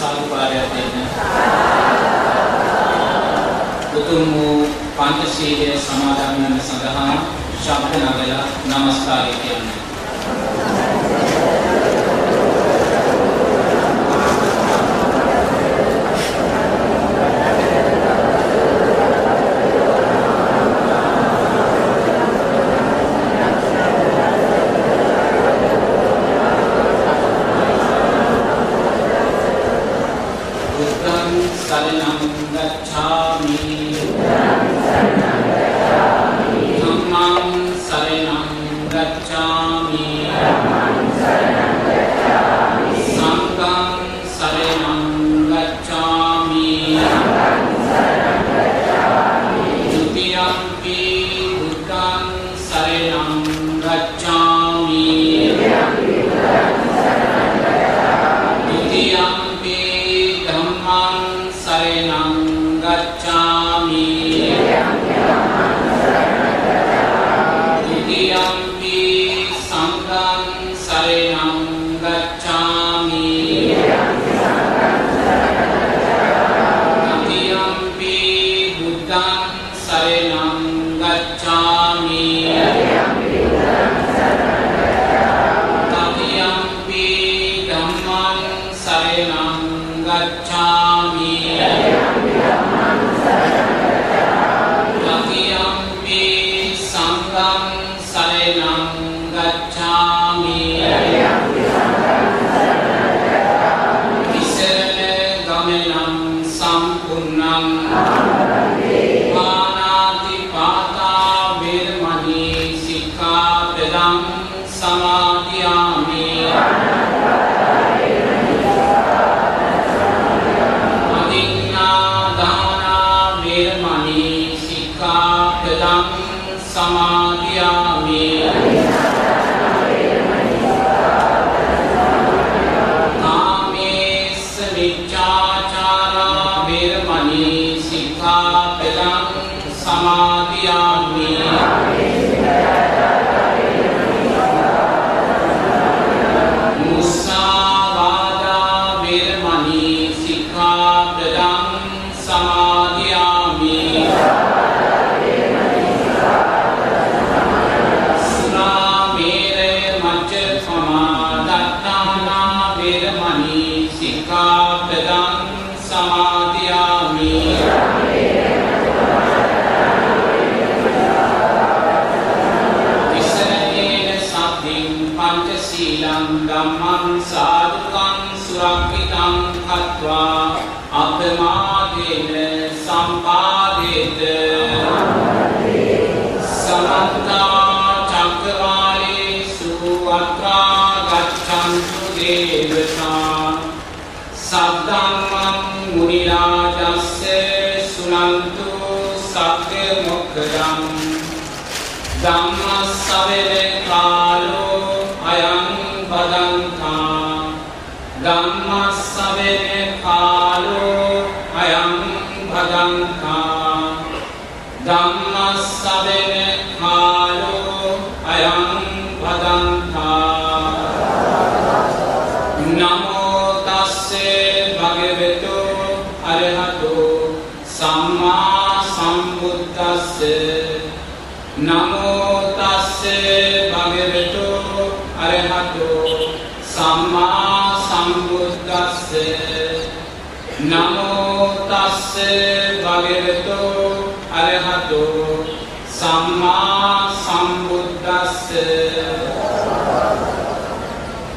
සාදුකාරයක් දෙන්න. උතුම් වූ පංචශීලය සමාදන් වීම සඳහා ශබ්ද නගලා নমස්කාරය කියන්නේ.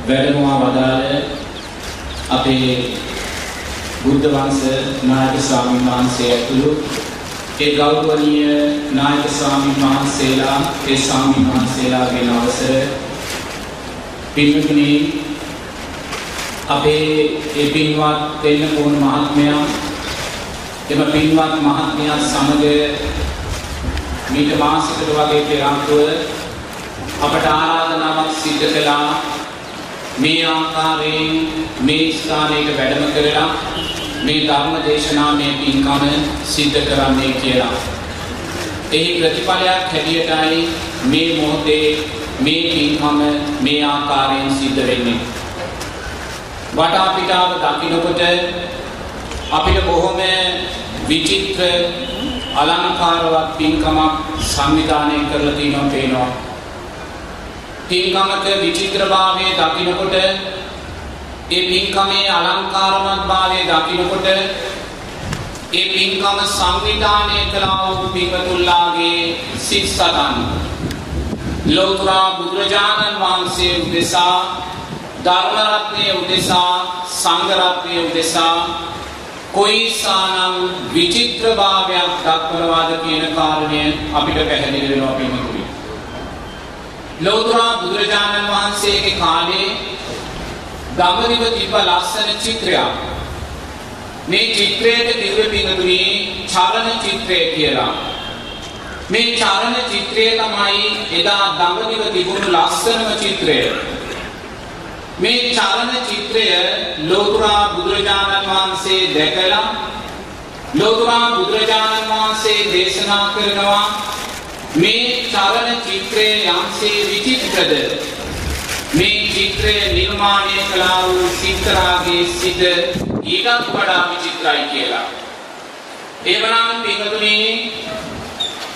වැඩමවා වදාළ අපේ බුද්ධ වංශ නායක ස්වාමීන් වහන්සේ ඇතුළු ඒ ගෞරවනීය නායක ස්වාමීන් වහන්සේලා ඒ ස්වාමීන් වහන්සේලාගේ අවසර පින්වතුනි අපේ ඒ පින්වත් දෙන්න පොන් මහත්මයා එම පින්වත් මහත්මයා සමග මීට මාසයකට වගේ පෙර අපට ආරාධනාවක් සිදු කළා මේ ආකාරයෙන් මේ ස්ථානයට වැඩම කරලා මේ ධර්ම දේශනාමය පින්කම සිද්ධ කරන්නේ කියලා. එහි ප්‍රතිඵලයක් හැටියටයි මේ මොහොතේ මේ පින්කම මේ ආකාරයෙන් සිද්ධ වෙන්නේ. වටා පිටාව දකිනකොට අපිට බොහොම විචිත්‍ර අලංකාරවත් පින්කමක් සංවිධානය කරලා තියෙනවා පේනවා. පින්කමක විචිත්‍රභාවය දකිනකොට ඒ පින්කමේ අලංකාරමත්භාවය දකිනකොට ඒ පින්කම සංවිධානය කළා වූ පින්වතුන්ලාගේ සිත් සතන් ලෝතර බුදුරජාණන් වහන්සේ උදෙසා ධර්ම රත්නය උදෙසා සංඝ රත්නය උදෙසා කොයිසානම් විචිත්‍ර භාවයක් දක්වනවාද කියන කාරණය අපිට පැහැදිලි වෙනවා පින්වතුනි. ලෝතර බුදුරජාණන් වහන්සේගේ කාලේ දඹදිව තිබ්බ ලස්සන චිත්‍රයක්. මේ චිත්‍රයට කිව්වේ පින්වතුනි චලන චිත්‍රය කියලා. මේ චලන චිත්‍රය තමයි එදා දඹදිව තිබුණු ලස්සනම චිත්‍රය. මේ චලන චිත්‍රය ලෝතුරා බුදුරජාණන් වහන්සේ දැකලා ලෝතුරා බුදුරජාණන් වහන්සේ දේශනා කරනවා මේ චලන චිත්‍රය යම්සේ විචිත්‍රද මේ චිත්‍රය නිර්මාණය කළා වූ සිත්තරාගේ සිට ඊටත් වඩා විචිත්‍රයි කියලා. එවනම් පින්වතුනි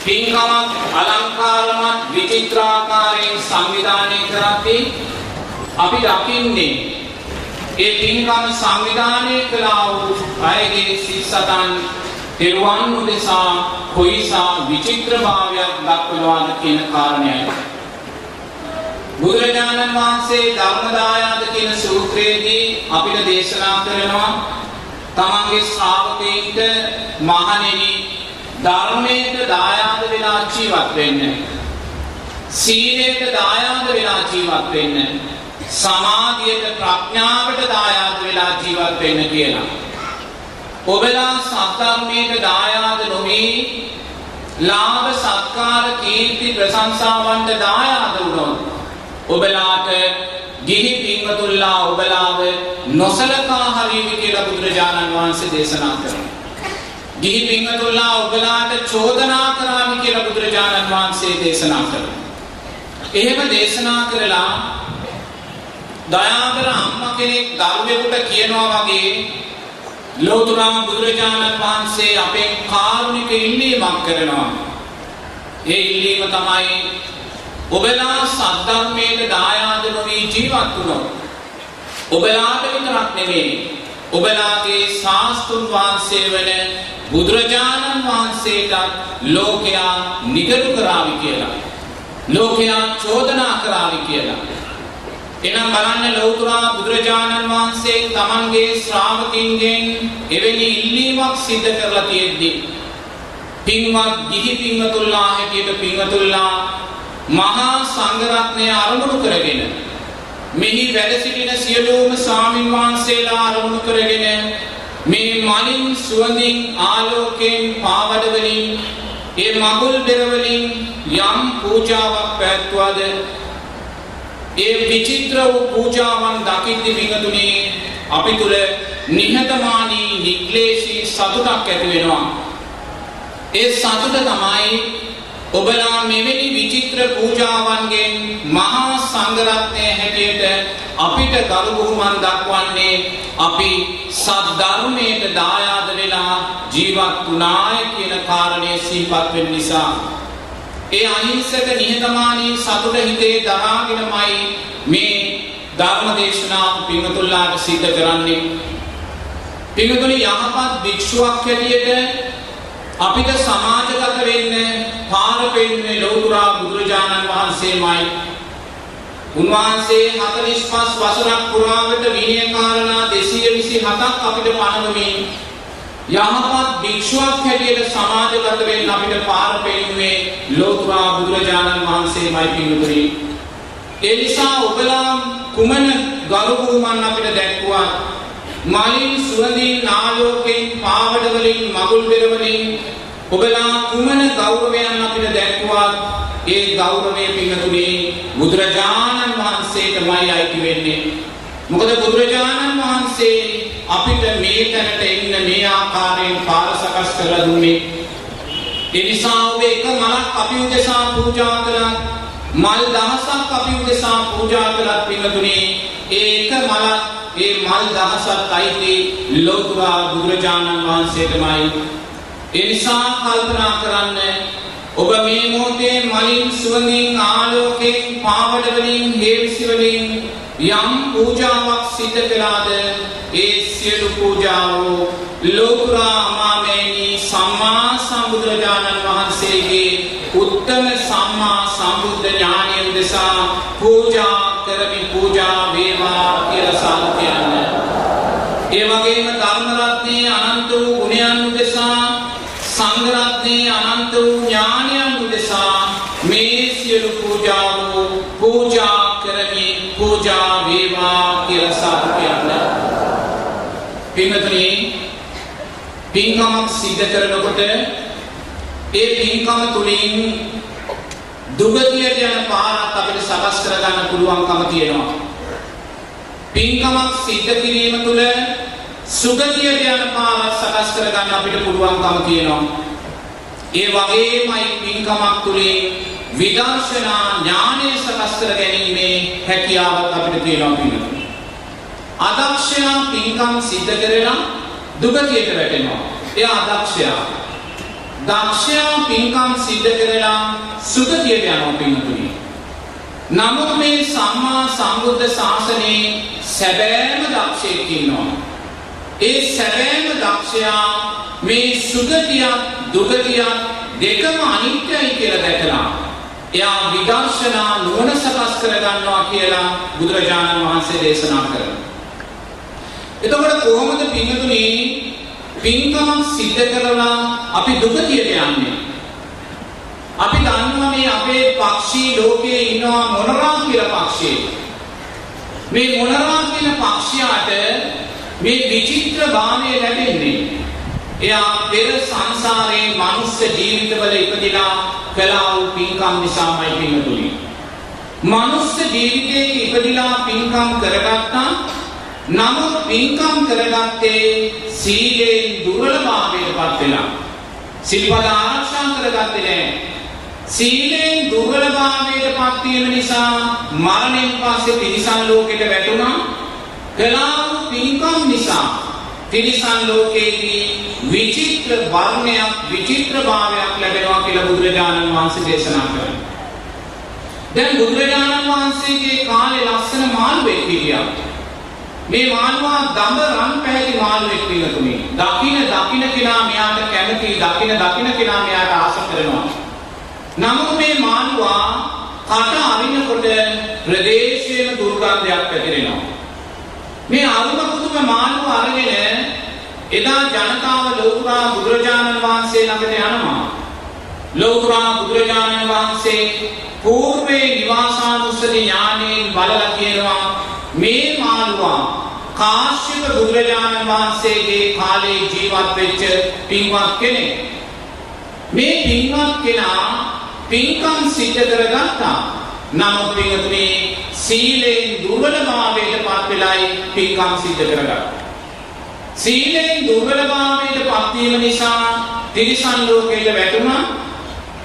පින්කමක් අලංකාරමත් විචිත්‍රාකාරයෙන් සංවිධානය කරද්දී අපි දකින්නේ ඒ පින්කම් සංවිධානය කළා වූ අයගේ සිස්සතන් තෙරුවන් උදෙසා කොයිසා විචිත්‍රභාවයක් දක්වනවාද කියන කාරණයයි. බුදුරජාණන් වහන්සේ ධර්මදායාද කියන සූත්‍රයේදී අපිට දේශනා කරනවා තමන්ගේ ශ්‍රාවකයින්ට මහණෙනි ධර්මයට දායාද වෙලා ජීවත් වෙන්න. සීලයට දායාද වෙලා ජීවත් වෙන්න. සමාධියට ප්‍රඥාවට දායාද වෙලා ජීවත් වෙන්න කියලා. ඔබලා සත්ධර්මයට දායාද නොවී ලාභ සත්කාර කීර්ති ප්‍රශංසාවන්ට දායාද වුණොත් ඔබලාට ගිහි පින්වතුන්ලා ඔබලාව නොසලකා හරිවි කියලා බුදුරජාණන් වහන්සේ දේශනා කරනවා. ගිහි පින්වතුන්ලා ඔබලාට චෝදනා කරාමි කියලා බුදුරජාණන් වහන්සේ දේශනා කරනවා. එහෙම දේශනා කරලා දයාකර අම්මා කෙනෙක් දරුවෙකුට කියනවා වගේ ලෝතුරා බුදුරජාණන් වහන්සේ අපෙන් කාරුණික ඉල්ලීමක් කරනවා. ඒ ඉල්ලීම තමයි ඔබලා සද්ධර්මයට දායාද නොවී ජීවත් වුණොත් ඔබලාට විතරක් නෙමෙයි ඔබලාගේ ශාස්ත්‍රුන් වහන්සේ වන බුදුරජාණන් වහන්සේටත් ලෝකයා නිගරු කරાવી කියලා. ලෝකයා චෝදනා කරાવી කියලා. එනම් බලන්න ලෞතුරා බුදුරජාණන් වහන්සේ තමන්ගේ ශ්‍රාවකින්ගෙන් එවැනි ඉල්ලීමක් සිද්ධ කරලා තියෙද්දි පින්වත් ගිහි පින්වතුල්ලා හැටියට පින්වතුල්ලා මහා සංඝරත්නය අරමුණු කරගෙන මෙහි වැඩ සිටින සියලුම ස්වාමින් වහන්සේලා අරමුණු කරගෙන මේ මලින් සුවඳින් ආලෝකයෙන් පාවඩ වලින් ඒ මගුල් බෙර වලින් යම් පූජාවක් පැවැත්වුවාද ඒ විචිත්‍ර වූ පූජාවන් දකිද්දි පිඟතුනේ අපි තුල නිහතමානී නික්ලේශී සතුටක් ඇති වෙනවා. ඒ සතුට තමයි ඔබලා මෙවැනි විචිත්‍ර පූජාවන්ගෙන් මහා සංඝරත්නය හැටියට අපිට ගරු බුහුමන් දක්වන්නේ අපි සද්ධර්මයට දායාද වෙලා ජීවත් වුණාය කියන කාරණය සිහිපත් වෙන නිසා ඒ අහිංසක නිහතමානී සතුට හිතේ දරාගෙනමයි මේ ධර්ම දේශනාව පින්වතුන්ලාට සිද්ධ කරන්නේ. පින්වතුනි යහපත් භික්ෂුවක් හැටියට අපිට සමාජගත වෙන්න පාර පෙන්වන්නේ ලෞතුරා බුදුරජාණන් වහන්සේමයි. උන්වහන්සේ 45 වසරක් පුරාවට විනය කාරණා 227ක් අපිට පනවමින් යහපත් භික්ෂුවක් හැටියට සමාජගත වෙන්න අපිට පාර පෙන්වුවේ ලෝතුරා බුදුරජාණන් වහන්සේමයි පිළිතුරි. ඒ නිසා ඔබලා කුමන ගරුකුමන් අපිට දැක්වුවා? මලින් සුවඳින් ආලෝකයෙන් පාවඩ වලින් මගුල් බෙර වලින් ඔබලා කුමන ගෞරවයන් අපිට දැක්වුවා? ඒ ගෞරවය පින්නතුනේ බුදුරජාණන් වහන්සේටමයි අයිති වෙන්නේ. මොකද බුදුරජාණන් වහන්සේ අපිට මේ තැනට එන්න මේ ආකාරයෙන් පාර සකස් කරලා දුන්නේ. ඒ නිසා ඔබ එක මලක් අපි උදෙසා පූජා කළත් මල් දහසක් අපි උදෙසා පූජා කළත් පින්තුනේ ඒ එක මලක් ඒ මල් දහසක් අයිති ලෝතුරා බුදුරජාණන් වහන්සේටමයි. ඒ නිසා කල්පනා කරන්න ඔබ මේ මොහොතේ මලින් සුවඳින් ආලෝකයෙන් පාවඩ වලින් හේවිසි වලින් යම් පූජාවක් සිදු කළාද ඒ සියලු පූජාව ලෝකුරා අමාමේනී සම්මා සම්බුදුරජාණන් වහන්සේගේ උත්තම සම්මා සම්බුද්ධ ඥානය උදෙසා පූජා කරමි පූජා වේවා කියලා සාදු කියන්නේ. ඒ වගේම ධර්ම රත්නයේ අනන්ත වූ ගුණයන් උදෙසා වේවා කියලා සාදු කියන්නේ. පින්වතුනි පින්කමක් සිද්ධ කරනකොට ඒ පින්කම තුලින් දුගතියට යන පාරක් අපිට සකස් කරගන්න පුළුවන්කම තියෙනවා. පින්කමක් සිද්ධ කිරීම තුළ සුගතියට යන පාරක් සකස් කරගන්න අපිට පුළුවන්කම තියෙනවා. ඒ වගේමයි පින්කමක් තුලින් විදර්ශනා ඥානය සකස් කර ගැනීමේ හැකියාවක් අපිට තියෙනවා පින්වතුනි. අදක්ෂයා පින්කම් සිද්ධ කරලා දුගතියට වැටෙනවා. එයා අදක්ෂයා. දක්ෂයා පින්කම් සිද්ධ කරලා සුගතියට යනවා පින්තුනි. නමුත් මේ සම්මා සම්බුද්ධ ශාසනයේ සැබෑම දක්ෂයෙක් ඉන්නවා. ඒ සැබෑම දක්ෂයා මේ සුගතියක් දුගතියක් දෙකම අනිත්‍යයි කියලා දැකලා එයා විදර්ශනා නුවණ සකස් කරගන්නවා කියලා බුදුරජාණන් වහන්සේ දේශනා කරනවා. එතකොට කොහොමද පින්තුනි පින්කමක් සිද්ධ කරලා අපි දුකතියට යන්නේ? අපි දන්නවා මේ අපේ පක්ෂී ලෝකයේ ඉන්නවා මොනරා කියලා පක්ෂියෙක්. මේ මොනරා කියන පක්ෂියාට මේ විචිත්‍ර භාවය ලැබෙන්නේ එයා පෙර සංසාරයේ මනුස්ස ජීවිතවල ඉපදිලා කළා වූ පින්කම් නිසාමයි පින්තුනි. මනුස්ස ජීවිතයේ ඉපදිලා පින්කම් කරගත්තා නමුත් පින්කම් කරගත්තේ සීලයෙන් දුර්වලභාවයට පත් වෙලා. සිල්පද ආරක්ෂා කරගත්තේ නැහැ. සීලයෙන් දුර්වලභාවයට පත් වීම නිසා මරණයෙන් පස්සේ තිරිසන් ලෝකෙට වැටුණා. කළා පින්කම් නිසා තිරිසන් ලෝකයේදී විචිත්‍ර වර්ණයක් විචිත්‍ර භාවයක් ලැබෙනවා කියලා බුදුරජාණන් වහන්සේ දේශනා කරනවා. දැන් බුදුරජාණන් වහන්සේගේ කාලේ ලස්සන මාළුවෙක් හිටියා. මේ මාළුවා දඹ රන් පැහැති මාළුවෙක් පිළිතුනේ. දකින දකින කෙනා මෙයාට කැමති, දකින දකින කෙනා මෙයාට ආස කරනවා. නමුත් මේ මාළුවා කට අරිනකොට ප්‍රදේශයේම දුර්ගන්ධයක් පැතිරෙනවා. මේ අරුම පුදුම මාළුව අරගෙන එදා ජනතාව ලෝකුරා බුදුරජාණන් වහන්සේ ළඟට යනවා. ලෝකුරා බුදුරජාණන් වහන්සේ పూర్වේ නිවාසානුස්සති ඥානයෙන් බලලා කියනවා මේ මාළුවා කාශ්‍යප බුදුරජාණන් වහන්සේගේ කාලේ ජීවත් වෙච්ච පින්වත් කෙනෙක්. මේ පින්වත් කෙනා පින්කම් සිද්ධ කරගත්තා. නමුත් පින්තුනේ සීලෙන් දුර්වලභාවයට පත් වෙලයි පින්කම් සිද්ධ කරගත්තා. සීලෙන් දුර්වලභාවයට පත් වීම නිසා තිරිසන් ලෝකයට වැටුණා.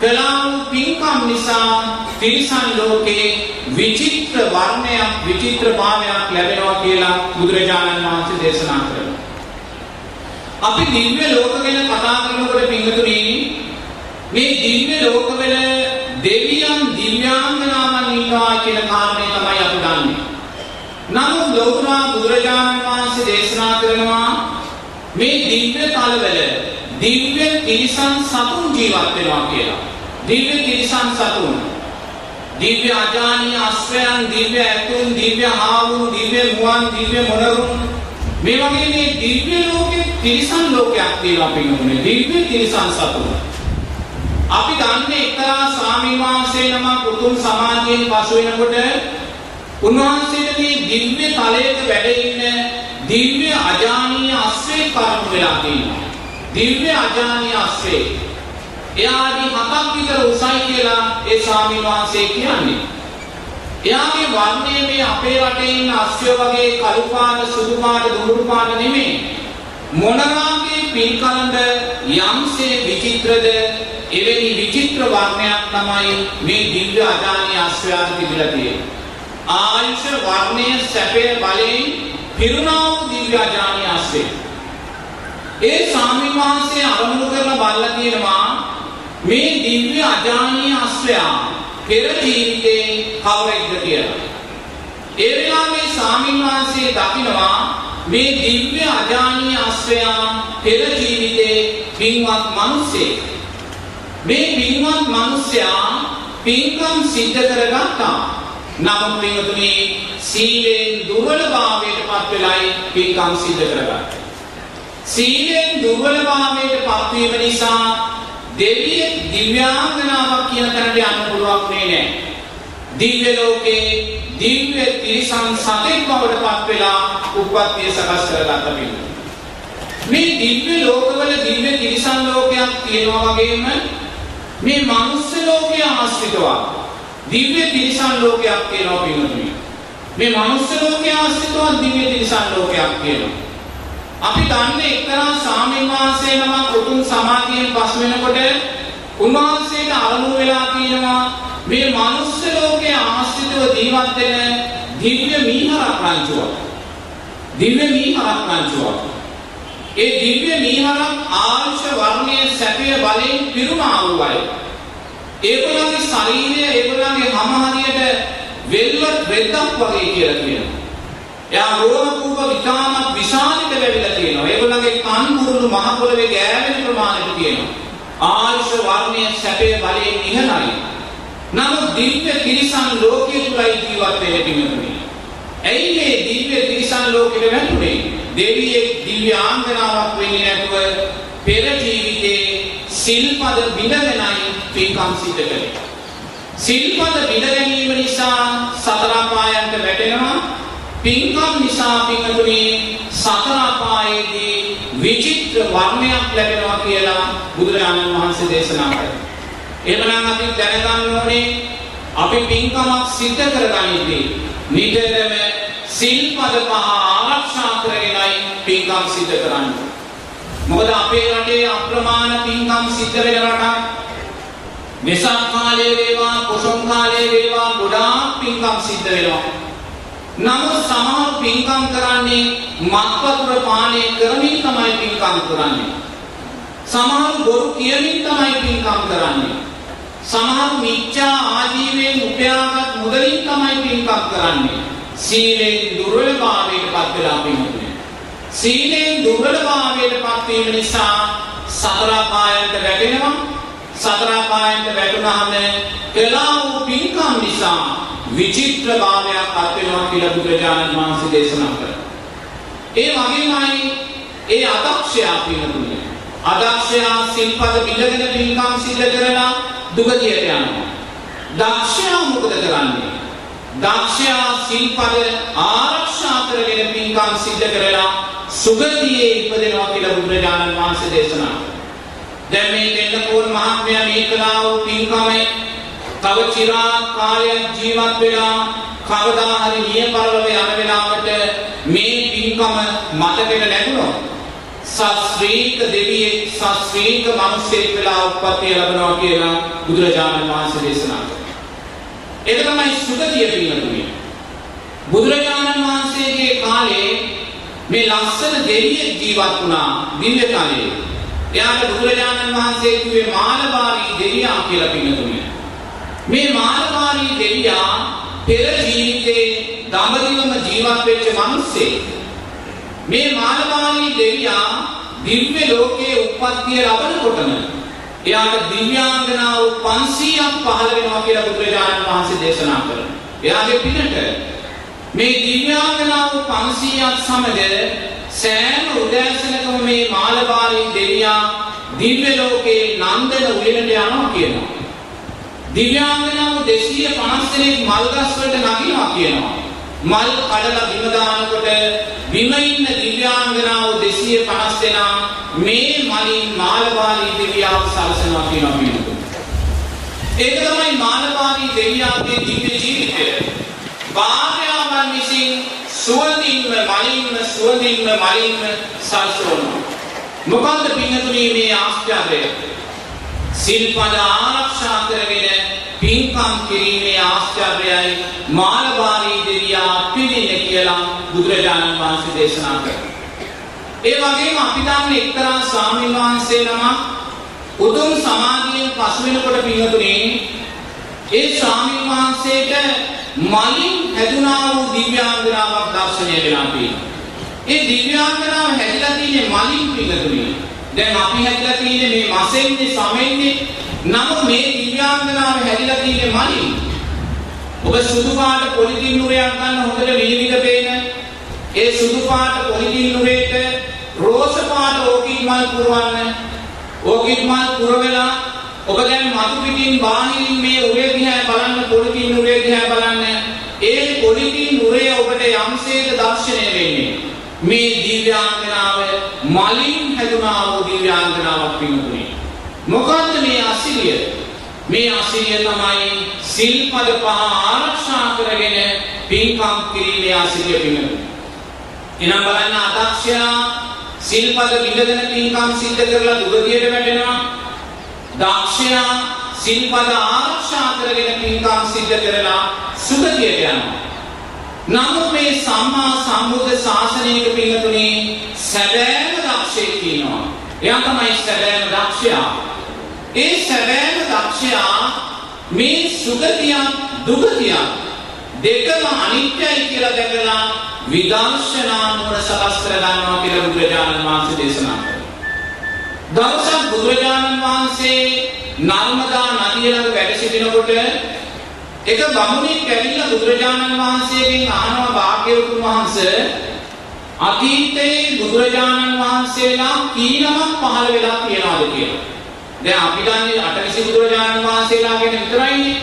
කළා වූ පින්කම් නිසා තිරිසන් ලෝකේ විචිත්‍ර වර්ණයක් විචිත්‍ර භාවයක් ලැබෙනවා කියලා බුදුරජාණන් වහන්සේ දේශනා කරනවා. අපි දිව්‍ය ලෝක ගැන කතා කරනකොට පින්වතුනි මේ දිව්‍ය ලෝකවල දෙවියන් දිව්‍යාංගනාවන් ඉන්නවා කියන කාරණේ තමයි අපි දන්නේ. නමුත් ලෝකනා බුදුරජාණන් වහන්සේ දේශනා කරනවා මේ දිව්‍ය තලවල දිව්‍ය තිරිසන් සතුන් ජීවත් වෙනවා කියලා. දිව්‍ය තිරිසන් සතුන් දිව්‍ය අජානීය අශ්වයන් දිව්‍ය ඇතුන් දිව්‍ය හාවුන් දිව්‍ය මුවන් දිව්‍ය මොනරුන් මේ වගේ මේ දිව්‍ය ලෝකේ තිරිසන් ලෝකයක් තියෙනවා පිටුනේ දිව්‍ය තිරිසන් සතුන් අපි දන්නේ එක්තරා ස්වාමීන් වහන්සේ නමක් උතුම් සමාධියෙන් පසු වෙනකොට උන්වහන්සේට මේ දිව්‍ය තලයක වැඩ ඉන්න දිව්‍ය අජානීය අශ්වයෙක් පරම වෙලා තියෙනවා දිව්‍ය අජානීය අශ්වයෙක් එයාගේ හතක් විතර උසයි කියලා ඒ ස්වාමීන් වහන්සේ කියන්නේ. එයාගේ වර්ණය මේ අපේ රටේ ඉන්න අස්්‍ය වගේ කළු පාට සුදු පාට දුඹුරු පාට නෙමෙයි. මොනවාගේ පින්කලඳ යම්සේ විචිත්‍රද එවැනි විචිත්‍ර වර්ණයක් තමයි මේ දිව්‍ය අජානීය අස්්‍යයන් තිබිලා තියෙන්නේ. ආයුෂ වර්ණය සැපය බලයෙන් පිරුණා වූ දිව්‍ය අජානීය ආශ්‍රය. ඒ ස්වාමීන් වහන්සේ අරමුණු කරලා බලලා කියනවා මේ දිව්‍ය අජානීය ආශ්‍රය පෙර ජීවිතේ කවරෙක්ද කියලා. ඒ වෙලාවේ ස්වාමීන් වහන්සේ දකිනවා මේ දිව්‍ය අජානීය ආශ්‍රය පෙර ජීවිතේ පින්වත් මිනිසෙක්. මේ පින්වත් මිනිසයා පින්කම් සිද්ධ කරගත්තා. නමුත් පින්වතුනි සීලෙන් දුර්වලභාවයට පත් වෙලයි පින්කම් සිද්ධ කරගත්තේ. සීලෙන් දුර්වලභාවයට පත්වීම නිසා දෙවිය දිව්‍යාංගනාවක් කියන තැනට යන්න පුළුවන් වෙන්නේ නැහැ. දිව්‍ය ලෝකේ දිව්‍ය තිරිසන් සතෙක් බවට පත් වෙලා උප්පත්තිය සකස් කරගත්ත පිළිතුර. මේ දිව්‍ය ලෝකවල දිව්‍ය තිරිසන් ලෝකයක් තියෙනවා වගේම මේ මනුස්ස ලෝකයේ ආශ්‍රිතව දිව්‍ය තිරිසන් ලෝකයක් තියෙනවා පිළිතුර. මේ මනුස්ස ලෝකයේ ආශ්‍රිතව දිව්‍ය තිරිසන් ලෝකයක් තියෙනවා. අපි දන්නේ එක්තරා සාමීන් වහන්සේ නමක් උතුම් සමාධියෙන් පසු වෙනකොට උන්වහන්සේට අරමුණු වෙලා තියෙනවා මේ මනුස්ස ලෝකයේ ආශ්‍රිතව ජීවත් වෙන දිව්‍ය මීහරක් රංචුවක්. දිව්‍ය මීහරක් රංචුවක්. ඒ දිව්‍ය මීහරක් ආංශ වර්ණයේ සැපය බලයෙන් පිරුණා වූ අය. ඒගොල්ලන්ගේ ශරීරය ඒගොල්ලන්ගේ හැම හරියට වෙල්වත් වෙද්දක් වගේ කියලා කියනවා. එයා රෝම කූප විතාමත් විශාලිත වෙවිලා තියෙනවා. ඒගොල්ලන්ගේ කන් මුරුළු මහ පොළවේ ගෑවෙන ප්‍රමාණයට තියෙනවා. ආයුෂ වර්ණය සැපේ බලයෙන් ඉහළයි. නමුත් දිව්‍ය තිරිසන් ලෝකයේ තුලයි ජීවත් වෙන්න පිණිසුනේ. ඇයි මේ දිව්‍ය තිරිසන් ලෝකෙට වැටුනේ? දෙවියෙක් දිව්‍ය ආංගනාවක් වෙන්නේ නැතුව පෙර ජීවිතේ සිල්පද බිඳගෙනයි පින්කම් සිද්ධ කළේ. සිල්පද බිඳ ගැනීම නිසා සතර පායන්ට වැටෙනවා පින්කම් නිසා පින්තුනේ සතර අපායේදී විචිත්‍ර වර්ණයක් ලැබෙනවා කියලා බුදුරජාණන් වහන්සේ දේශනා කළා. එහෙමනම් අපි දැනගන්න ඕනේ අපි පින්කමක් සිද්ධ කරගනිද්දී නිතරම සිල්පද පහ ආරක්ෂා කරගෙනයි පින්කම් සිද්ධ කරන්නේ. මොකද අපේ රටේ අප්‍රමාණ පින්කම් සිද්ධ වෙන රටක්. වෙසක් කාලයේ වේවා පොසොන් කාලයේ වේවා ගොඩාක් පින්කම් සිද්ධ වෙනවා. නමුත් සමහර පින්කම් කරන්නේ මත්වතුර පානය කරමින් තමයි පින්කම් කරන්නේ. සමහර බොරු කියමින් තමයි පින්කම් කරන්නේ. සමහර මිච්ඡා ආජීවයෙන් උපයාගත් මුදලින් තමයි පින්කම් කරන්නේ. සීලෙන් දුර්වලභාවයට පත් වෙලා පින්කම්. සීලෙන් දුර්වලභාවයට පත් වීම නිසා සතර පායන්ට වැටෙනවා. සතර පායන්ට වැටුනහම කළා වූ පින්කම් නිසා විචිත්‍ර භාවයක් පත් වෙනවා කියලා බුදුරජාණන් වහන්සේ දේශනා කරා. ඒ වගේමයි ඒ අදක්ෂයා පිළිතුරු. අදක්ෂයා සිල්පද පිළිගෙන පින්කම් සිද්ධ කරලා දුගතියට යනවා. දක්ෂයා මොකද කරන්නේ? දක්ෂයා සිල්පද ආරක්ෂා කරගෙන පින්කම් සිද්ධ කරලා සුගතියේ ඉපදෙනවා කියලා බුදුරජාණන් වහන්සේ දේශනා කළා. දැන් මේ දෙන්නකෝන් මහත්මයා මේ කළා වූ පින්කමේ තව চিරාත් කාලයක් ජීවත් වෙලා කවදා හරි මිය පරලොව යන වෙලාවට මේ පින්කම මතකෙට නැගුණොත් සස්ත්‍රීක දෙවියෙක් සස්ත්‍රීක මිනිසෙක් වෙලා උප්පත්තිය ලැබනවා කියලා බුදුරජාණන් වහන්සේ දේශනා කළා. ඒක තමයි සුගතිය පිළිගන්නේ. බුදුරජාණන් වහන්සේගේ කාලේ මේ ලස්සන දෙවියෙක් ජීවත් වුණා දිව්‍ය කාලේ. එයාට බුදුරජාණන් වහන්සේ කිව්වේ මානවාරී දෙවියා කියලා පිළිගන්නේ. මේ මානවාරී දෙවියා පෙර ජීවිතේ දඹදිවම ජීවත් වෙච්ච මිනිස්සෙක්. මේ මානවාරී දෙවියා දිව්‍ය ලෝකයේ උප්පත්තිය ලබනකොටම එයාට දිව්‍යාංගනාව 500ක් පහළ වෙනවා කියලා බුදුරජාණන් වහන්සේ දේශනා කරනවා. එයාගේ පිනට මේ දිව්‍යාංගනාව 500ක් සමග සෑම උදෑසනකම මේ මාළවාරී දෙවියා දිව්‍ය ලෝකේ නන්දන උයනට යනවා කියනවා. දිව්‍යාංගනාව 250 දෙනෙක් මල් ගස් වලට නගිනවා කියනවා. මල් කඩලා බිම දානකොට බිම ඉන්න දිව්‍යාංගනාව 250 දෙනා මේ මලින් මාළවාරී දෙවියව සලසනවා කියනවා පිළිතුරු. ඒක තමයි මාළවාරී දෙවියාගේ දිව්‍ය ජීවිතය. භාර්යාවන් විසින් සුවඳින්ම මලින්ම සුවඳින්ම මලින්ම සලසවනවා. මොකද්ද පින්නතුනි මේ ආශ්චර්යය? සිල්පද ආරක්ෂා කරගෙන පින්කම් කිරීමේ ආශ්චර්යයි මාළබාරී දෙවියා පිළිෙන්නේ කියලා බුදුරජාණන් වහන්සේ දේශනා කරනවා. ඒ වගේම අපි දන්නේ එක්තරා ස්වාමීන් වහන්සේ නමක් උතුම් සමාධියෙන් පසු වෙනකොට පින්වතුනි ඒ ස්වාමීන් වහන්සේට මලින් හැදුනා වූ දිව්‍යාංගනාවක් දර්ශනය වෙලා තියෙනවා. ඒ දිව්‍යාංගනාව හැදිලා තියෙන්නේ මලින් පින්වතුනි. දැන් අපි හැදිලා තියෙන්නේ මේ මසෙන්නේ සමෙන්නේ නමුත් මේ දිව්‍යාංගනාව හැදිලා තියෙන්නේ මලින්. ඔබ සුදු පාට පොලිතින් නුරයක් ගන්න හොඳට විනිවිද පේන. ඒ සුදු පාට පොලිතින් නුරේට රෝස පාට ඕකිඩ් මල් පුරවන්න. ඕකිඩ් මල් පුරවලා ඔබ දැන් මතු පිටින් බාහිරින් මේ උරේ දිහා බලන්න පොලිතින් උරේ දිහා බලන්න. ඒ පොලිතින් උරේ ඔබට යම්සේද දර්ශනය වෙන්නේ. මේ දිව්‍යාංගනාව මලින් හැදුනා වූ දිව්‍යාංගනාවක් පින්තුනේ. මොකද්ද මේ අසිරිය? මේ අසිරිය තමයි සිල්පද පහ ආරක්ෂා කරගෙන පින්කම් කිරීමේ අසිරිය පින්තුනේ. එනම් බලන්න අදක්ෂයා සිල්පද විඳගෙන පින්කම් සිද්ධ කරලා දුගතියට වැටෙනවා. දක්ෂයා සිල්පද ආරක්ෂා කරගෙන පින්කම් සිද්ධ කරලා සුගතියට යනවා. නමුත් මේ සම්මා සම්බුද්ධ ශාසනයක පිළිතුනේ සැබෑම දක්ෂයෙක් ඉන්නවා. එයා තමයි සැබෑම දක්ෂයා. ඒ සැබෑම දක්ෂයා මේ සුගතිය දුගතිය දෙකම අනිත්‍යයි කියලා දැකලා විදර්ශනා නුවණ සකස් කර ගන්නවා කියලා බුදුරජාණන් වහන්සේ දේශනා කළා. දවසක් බුදුරජාණන් වහන්සේ නර්මදා නදිය ළඟ වැඩ සිටිනකොට එක බමුණෙක් ඇවිල්ලා බුදුරජාණන් වහන්සේගෙන් අහනවා භාග්‍යවතුන් වහන්සේ අතීතයේ බුදුරජාණන් වහන්සේලා කීනමක් පහළ වෙලා තියෙනවද කියලා. දැන් අපි දන්නේ අටවිසි බුදුරජාණන් වහන්සේලා ගැන විතරයිනේ.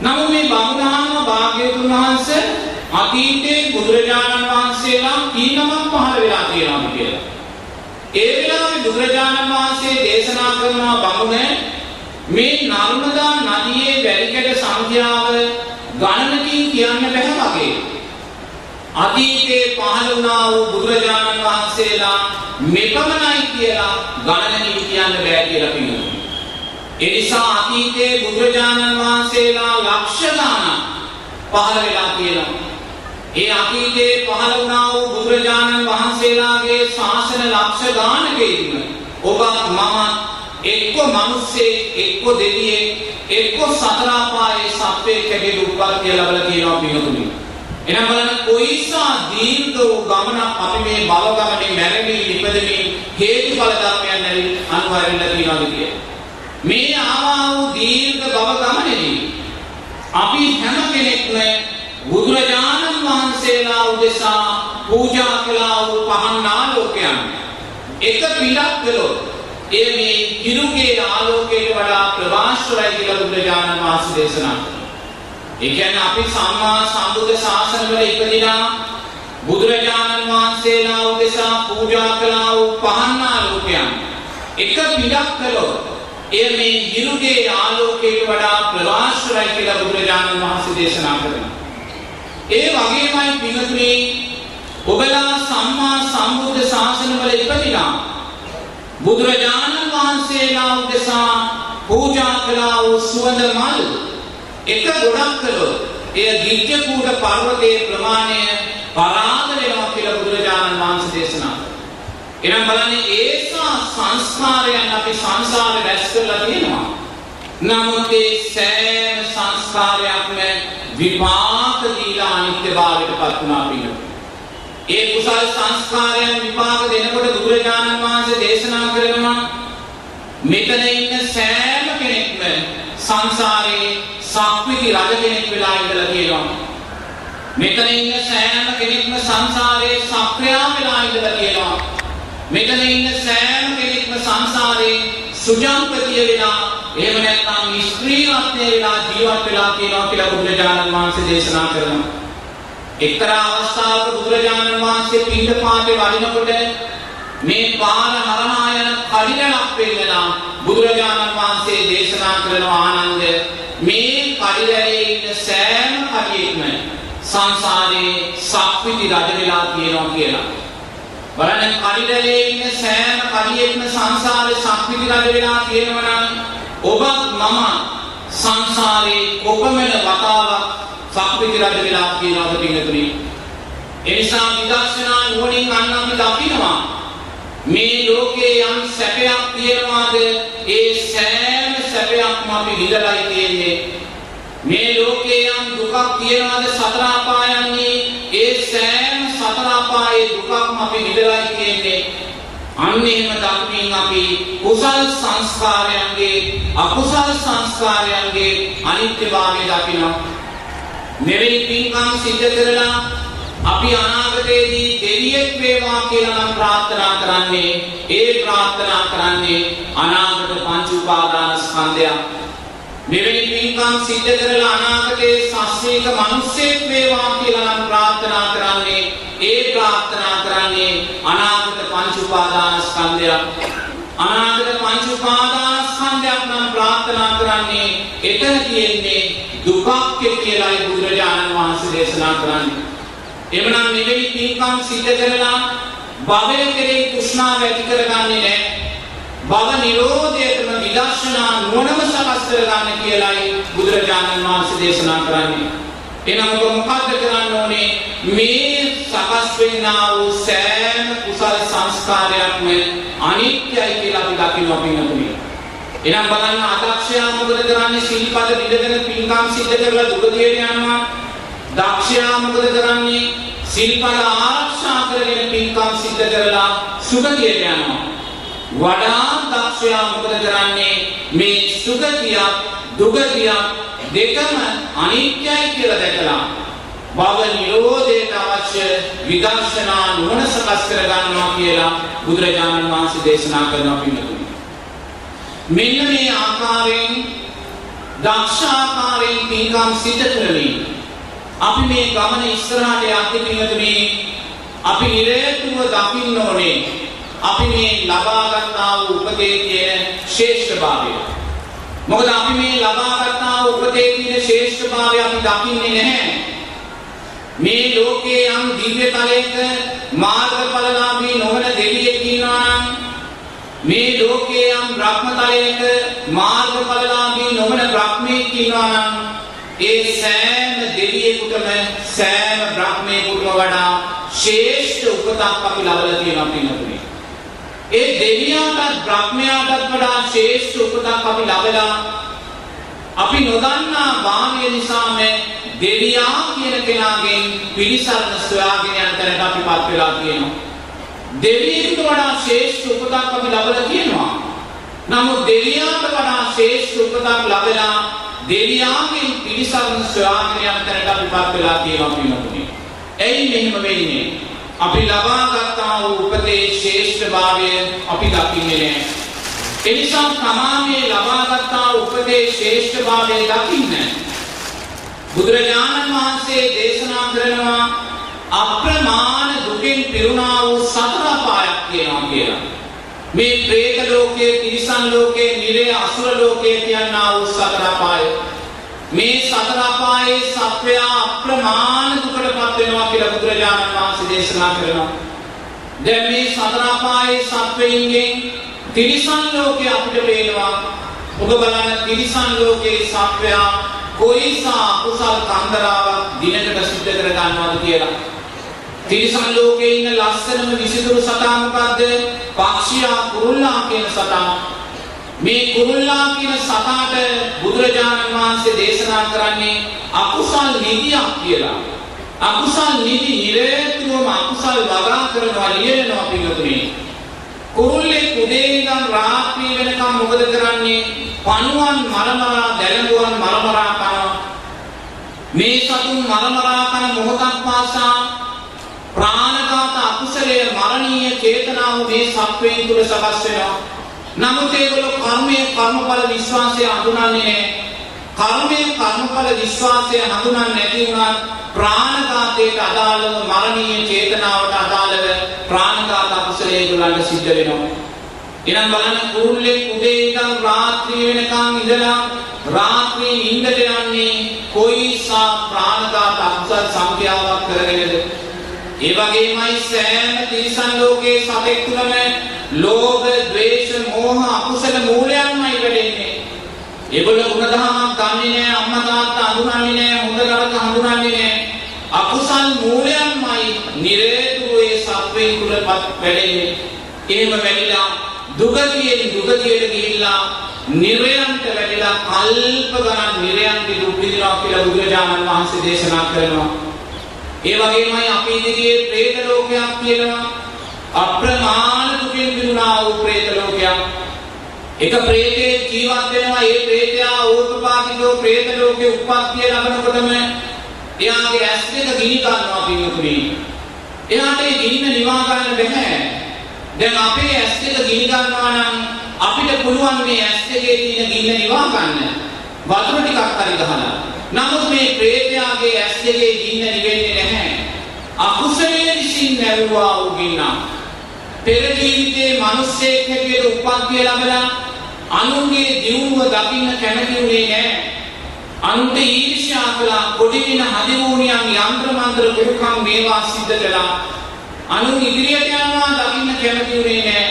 නමුත් මේ බමුණ අහනවා භාග්‍යවතුන් වහන්සේ අතීතයේ බුදුරජාණන් වහන්සේලා කීනමක් පහළ වෙලා තියෙනවද කියලා. ඒ වෙලාවේ බුදුරජාණන් වහන්සේ දේශනා කරනවා බමුණ මේ නර්මදා නදියේ වැලිකඩ සංඛ්‍යාව ගණනකින් කියන්න බැහැ වගේ. අතීතයේ පහළ වුණා වූ බුදුරජාණන් වහන්සේලා මෙපමණයි කියලා ගණනකින් කියන්න බෑ කියලා පිළිගන්නවා. ඒ නිසා අතීතයේ බුදුරජාණන් වහන්සේලා ලක්ෂ ගණන් පහළ වෙලා තියෙනවා. ඒ අතීතයේ පහළ වුණා වූ බුදුරජාණන් වහන්සේලාගේ ශාසන ලක්ෂ ගානකයේදීම ඔබ මම එක්ක මිනිස්සේ එක්ක දෙවියෙක් එක්ක සතර අපායේ සත්වයේ කැඩේ උප්පත්තිය ලැබලා තියෙනවා පිටුතුනි. එහෙනම් බලන්න කොයිසා දීර්ඝ වූ ගමනක් අපි මේ භව ගමනේ මැරෙමින් ඉපදෙමින් හේතුඵල ධර්මයන් නැරි අනුවරින්න තියෙනවාද කියලා. මේ ආවා වූ දීර්ඝ භව ගමනේදී අපි හැම කෙනෙක්ම බුදුරජාණන් වහන්සේලා උදෙසා පූජා කළා වූ පහන් ආලෝකයන් එක පිටක් කළොත් එය මේ හිරුගේ ආලෝකයට වඩා ප්‍රභාස්වරයි කියලා බුදුරජාණන් වහන්සේ දේශනා කළා. ඒ කියන්නේ අපි සම්මා සම්බුද්ධ ශාසනවල ඉපදිනා බුදුරජාණන් වහන්සේලා උදෙසා පූජා කළා වූ පහන් ආලෝකයන් එක පිටක් කළොත් එය මේ හිරුගේ ආලෝකයට වඩා ප්‍රභාස්වරයි කියලා බුදුරජාණන් වහන්සේ දේශනා කරනවා. ඒ වගේමයි පින්තුනේ ඔබලා සම්මා සම්බුද්ධ ශාසනවල ඉපදිනා බුදුරජාණන් වහන්සේලා උදෙසා පූජා කළා වූ සුවඳ මල් එක ගොඩක් කළොත් එය ගිජ්ජකූට පර්වතයේ ප්‍රමාණය පරාද වෙනවා කියලා බුදුරජාණන් වහන්සේ දේශනා කළා. එනම් බලන්නේ ඒසා සංස්කාරයන් අපි සංසාරේ රැස් කරලා තියෙනවා. නමුත් ඒ සෑම සංස්කාරයක්ම විපාක දීලා අනිත්‍යභාවයට පත් වුණා පිළිගන්න. ඒ කුසල් සංස්කාරයන් විපාක දෙනකොට බුදුරජාණන් වහන්සේ දේශනා කරනවා මෙතන ඉන්න සෑම කෙනෙක්ම සංසාරේ සක්විති රජ කෙනෙක් වෙලා ඉඳලා තියෙනවා. මෙතන ඉන්න සෑම කෙනෙක්ම සංසාරේ සක්‍රියා වෙලා ඉඳලා තියෙනවා. මෙතන ඉන්න සෑම කෙනෙක්ම සංසාරේ සුජම්පතිය වෙලා එහෙම නැත්නම් ස්ත්‍රීවත්වයේ වෙලා ජීවත් වෙලා තියෙනවා කියලා බුදුරජාණන් වහන්සේ දේශනා කරනවා. එක්තරා අවස්ථාවක බුදුරජාණන් වහන්සේ පිණ්ඩපාතේ වඩිනකොට මේ පාර හරහා යන කඩිරණක් පෙන්නලා බුදුරජාණන් වහන්සේ දේශනා කරන ආනන්ද මේ කඩිරැලේ ඉන්න සෑම කඩියෙක්ම සංසාරේ සක්විති රජ වෙලා තියෙනවා කියලා. බලන්න කඩිරැලේ ඉන්න සෑම කඩියෙක්ම සංසාරේ සක්විති රජ වෙලා තියෙනවා නම් ඔබත් මම සංසාරේ කොපමණ වතාවක් සක්විති රජ වෙලා කියනවද පින්නතුනි? එනිසා විදර්ශනා නුවණින් අන්න අපි දකිනවා මේ ලෝකේ යම් සැපයක් තියෙනවාද? ඒ සෑම සැපයක්ම අපි විඳලායි තියෙන්නේ. මේ ලෝකේ යම් දුකක් තියෙනවාද සතර අපායන්නේ ඒ සෑම සතර අපායේ දුකක්ම අපි විඳලායි තියෙන්නේ. අන්න එහෙම දක්මින් අපි කුසල් සංස්කාරයන්ගේ අකුසල් සංස්කාරයන්ගේ අනිත්‍යභාවය දකිනවා. මෙවැනි පින්කම් සිද්ධ කරලා අපි අනාගතයේදී දෙවියෙක් වේවා කියලා නම් ප්‍රාර්ථනා කරන්නේ ඒ ප්‍රාර්ථනා කරන්නේ අනාගත පංච උපාදාන ස්කන්ධය මෙවැනි පින්කම් සිද්ධ කරලා අනාගතයේ සස්්‍රීක මිනිස්සෙක් වේවා කියලා නම් ප්‍රාර්ථනා කරන්නේ ඒ ප්‍රාර්ථනා කරන්නේ අනාගත පංච උපාදාන ස්කන්ධය අනාගත පංච උපාදාන ස්කන්ධයක් නම් ප්‍රාර්ථනා කරන්නේ එතන තියෙන්නේ දුකක් කියලායි බුදුරජාණන් වහන්සේ දේශනා කරන්නේ එමනම් මෙවැනි පින්කම් සිද්ධ කරලා භවය කෙරෙහි තෘෂ්ණාව ඇති කරගන්නේ නැහැ. භව නිරෝධයටම විදර්ශනා නුවණම සකස් කරගන්න කියලායි බුදුරජාණන් වහන්සේ දේශනා කරන්නේ. එනම ඔබ මොකද්ද කරන්න ඕනේ? මේ සකස් වෙන්නා වූ සෑම කුසල සංස්කාරයක්ම අනිත්‍යයි කියලා අපි දකින්න පින්නතුනි. එනම් බලන්න අදක්ෂයා මොකද කරන්නේ? සිල්පද විදගෙන පින්කම් සිද්ධ කරලා දුගතියට යනවා. දක්ෂයා මොකද කරන්නේ? සිල්පද ආරක්ෂා කරගෙන පින්කම් සිද්ධ කරලා සුගතියට යනවා. වඩා දක්ෂයා මොකද කරන්නේ? මේ සුගතිය දුගතිය දෙකම අනිත්‍යයි කියලා දැකලා භව නිරෝධයට අවශ්‍ය විදර්ශනා නුවණ සකස් කර ගන්නවා කියලා බුදුරජාණන් වහන්සේ දේශනා කරනවා පින්නතුනි. මෙන්න මේ ආකාරයෙන් දක්ෂ ආකාරයෙන් පින්කම් සිද්ධ කරමින් අපි මේ ගමන ඉස්සරහට යද්දී පින්වතුනි අපි නිරේතුව දකින්න ඕනේ අපි මේ ලබා ගන්නා වූ උපදේ කියන ශ්‍රේෂ්ඨභාවය. මොකද අපි මේ ලබා ගන්නා වූ උපදේ කියන ශ්‍රේෂ්ඨභාවය අපි දකින්නේ නැහැ. මේ ලෝකයේ යම් දිව්‍ය තලයක මාර්ගඵලලාභී නොවන දෙවියෙක් ඉන්නවා නම් මේ ලෝකයේ යම් බ්‍රහ්ම තලයක මාර්ගඵලලාභී නොවන බ්‍රහ්මයෙක් ඉන්නවා නම් ඒ සෑම දෙවියෙකුටම සෑම බ්‍රහ්මයෙකුටම වඩා ශ්‍රේෂ්ඨ උපතක් අපි ලබලා තියෙනවා පින්වතුනි. ඒ දෙවියන්ටත් බ්‍රහ්මයාටත් වඩා ශ්‍රේෂ්ඨ උපතක් අපි ලබලා අපි නොදන්නා භාවය නිසාම දෙවියා කියන කෙනාගෙන් පිළිසරණ සොයාගෙන යන තැනට අපිපත් වෙලා තියෙනවා. දෙවියෙකුට වඩා ශ්‍රේෂ්ඨ උපතක් අපි ලබලා තියෙනවා. නමුත් දෙවියාට වඩා ශ්‍රේෂ්ඨ උපතක් ලැබලා දෙවියාගෙන් පිළිසරණ සොයාගෙන යන තැනට අපිපත් වෙලා තියෙනවා පින්වතුනි. එයි මෙහෙම වෙන්නේ. අපි ලබා ගන්නා වූ උපතේ ශ්‍රේෂ්ඨභාවය අපි දකින්නේ නැහැ. එනිසා තමාගේ ලබා ගන්නා උපතේ ශ්‍රේෂ්ඨභාවය දකින්න. බුදුරජාණන් වහන්සේ දේශනා කරනවා අප්‍රමාණ දුකින් පිරුණා වූ සතර අපායක් කියනවා කියලා. මේ പ്രേත ලෝකයේ, තිරිසන් ලෝකයේ, නිරය අසුර ලෝකයේ කියනා වූ සතර අපාය. මේ සතර අපායේ සත්වයා අප්‍රමාණ දුකටපත් වෙනවා කියලා බුදුරජාණන් වහන්සේ දේශනා කරනවා. දැන් මේ සතර අපායේ සත්වයින්ගෙන් තිරිසන් ලෝකේ අපිට පේනවා. ඔබ බලන්න තිරිසන් ලෝකයේ සත්වයා කොයිසා කුසල් කන්දරාවක් දිනකට සිද්ධ කර ගන්නවද කියලා. තිරිසන් ලෝකේ ඉන්න ලස්සනම විසිතුරු සතා මොකද්ද? පක්ෂියා කුරුල්ලා කියන සතා. මේ කුරුල්ලා කියන සතාට බුදුරජාණන් වහන්සේ දේශනා කරන්නේ අකුසල් නිදියක් කියලා. අකුසල් නිදි නිරේතුවම අකුසල් වගා කරනවා ලියනවා පිළිතුරේ. කුරුල්ලේ උදේ ඉඳන් රාත්‍රී වෙනකම් මොකද කරන්නේ? පණුවන් මරමරා දැලඟුවන් මරමරා කනවා. මේ සතුන් මරමරා කන මොහොතක් පාසා ප්‍රාණඝාත අකුසලයේ මරණීය චේතනාව මේ සත්වයන් තුල සකස් වෙනවා. නමුත් ඒගොල්ලෝ කර්මයේ කර්මඵල විශ්වාසය හඳුනන්නේ කර්මයේ කර්මඵල විශ්වාසය හඳුනන්නේ නැති වුණත් ප්‍රාණඝාතයට අදාළව මරණීය චේතනාවට අදාළව ප්‍රාණඝාත අකුසලයේ ඒගොල්ලන්ට සිද්ධ වෙනවා. එනම් බලන්න කුරුල්ලේ උදේ ඉඳන් රාත්‍රී වෙනකන් ඉඳලා රාත්‍රී නිින්දට යන්නේ කොයිසා ප්‍රාණඝාත අකුසල සංඛ්‍යාවක් කරගෙනද ඒ වගේමයි සෑම තිරිසන් ලෝකයේ සතෙක් තුළම ලෝභ, ද්වේෂ, මෝහ අකුසල මූලයන්මයි වැඩෙන්නේ. ඒගොල්ලෝ ගුණධර්මයක් දන්නේ නැහැ අම්මා තාත්තා හඳුනන්නේ නැහැ හොඳ නරක හඳුනන්නේ නැහැ අකුසල් මූලයන්මයි නිරේතුරු ඒ සත්වයන් තුලපත් වැඩෙන්නේ. එහෙම වැඩිලා දුගතියෙන් දුගතියට ගිහිල්ලා නිරයන්ට වැඩිලා කල්ප ගණන් නිරයන්ගේ දුක් විඳිනවා කියලා බුදුරජාණන් වහන්සේ දේශනා කරනවා. ඒ වගේමයි අපි ඉදිරියේ പ്രേත ලෝකයක් කියනවා අප්‍රමාණ දුකින් මිදුණා වූ പ്രേත ලෝකයක්. එක പ്രേතේ ජීවත් වෙනවා ඒ പ്രേතයා ඕතුපාතිකෝ പ്രേත ලෝකේ උප්පත්තිය ලබනකොටම එයාගේ ඇස් දෙක ගිනි ගන්නවා පින්තුනි. එයාට ඒ ගිනිම නිවා ගන්න බැහැ. දැන් අපේ ඇස් දෙක ගිනි ගන්නවා නම් අපිට පුළුවන් මේ ඇස් දෙකේ තියෙන ගින්න නිවා ගන්න. වතුර ටිකක් හරි ගහලා. නමුත් මේ പ്രേතයාගේ ඇස් දෙකේ ගින්න නිවෙන්නේ නැහැ. අකුසලයේ විසින් නැරුවා වූ ගින්නක්. පෙර ජීවිතයේ මිනිස්සෙක් හැටියට උපත්ති ලැබලා අනුන්ගේ දියුණුව දකින්න කැමති උනේ නැහැ. අනුන්ට ඊර්ෂ්‍යා කළා, කොටින හදිමුණියන් යంత్ర මන්ත්‍ර කුරුකම් මේවා සිද්ධ කළා. අනුන් ඉදිරියට යනවා දකින්න කැමති උනේ නැහැ.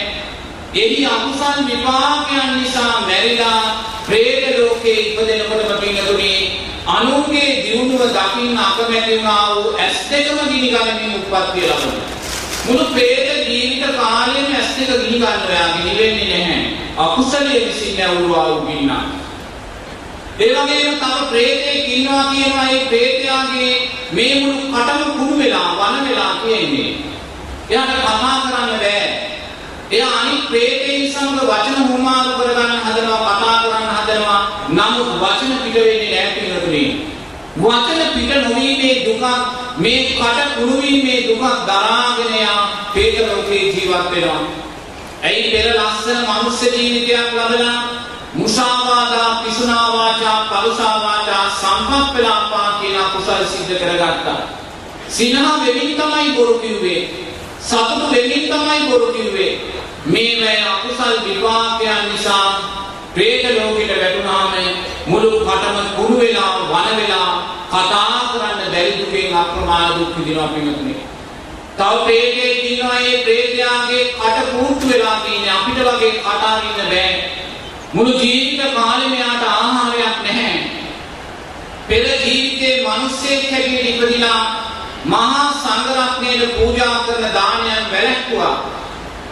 එහි අකුසල් විපාකයන් නිසා මැරිලා പ്രേත ලෝකේ ඉපදෙනකොටම පින්නතුනේ අනුන්ගේ දියුණුව දකින්න අකමැති වුණා වූ ඇස් දෙකම ගිනි ගනිමින් උපත්ති ලැබුණා. මුළු പ്രേත ජීවිත කාලෙම ඇස් දෙක ගිනි ගන්න ඔයාගේ නිවෙන්නේ නැහැ අකුසලයේ විසින් නැවුවා වූ ගින්නා ඒ වගේම තව ප්‍රේතෙක් ඉන්නවා කියනවා ඒ ප්‍රේතයාගේ මේ මුළු කටම කුණු වෙලා වන වෙලා තියෙන්නේ. එයාට කතා කරන්න බෑ. එයා අනිත් ප්‍රේතයන් සමග වචන හුමාරු කරගන්න හදනවා කතා කරන්න හදනවා. නමුත් වචන පිට වෙන්නේ නැහැ පිටුනේ. වචන පිට නොවීමේ දුක මේ කට කුණු වීමේ දුක දරාගෙන යා ප්‍රේත ලෝකේ ජීවත් වෙනවා. ඇයි පෙර ලස්සන මනුස්ස ජීවිතයක් ලබලා මුසාවාදා පිසුනා වාචා පරුසා වාචා සම්පප්පලාපා කියන අකුසල් සිද්ධ කරගත්තා. සිනහ වෙමින් තමයි බොරු කිව්වේ. සතුටු වෙමින් තමයි බොරු කිව්වේ. මේ වේ අකුසල් විපාකයන් නිසා പ്രേත ලෝකෙට වැටුනාම මුළු කටම කුණු වෙලා වන වෙලා කතා කරන්න බැරි දුකෙන් අප්‍රමාණ දුක් විඳිනවා පින්තුනේ. තව ප්‍රේතයෙක් ඉන්නවා ඒ ප්‍රේතයාගේ කට කුරුට්ටු වෙලා තියෙන්නේ අපිට වගේ කට අරින්න බෑ. මුළු ජීවිත කාලෙම යාට ආහාරයක් නැහැ. පෙර ජීවිතේ මිනිස්සෙක් හැටියට ඉපදිලා මහා සංඝරත්නයට පූජා කරන දානයන් වැළැක්වුවා.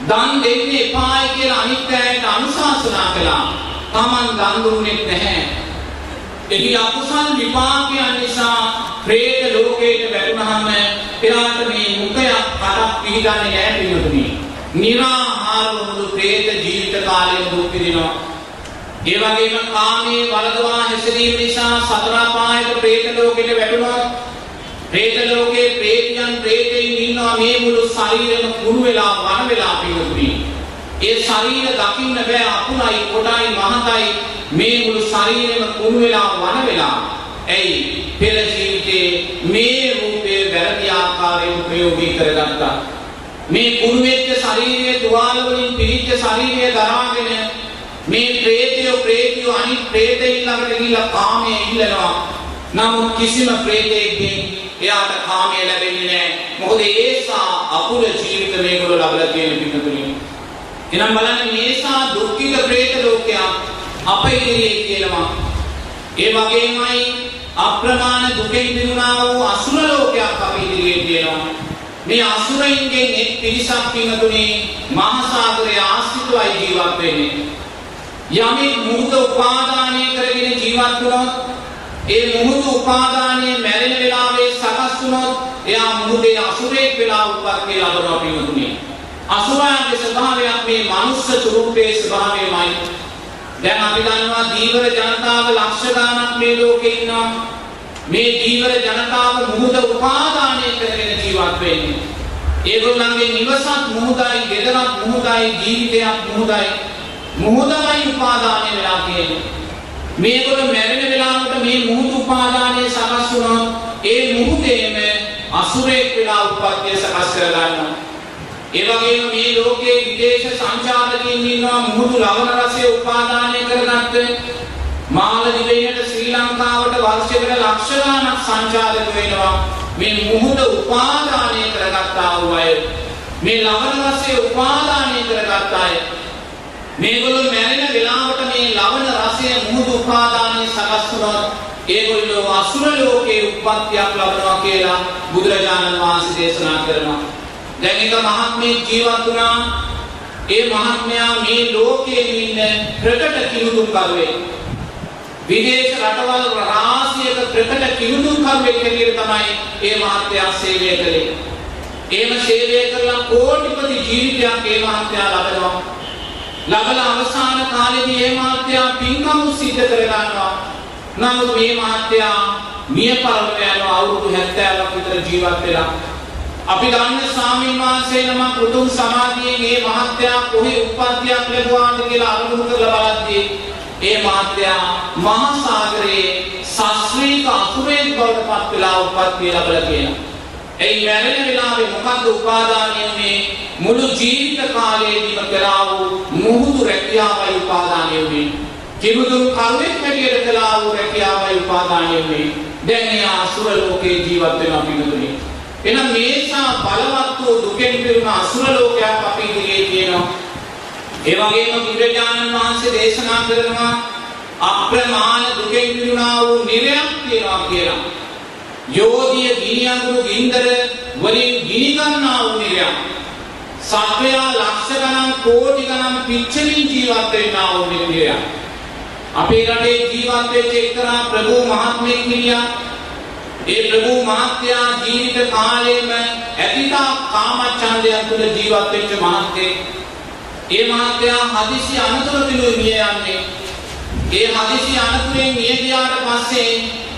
දන් දෙන්න එපායි කියලා අනිත් අයට අනුශාසනා කළා. Taman දන් දුන්නේ නැහැ. එහි අකුසල් විපාකයන් නිසා പ്രേත ලෝකයට වැටුනහම එයාට මේ මුඛයක් කරක් පිළිගන්නේ නැහැ පිළිතුරේ. निराහාරව මුළු പ്രേත ජීවිත කාලය දුක් විඳිනවා. ඒ වගේම කාමයේ වලදවා හැසිරීම නිසා සතර පායක പ്രേත ලෝකෙට වැටුණා. പ്രേත ලෝකේ പ്രേතයන් പ്രേතයින් ඉන්නවා මේ මුළු ශරීරම කුරු වෙලා වර වෙලා පිළිතුරේ. ඒ ශරීර දකින්න බෑ අකුණයි කොටයි මහතයි මේ මුළු ශරීරෙම කුණු වෙලා වන වෙලා. ඇයි පෙර ජීවිතේ මේ රූපේ වැරදි ආකාරයෙන් ප්‍රයෝගී කරගත්තා. මේ කුණු වෙච්ච ශරීරයේ තුවාල වලින් පිරිච්ච ශරීරය දරාගෙන මේ ප්‍රේතයෝ ප්‍රේතියෝ අනිත් ප්‍රේතයින් ළඟට ගිහිල්ලා කාමයේ ඉල්ලනවා. නමුත් කිසිම ප්‍රේතයෙක්ගෙන් එයාට කාමයේ ලැබෙන්නේ නැහැ. මොකද ඒසා අපුල ජීවිත මේගොල්ලෝ ලබලා තියෙන පිටුතුනි. එනම් බලන්න මේසා දුක්ඛිත ප්‍රේත ලෝකයක් අප ඉදිරියේ කියනවා. ඒ වගේමයි අප්‍රමාණ දුකෙන් පිරුණා වූ අසුර ලෝකයක් අප ඉදිරියේ තියෙනවා. මේ අසුරයින්ගෙන් එක් පිරිසක් පිටුතුනි මහා සාගරයේ ආශ්‍රිතවයි ජීවත් වෙන්නේ. යමෙක් මුහුද උපාදානය කරගෙන ජීවත් වුණොත් ඒ මුහුද උපාදානයේ මැරෙන වෙලාවේ සකස් වුණොත් එයා මුහුදේ අසුරෙක් වෙලා උප්පත්ති ලබනවා පින්තුනේ. අසුරාගේ ස්වභාවයක් මේ මනුස්ස ස්වරූපයේ ස්වභාවයමයි. දැන් අපි දන්නවා දීවර ජනතාව ලක්ෂ ගණනක් මේ ලෝකේ ඉන්නවා. මේ දීවර ජනතාව මුහුද උපාදානය කරගෙන ජීවත් වෙන්නේ. ඒගොල්ලන්ගේ නිවසත් මුහුදයි, ගෙදරත් මුහුදයි, ජීවිතයත් මුහුදයි. මුහුදමයි උපාදානය වෙලා තියෙන්නේ. මේගොල්ලෝ මැරෙන වෙලාවට මේ මුහුදු උපාදානය සකස් වුණොත් ඒ මුහුදේම අසුරෙක් වෙලා උප්පත්තිය සකස් කරගන්නවා. ඒ වගේම මේ ලෝකයේ විදේශ සංචාරකයන් ඉන්නවා මුහුදු ලවණ රසය උපාදානය කරගත්ත මාලදිවයිනට ශ්‍රී ලංකාවට වර්ෂයකට ලක්ෂ ගණනක් සංචාරක වෙනවා. මේ මුහුද උපාදානය කරගත්තා වූ අය මේ ලවණ රසය උපාදානය කරගත්ත අය මේගොල්ලෝ මැරෙන වෙලාවට මේ අන්නේ ලවණ රසය මුහුදු උපාදානයේ සකස් වුණොත් ඒගොල්ලෝ අසුර ලෝකේ උප්පත්තියක් ලබනවා කියලා බුදුරජාණන් වහන්සේ දේශනා කරනවා. දැන් එක මහත්මයෙක් ජීවත් වුණා. ඒ මහත්මයා මේ ලෝකයේ ඉන්න ප්‍රකට කිනුතුම් කරුවේ. විදේශ රටවල් රාශියක ප්‍රකට කිනුතුම් කරුවෙක් හැටියට තමයි ඒ මහත්මයා සේවය කළේ. එහෙම සේවය කරලා කෝටිපති ජීවිතයක් ඒ මහත්මයා ලබනවා. ලබලා අවසාන කාලේදී මේ මහත්මයා පින්කම් සිද්ධ කර ගන්නවා. නමුත් මේ මහත්මයා මිය පරලොව යනවා අවුරුදු 70ක් විතර ජීවත් වෙලා. අපි දන්න ස්වාමීන් වහන්සේ නමක් උතුම් සමාධියෙන් මේ මහත්මයා කොහේ උප්පත්තියක් ලැබුවාද කියලා අනුමුද කරලා බලද්දී ඒ මහත්මයා මහා සාගරයේ සස්ත්‍රීක අසුරෙන් බවට පත් වෙලා උප්පත්තිය ලැබලා කියනවා. එයි මැරෙන වෙලාවේ මොකද්ද උපාදානය මේ මුළු ජීවිත කාලයේදීම කළා වූ මුහුදු රැකියාවයි උපාදානය වුනේ. කිමුදුන් කරුවෙක් හැටියට කළා වූ රැකියාවයි උපාදානය වුනේ. දැන් එයා අසුර ලෝකේ ජීවත් වෙනවා පිටුදුනේ. එහෙනම් මේසා බලවත් වූ දුකෙන් පිරුණ අසුර ලෝකයක් අපි ඉදිරියේ තියෙනවා. ඒ වගේම බුදුරජාණන් වහන්සේ දේශනා කරනවා අප්‍රමාණ දුකෙන් පිරුණා වූ නිරයක් තියෙනවා කියලා. යෝධිය ගිනි අඟුරු ගින්දර වලින් ගිනි ගන්නා වූ නිරයක්. සත්වයා ලක්ෂ ගණන් කෝටි ගණන් පිච්චමින් ජීවත් වෙන්නා වූ නිරයක්. අපේ රටේ ජීවත් වෙච්ච එක්තරා ප්‍රභූ මහත්මයෙක් හිටියා. ඒ ප්‍රභූ මහත්මයා ජීවිත කාලයේම ඇතිතා කාමච්ඡන්දයන් තුළ ජීවත් වෙච්ච මහත්මයෙක්. ඒ මහත්මයා හදිසි අනතුරකිනුයි මිය යන්නේ. ඒ හදිසි අනතුරෙන් මිය ගියාට පස්සේ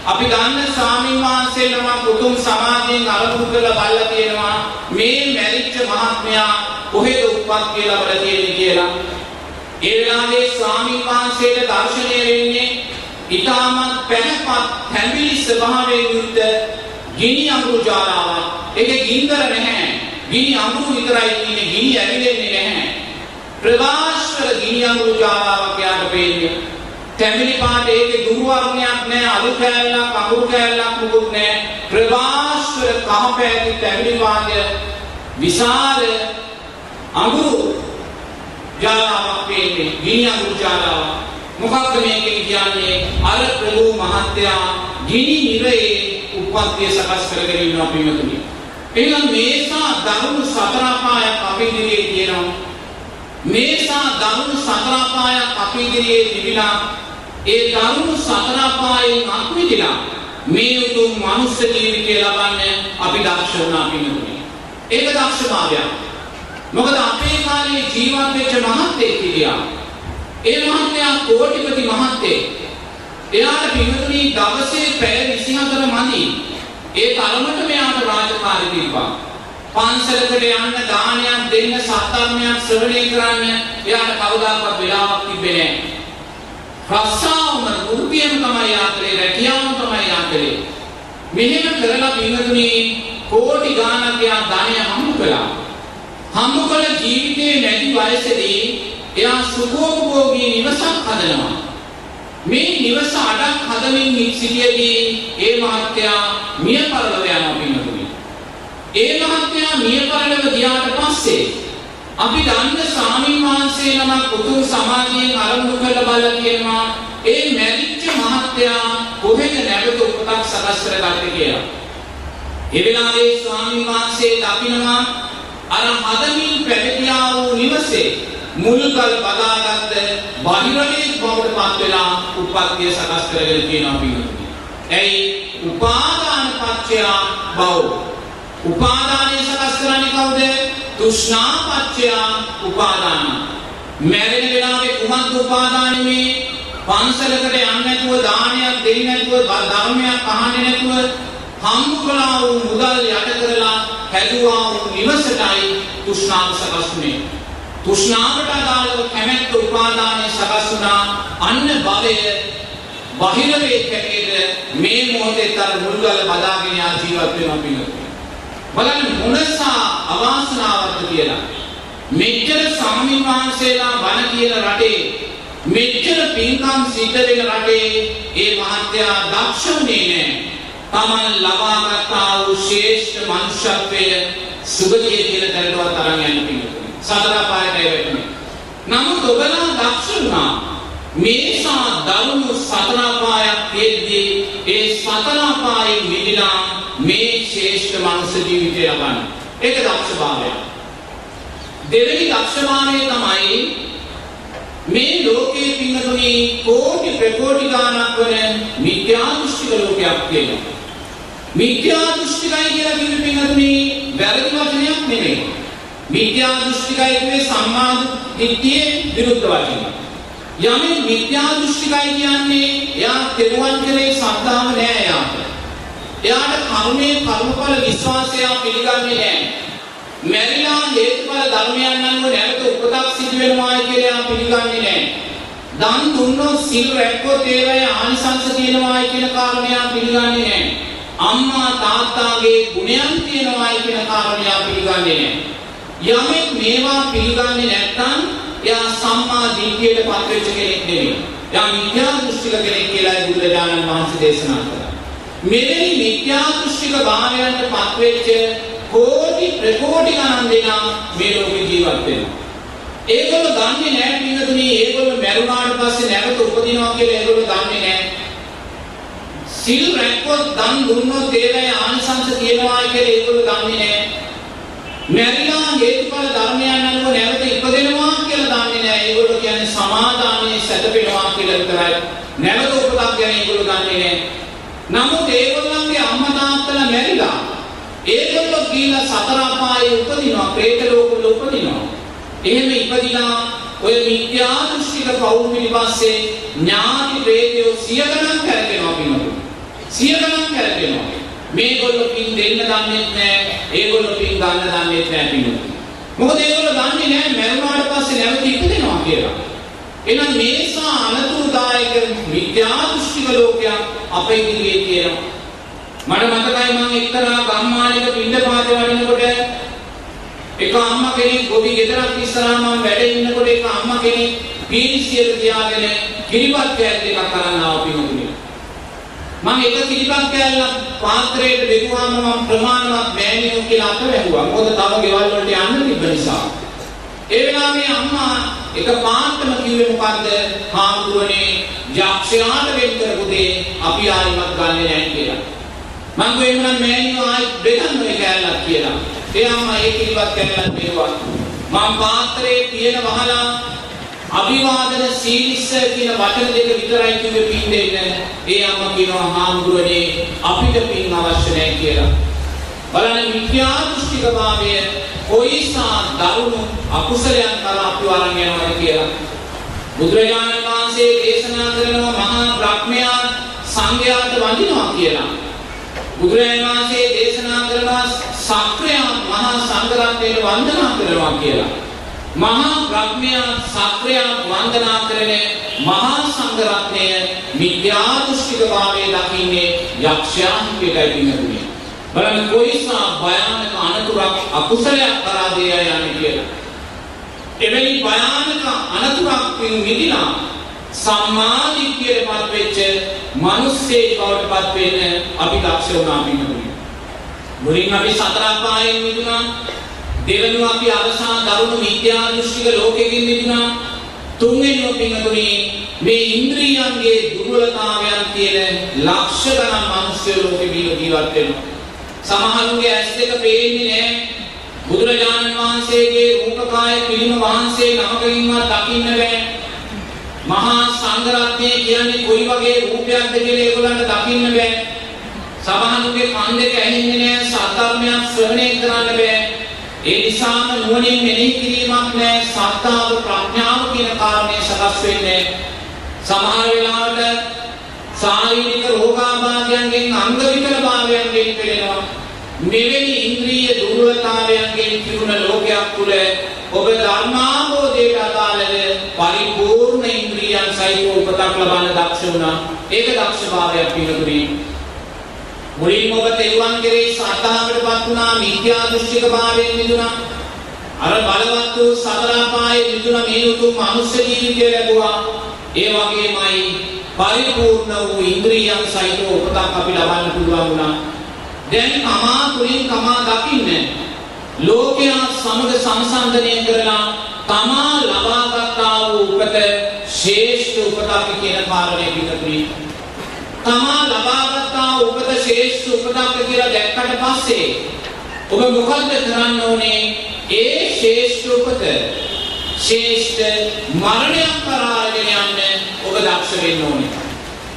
අපි ගන්න ස්වාමීන් වහන්සේ නමක් උතුම් සමාධියෙන් අරමුණු කරලා බලලා තියෙනවා මේ මැරිච්ච මහත්මයා කොහෙද උප්පත්තිය ලැබලා තියෙන්නේ කියලා. ඒ වෙලාවේ ස්වාමීන් වහන්සේට දර්ශනය වෙන්නේ ඊටමත් පැහැපත් හැඹිලි ස්වභාවයෙන් යුක්ත ගිනි අඟුරු ජාලාවක්. ඒකේ ගින්දර නැහැ. ගිනි අඟුරු විතරයි තියෙන්නේ. ගිනි ඇවිලෙන්නේ නැහැ. ප්‍රවාශ්වර ගිනි අඟුරු ජාලාවක් යාට පේන්නේ. තැඹිලි පාට ඒකේ දුරු වර්ණයක් නැහැ අලු කෑල්ලක් අඟුරු කෑල්ලක් මුකුත් නැහැ ප්‍රභාස්වර කහ පැහැති තැඹිලි පාට විශාල අඟුරු ජාලාවක් පේන්නේ ගිනි අඟුරු ජාලාවක් මොකක්ද මේකෙන් කියන්නේ අර ප්‍රභු මහත්තයා ගිනි නිරයේ උප්පත්තිය සකස් කරගෙන ඉන්නවා පින්වතුනි එහෙනම් මේසා දරුණු සතර අපායක් අපේ ඉදිරියේ තියෙනවා මේසා දරුණු සතර අපායක් අපේ ඉදිරියේ තිබිලා ඒ දරුණු සතර අපායෙන් අත්මිදලා මේ උතුම් මනුස්ස ජීවිතය ලබන්න අපි දක්ෂ වුණා පින්තුනේ. ඒක දක්ෂභාවයක්. මොකද අපේ කාලේ ජීවත් වෙච්ච මහත්තයෙක් හිටියා. ඒ මහත්තයා කෝටිපති මහත්තයෙක්. එයාට පින්තුනේ දවසේ පැය 24 මදි. ඒ තරමට මෙයාට රාජකාරී තිබ්බා. පන්සලකට යන්න දානයක් දෙන්න සත්ධර්මයක් ශ්‍රවණය කරන්න එයාට කවදාකවත් වෙලාවක් තිබෙන්නේ නැහැ. රස්සාවම වෘත්තියම තමයි යාත්‍රේ රැකියාවම තමයි යාත්‍රේ. මෙහෙම කරලා පින්වතුනි කෝටි ගාණක් යා ධනය හම්බ කළා. හම්බ කළ ජීවිතයේ නැති වයසේදී එයා සුඛෝපභෝගී නිවසක් හදනවා. මේ නිවස අඩක් හදමින් සිටියේදී ඒ මහත්තයා මිය පරලොව යනවා පින්වතුනි. ඒ මහත්තයා මිය පරලොව ගියාට පස්සේ අපි දන්න ස්වාමීන් වහන්සේ නමක් උතුම් සමාධියෙන් අරමුණු කරලා බලලා කියනවා ඒ මැරිච්ච මහත්තයා කොහෙද නැවත උපතක් සකස් කරගත්තේ කියලා. ඒ වෙලාවේ ස්වාමීන් වහන්සේ දකිනවා අර හදමින් පැවතියා වූ නිවසේ මුල්කල් බදාගත්ත බහිරණේ බවට පත් වෙලා උපත්ය සකස් කරගෙන තියෙනවා පිළිතුරු. ඇයි උපාදාන පත්‍ය බව. උපාදානය සකස් කරන්නේ කවුද? තෘෂ්ණාපච්චය උපාදාන. මැරෙන වෙලාවේ කුමක්ද උපාදානෙ මේ? පන්සලකට යන්නේ නැතුව දානයක් දෙන්නේ නැතුව ධර්මයක් අහන්නේ නැතුව හම්බ කළා වූ මුදල් යට කරලා හැදුවා වූ නිවසටයි තෘෂ්ණාව සකස් වුනේ. තෘෂ්ණාවට අදාළව කැමැත්ත උපාදානය සකස් වුණා. අන්න භවය බාහිර වේකකේද මේ මොහොතේ තර මුල්ගල බදාගෙන යා ජීවත් වෙනවා පිළිතුරු. බලන්න මොනසා අවාසනාවක්ද කියලා. මෙච්චර ස්වාමීන් වහන්සේලා බණ කියන රටේ මෙච්චර පින්කම් සිද්ධ වෙන රටේ ඒ මහත්තයා දක්ෂුනේ නෑ. තමන් ලබාගත්තා වූ ශ්‍රේෂ්ඨ මනුෂ්‍යත්වය සුගතිය කියන තැනටවත් අරන් යන්න පිළිතුරු. සතර පායටයි වැටුනේ. නමුත් ඔබලා දක්ෂ වුණා. මේ මේසා දරුණු සතර අපායක් තියෙද්දී ඒ සතර අපායෙන් මිදලා මේ ශ්‍රේෂ්ඨ මනුෂ්‍ය ජීවිතය ලබන්න. ඒක දක්ෂභාවයක්. දෙවෙනි දක්ෂභාවය තමයි මේ ලෝකයේ පින්නතුනි කෝටි ප්‍රකෝටි ගාණක් වන මිත්‍යා දෘෂ්ටික ලෝකයක් තියෙනවා. මිත්‍යා දෘෂ්ටිකයි කියලා කිව්වෙ පින්නතුනි වැරදි වචනයක් නෙමෙයි. මිත්‍යා දෘෂ්ටිකයි කියන්නේ සම්මා දිට්ඨියේ විරුද්ධ වචනයක්. යමෙක් මිත්‍යා දෘෂ්ටිකයි කියන්නේ එයා තෙරුවන් කෙරේ ශ්‍රද්ධාව නෑ එයාට. එයාට කර්මයේ කර්මඵල විශ්වාසය පිළිගන්නේ නෑ. මැරිලා හේතුඵල ධර්මයන් අනුව නැවත උපතක් සිදු වෙනවායි කියලා එයා පිළිගන්නේ නෑ. දන් දුන්නොත් සිල් රැක්කොත් ඒවයේ ආනිසංස තියෙනවායි කියන කාරණය පිළිගන්නේ නෑ. අම්මා තාත්තාගේ ගුණයන් තියෙනවායි කියන කාරණය පිළිගන්නේ නෑ. යමෙක් මේවා පිළිගන්නේ නැත්නම් එයා සම්මා දිට්ඨියට පත් වෙච්ච කෙනෙක් නෙවෙයි. එයා මිත්‍යා දෘෂ්ටික කෙනෙක් කියලා බුදුරජාණන් වහන්සේ දේශනා කළා. මෙවැනි මිත්‍යා දෘෂ්ටික භාවයන්ට පත් වෙච්ච කෝටි ප්‍රකෝටි ගණන් දෙනා මේ ලෝකේ ජීවත් වෙනවා. ඒගොල්ලෝ දන්නේ නැහැ පින්වතුනි ඒගොල්ලෝ මැරුණාට පස්සේ නැවත උපදිනවා කියලා ඒගොල්ලෝ දන්නේ නැහැ. සිල් රැක්කොත් දන් දුන්නොත් ඒවැය ආනිසංස තියෙනවා කියලා ඒගොල්ලෝ දන්නේ නැහැ. මැරිලා හේතුඵල ධර්මයන් අනුව නැවත ඉපදෙනවා කියලා දන්නේ නැහැ. ඒගොල්ලෝ කියන්නේ සමාදානයේ සැතපෙනවා කියලා විතරයි. නැවත උපතක් ගැන ඒගොල්ලෝ දන්නේ නැහැ. නමුත් ඒගොල්ලන්ගේ අම්මා තාත්තලා මැරිලා ඒගොල්ලෝ කියලා සතර අපායේ උපදිනවා, പ്രേත ලෝකවල උපදිනවා. එහෙම ඉපදිලා ඔය මිත්‍යා දෘෂ්ටික පවුල් පිළිපස්සේ ඥාති ප්‍රේතයෝ සිය ගණන් කරගෙනවා පිනවලු. සිය ගණන් කරගෙනවා. මේගොල්ලෝ පින් දෙන්න දන්නේ නැහැ. ඒගොල්ලෝ පින් ගන්න දන්නේ නැහැ පින්වතුනි. මොකද ඒගොල්ලෝ දන්නේ නැහැ මරුණාට පස්සේ නැවත ඉපදෙනවා කියලා. එහෙනම් මේසා අනතුරුදායක විද්‍යා දෘෂ්ටික ලෝකයක් අපේ ඉදිරියේ තියෙනවා. මට මතකයි මම එක්තරා ගම්මානයක පින්දපාත වඩිනකොට එක අම්මා කෙනෙක් ගොවි ගෙදරක් ඉස්සරහා මම වැඩ ඉන්නකොට එක අම්මා කෙනෙක් පීරිසියට තියාගෙන කිරිපත් කෑල්ල දෙකක් අරන් ආවා පින්වතුනි. මම එක කිරිපත් කෑල්ලක් පාත්‍රයට බෙදුවාම මම ප්‍රමාණවත් මෑණියෝ කියලා අත වැහුවා. මොකද තව ගෙවල් වලට යන්න තිබ්බ නිසා. ඒ වෙලාවේ අම්මා එක පාන්තම කිව්වේ මොකද්ද? හාමුදුරනේ යක්ෂයාට වෙන් කරපු දේ අපි ආයිමත් ගන්නෙ නැහැ කියලා. මම කියනවා මෑණියෝ ආයි බෙදන්න මේ කෑල්ලක් කියලා. ඒ අම්මා ඒ කිරිපත් කෑල්ලක් බෙදුවා. මම පාත්‍රයේ පියන වහලා අභිවාදන සීලිස්ස කියන වචන දෙක විතරයි කිව්වේ පින් දෙන්න. ඒ අම්මා කියනවා හාමුදුරනේ අපිට පින් අවශ්‍ය නැහැ කියලා. බලන්න මිත්‍යා දෘෂ්ටික භාවය කොයිසා දරුණු අකුසලයන් කරා අපි වරන් යනවද කියලා. බුදුරජාණන් වහන්සේ දේශනා කරනවා මහා බ්‍රහ්මයා සංඝයාට වඳිනවා කියලා. බුදුරජාණන් වහන්සේ දේශනා කරනවා සක්‍රයා මහා සංඝරත්නයට වන්දනා කරනවා කියලා. මහා බ්‍රහ්මයා සක්‍රයා වන්දනා කරන මහා සංඝරත්නය මිත්‍යා දෘෂ්ටික භාවයේ දකින්නේ යක්ෂයන් කියලායි පින්නතුනේ. බලන්න කොයිසා භයානක අනතුරක් අකුසලයක් කරා දෙය යන්නේ කියලා. එවැනි භයානක අනතුරක් මිදිලා සම්මාදිට්ඨියටපත් වෙච්ච මිනිස්සෙක් බවටපත් වෙන්න අපි දක්ෂ වුණා පින්නතුනේ. මුලින් අපි සතර අපායෙන් මිදුණා දෙවෙනුව අපි අවසාන දරුණු මිත්‍යා දෘෂ්ටික ලෝකෙකින් මිදුණා. තුන්වෙනුව පින්තුනි මේ ඉන්ද්‍රියන්ගේ දුර්වලතාවයන් තියෙන ලක්ෂ ගණන් මිනිස්සු ලෝකෙ ජීවත් වෙනවා. සමහරුගේ ඇස් දෙක පේන්නේ නැහැ. බුදුරජාණන් වහන්සේගේ රූපකාය පිළිම වහන්සේ නමකින්වත් දකින්න බෑ. මහා සංඝරත්නය කියන්නේ කොයි වගේ රූපයක්ද කියලා ඒගොල්ලන්ට දකින්න බෑ. සමහරුගේ කන් දෙක ඇහෙන්නේ නැහැ, සත්‍යර්මයක් ශ්‍රවණය කරන්න බෑ. ඒ නිසාම නුවණින් මෙනෙහි කිරීමක් නැහැ සත්‍තාව ප්‍රඥාව කියන කාරණේ සකස් වෙන්නේ. සමහර වෙලාවට ශාරීරික රෝගාබාධයන්ගෙන් අංග විකලභාවයන්ගෙන් පෙළෙනවා. මෙවැනි ඉන්ද්‍රිය දුර්වලතාවයන්ගෙන් පිරුණ ලෝකයක් තුළ ඔබ ධර්මාභෝධයට අදාළව පරිපූර්ණ ඉන්ද්‍රියන් සහිත උපතක් ලබන්න දක්ෂ වුණා. ඒක දක්ෂභාවයක් පිළිතුරේ. මුලින්ම ඔබ තෙරුවන් කෙරෙහි ශ්‍රද්ධාවටපත් වුණා මිත්‍යා දෘෂ්ටික භාවයෙන් මිදුණා. අර බලවත් වූ සතර අපායේ මිදුණා මේ උතුම් මනුෂ්‍ය ජීවිතය ලැබුවා. ඒ වගේමයි පරිපූර්ණ වූ ඉන්ද්‍රියයන් සහිත උපතක් අපි ලබන්න පුළුවන් වුණා. දැන් තමා තුලින් තමා දකින්න ලෝකයා සමග සංසන්දනය කරලා තමා ලබාගත්තා වූ උපත ශ්‍රේෂ්ඨ උපතක් කියන කාරණය පිටුපිරි තමා ලබාගත්තා උපත ශ්‍රේෂ්ඨ උපතක් කියලා දැක්කට පස්සේ ඔබ මොකද්ද කරන්න ඕනේ ඒ ශ්‍රේෂ්ඨ උපත ශ්‍රේෂ්ඨ මරණයක් කරාගෙන යන්න ඔබ දක්ෂ වෙන්න ඕනේ.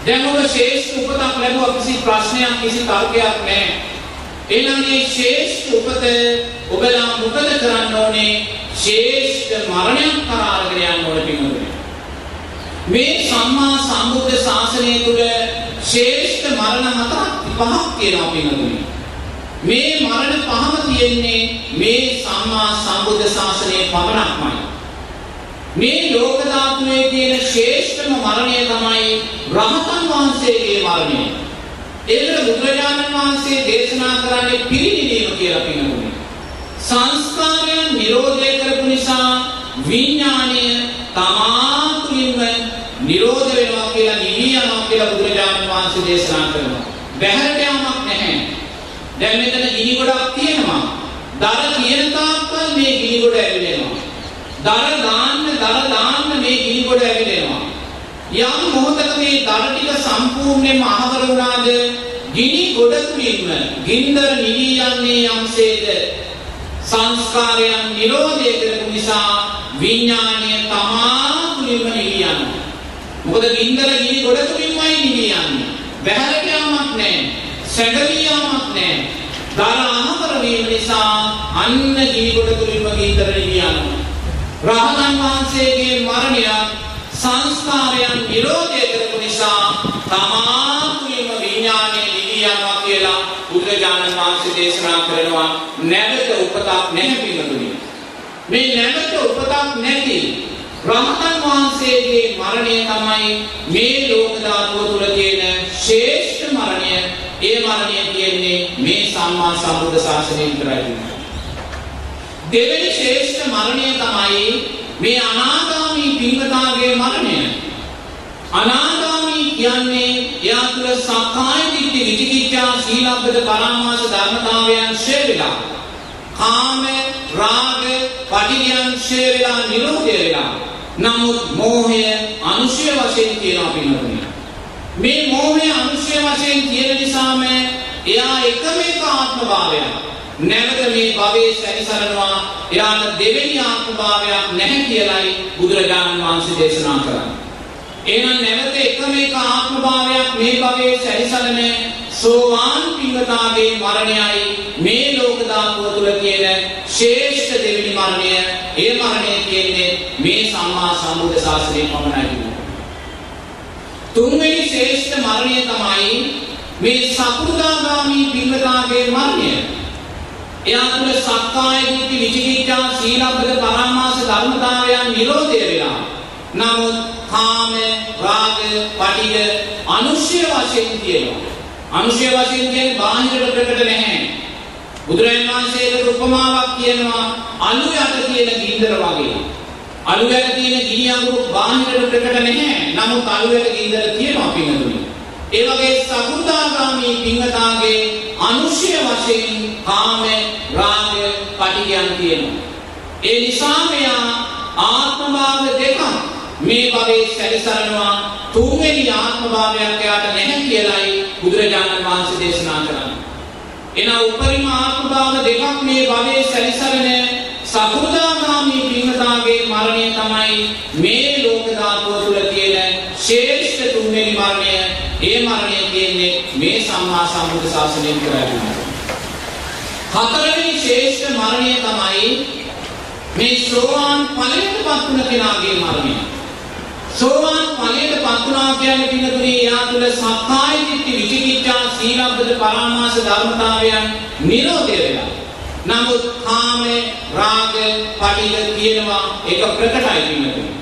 දැන් ඔබ ශ්‍රේෂ්ඨ උපතක් ලැබුවා කිසි ප්‍රශ්නයක් කිසි තර්කයක් නැහැ. ඊළඟේ ශ්‍රේෂ්ඨ උපත ඔබලා මොකද කරන්න ඕනේ? ශ්‍රේෂ්ඨ මරණයක් කරාගෙන යන්න ඕනේ පින්වතුනි. මේ සම්මා සම්බුද්ධ ශාසනය තුල ශ්‍රේෂ්ඨ මරණ හතරක් පහක් තියෙනවා පින්වතුනි. මේ මරණ පහම තියෙන්නේ මේ සම්මා සම්බුද්ධ ශාසනයේ පමණක්මයි. මේ ලෝක ධාතුවේ තියෙන ශ්‍රේෂ්ඨම මරණය තමයි රහතන් වහන්සේගේ මරණය. ඒකට බුදුරජාණන් වහන්සේ දේශනා කරන්නේ පිරිනිවීම කියලා පිළිගන්නේ. සංස්කාරයන් නිරෝධය කරපු නිසා විඥාණය තමා තුළින්ම නිරෝධ වෙනවා කියලා නිවි යනවා කියලා බුදුරජාණන් වහන්සේ දේශනා කරනවා. බැහැරට යamak නැහැ. දැන් මෙතන ගිනි ගොඩක් තියෙනවා. දර තියෙන තාක්කල් මේ ගිනි ගොඩ ඇවිලෙනවා. දර දාන්න දර දාන්න මේ ගිනි ගොඩ ඇවිලෙනවා. යම් මොහොතක මේ දර ටික සම්පූර්ණයෙන්ම අහවර වුණාද ගිනි ගොඩ තුලින්ම ගින්දර නිවි යන්නේ යම්සේද සංස්කාරයන් නිරෝධය කරපු නිසා විඥාණය තමා තුලින්ම නිවි යනවා. මොකද ගින්දර ගිනි ගොඩ තුලින්මයි නිවි යන්නේ. බහැරට යamak නැහැ. සැඟවියාමක් නැහැ. දර අහවර වීම නිසා අන්න ගිනි ගොඩ තුලින්ම ගින්දර නිවි යනවා. රහතන් වහන්සේගේ මරණය සංස්කාරයන් නිරෝධය කරපු නිසා තමා තුළින්ම විඥානය නිවි යනවා කියලා බුදුරජාණන් වහන්සේ දේශනා කරනවා නැවත උපතක් නැහැ පිළිතුරු. මේ නැවත උපතක් නැති රහතන් වහන්සේගේ මරණය තමයි මේ ලෝක ධාතුව තුල තියෙන ශ්‍රේෂ්ඨ මරණය. ඒ මරණය කියන්නේ මේ සම්මා සම්බුද්ධ ශාසනය විතරයි. දෙවෙනි ශ්‍රේෂ්ඨ මරණය තමයි මේ අනාගාමී පින්වතාගේ මරණය. අනාගාමී කියන්නේ එයා තුළ සක්කාය දිට්ඨි විචිකිච්ඡා සීලබ්බත පරාමාස ධර්මතාවයන් ෂේ වෙලා. කාම රාග පටිඝයන් ෂේ වෙලා නිරෝධය වෙලා. නමුත් මෝහය අනුශය වශයෙන් තියෙනවා පින්වතුනි. මේ මෝහය අනුශය වශයෙන් තියෙන නිසාම එයා එකම එක ආත්ම භාවයක්. නැවත මේ භවයේ සැරිසරනවා එයාට දෙවෙනි ආත්මභාවයක් නැහැ කියලයි බුදුරජාණන් වහන්සේ දේශනා කරන්නේ. එහෙනම් නැවත එකම එක ආත්මභාවයක් මේ භවයේ සැරිසරන සෝවාන් පින්වතාගේ මරණයයි මේ ලෝක ධාතුව තුල තියෙන ශ්‍රේෂ්ඨ දෙවෙනි මරණය. ඒ මරණය කියන්නේ මේ සම්මා සම්බුද්ධ ශාසනයේ පමණයි. තුන්වෙනි ශ්‍රේෂ්ඨ මරණය තමයි මේ සකුදාගාමි පින්වතාගේ මරණය. එයා තුළ සක්කාය දිට්ඨි විචිකිච්ඡා සීලබ්බත පරාමාස ධර්මතාවයන් නිරෝධය වෙලා. නමුත් කාම රාග පටිඝ අනුශය වශයෙන් තියෙනවා. අනුශය වශයෙන් කියන්නේ බාහිරට ප්‍රකට නැහැ. බුදුරජාණන් වහන්සේකට උපමාවක් කියනවා අලු යට තියෙන ගින්දර වගේ. අලු යට තියෙන ගිනි අඟුරු බාහිරට ප්‍රකට නැහැ. නමුත් අලු යට ගින්දර තියෙනවා පින්නතුනි. ඒ වගේ සකුදාගාමී පින්වතාගේ අනුශය වශයෙන් කාම රාග පටිඝයන් තියෙනවා. ඒ නිසා මෙයා ආත්මභාව දෙකක් මේ භවයේ සැරිසරනවා තුන්වෙනි ආත්මභාවයක් එයාට නැහැ කියලයි බුදුරජාණන් වහන්සේ දේශනා කරන්නේ. එන උපරිම ආත්මභාව දෙකක් මේ භවයේ සැරිසරන සකුදාගාමී පින්වතාගේ මරණය තමයි මේ ලෝක ධාතුව තුළ තියෙන ශ්‍රේෂ්ඨ තුන්වෙනි මරණය. ඒ මරණය කියන්නේ මේ සම්මා සම්බුද්ධ ශාසනයෙන් කරන්නේ. හතරවෙනි ශ්‍රේෂ්ඨ මරණය තමයි මේ සෝවාන් ඵලයටපත් වුණ කෙනාගේ මරණය. සෝවාන් ඵලයටපත් වුණා කියන්නේ පින්නතුනේ එයා තුළ සක්කාය දිට්ඨි විචිකිච්ඡා සීලබ්බත පරාමාස ධර්මතාවයන් නිරෝධය වෙලා. නමුත් කාම රාග පටිඝ කියනවා ඒක ප්‍රකටයි පින්නතුනේ.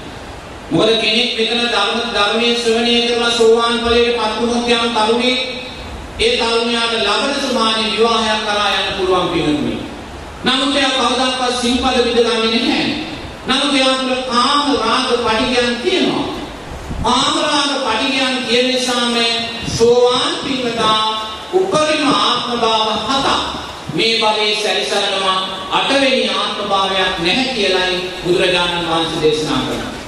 මොකද කෙනෙක් මෙතන ධර්ම ධර්මයේ ශ්‍රවණය කරලා සෝවාන් ඵලයටපත් වුණොත් යම් තරුණෙක් ඒ තරුණයාට ලබන සමාජ විවාහයක් කරා යන්න පුළුවන් පිළිතුරුයි. නමුත් එයා කවදාවත් සිංපද විදගන්නේ නැහැ. නමුත් එයා තුළ කාම රාග පටිඝයන් තියෙනවා. කාම රාග පටිඝයන් තියෙන නිසාම සෝවාන් පින්වතා උපරිම ආත්ම භාව හතක් මේ භවයේ සැරිසරනවා අටවෙනි ආත්ම භාවයක් නැහැ කියලයි බුදුරජාණන් වහන්සේ දේශනා කරන්නේ.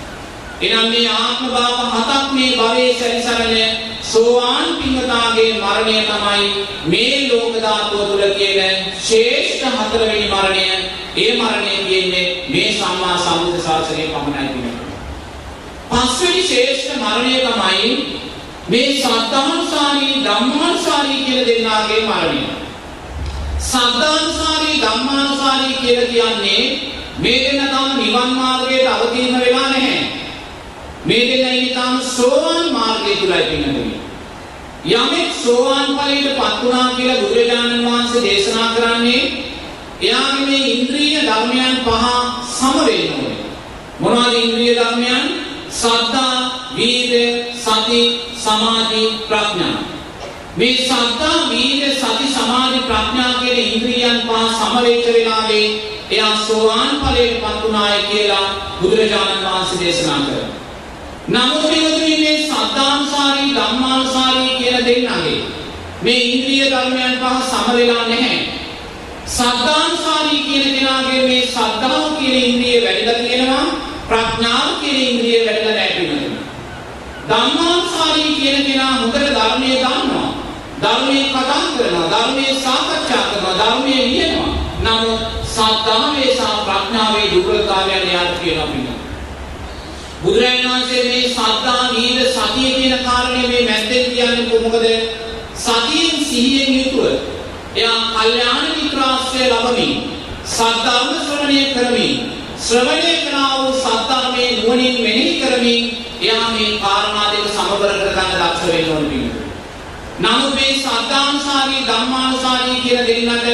එනම් මේ ආත්ම භාව හතක් මේ භවයේ සැරිසරන සෝවාන් පින්වතාගේ මරණය තමයි මේ ලෝක ධාතුව තුල කියන ශ්‍රේෂ්ඨ හතරවෙනි මරණය. ඒ මරණය කියන්නේ මේ සම්මා සම්බුද්ධ ශාසනයේ පමණයි පිළිගන්නේ. පස්වෙනි ශ්‍රේෂ්ඨ මරණය තමයි මේ සද්ධානුසාරී ධම්මානුසාරී කියලා දෙන්නාගේ මරණය. සද්ධානුසාරී ධම්මානුසාරී කියලා කියන්නේ මේ දෙන්න තාම නිවන් මාර්ගයට අවතීර්ණ වෙලා නැහැ. මේ දෙන්න ඉන්නේ තාම සෝවාන් මාර්ගය තුලයි පින්නතුනි. යමෙක් සෝවාන් ඵලයට පත් වුණා කියලා බුදුරජාණන් වහන්සේ දේශනා කරන්නේ එයාගේ මේ ඉන්ද්‍රිය ධර්මයන් පහ සම වෙන්න ඕනේ. මොනවද ඉන්ද්‍රිය ධර්මයන්? සද්ධා, වීර්ය, සති, සමාධි, ප්‍රඥා. මේ සද්ධා, වීර්ය, සති, සමාධි, ප්‍රඥා කියන ඉන්ද්‍රියන් පහ සම වෙච්ච වෙලාවේ එයා සෝවාන් ඵලයට පත් වුණායි කියලා බුදුරජාණන් වහන්සේ දේශනා කරනවා. නමුත් පිළිතුරු මේ සද්ධානුසාරී ධම්මානුසාරී කියන දෙන්නගේ මේ ඉන්ද්‍රිය ධර්මයන් පහ සම වෙලා නැහැ. සද්ධානුසාරී කියන කෙනාගේ මේ සද්ධාව කියන ඉන්ද්‍රිය වැඩිලා තියෙනවා ප්‍රඥාව කියන ඉන්ද්‍රිය වැඩිලා නැහැ පිළිතුරු. ධම්මානුසාරී කියන කෙනා හොඳට ධර්මයේ දන්නවා. ධර්මයේ කතා කරනවා, ධර්මයේ සාකච්ඡා කරනවා, ධර්මයේ ලියනවා. නමුත් සද්ධාවේ සහ ප්‍රඥාවේ දුර්වලතාවයන් යාත් කියනවා පිළිතුරු. බුදුරජාණන් වහන්සේ මේ සද්ධා නීල සතිය කියන කාරණේ මේ මැද්දෙන් කියන්නේ කොහොමද? සතියෙන් සිහියෙන් යුතුව එයා කල්යාණ මිත්‍රාශ්‍රය ලබමින් සද්ධර්ම ශ්‍රවණය කරමින් ශ්‍රවණය කරනා වූ සද්ධර්මයේ නුවණින් මෙනෙහි කරමින් එයා මේ කාරණා දෙක සමබර කරගන්න දක්ෂ වෙන්න ඕන පිළිතුර. නමුත් මේ සද්ධානුසාරී ධම්මානුසාරී කියන දෙන්නට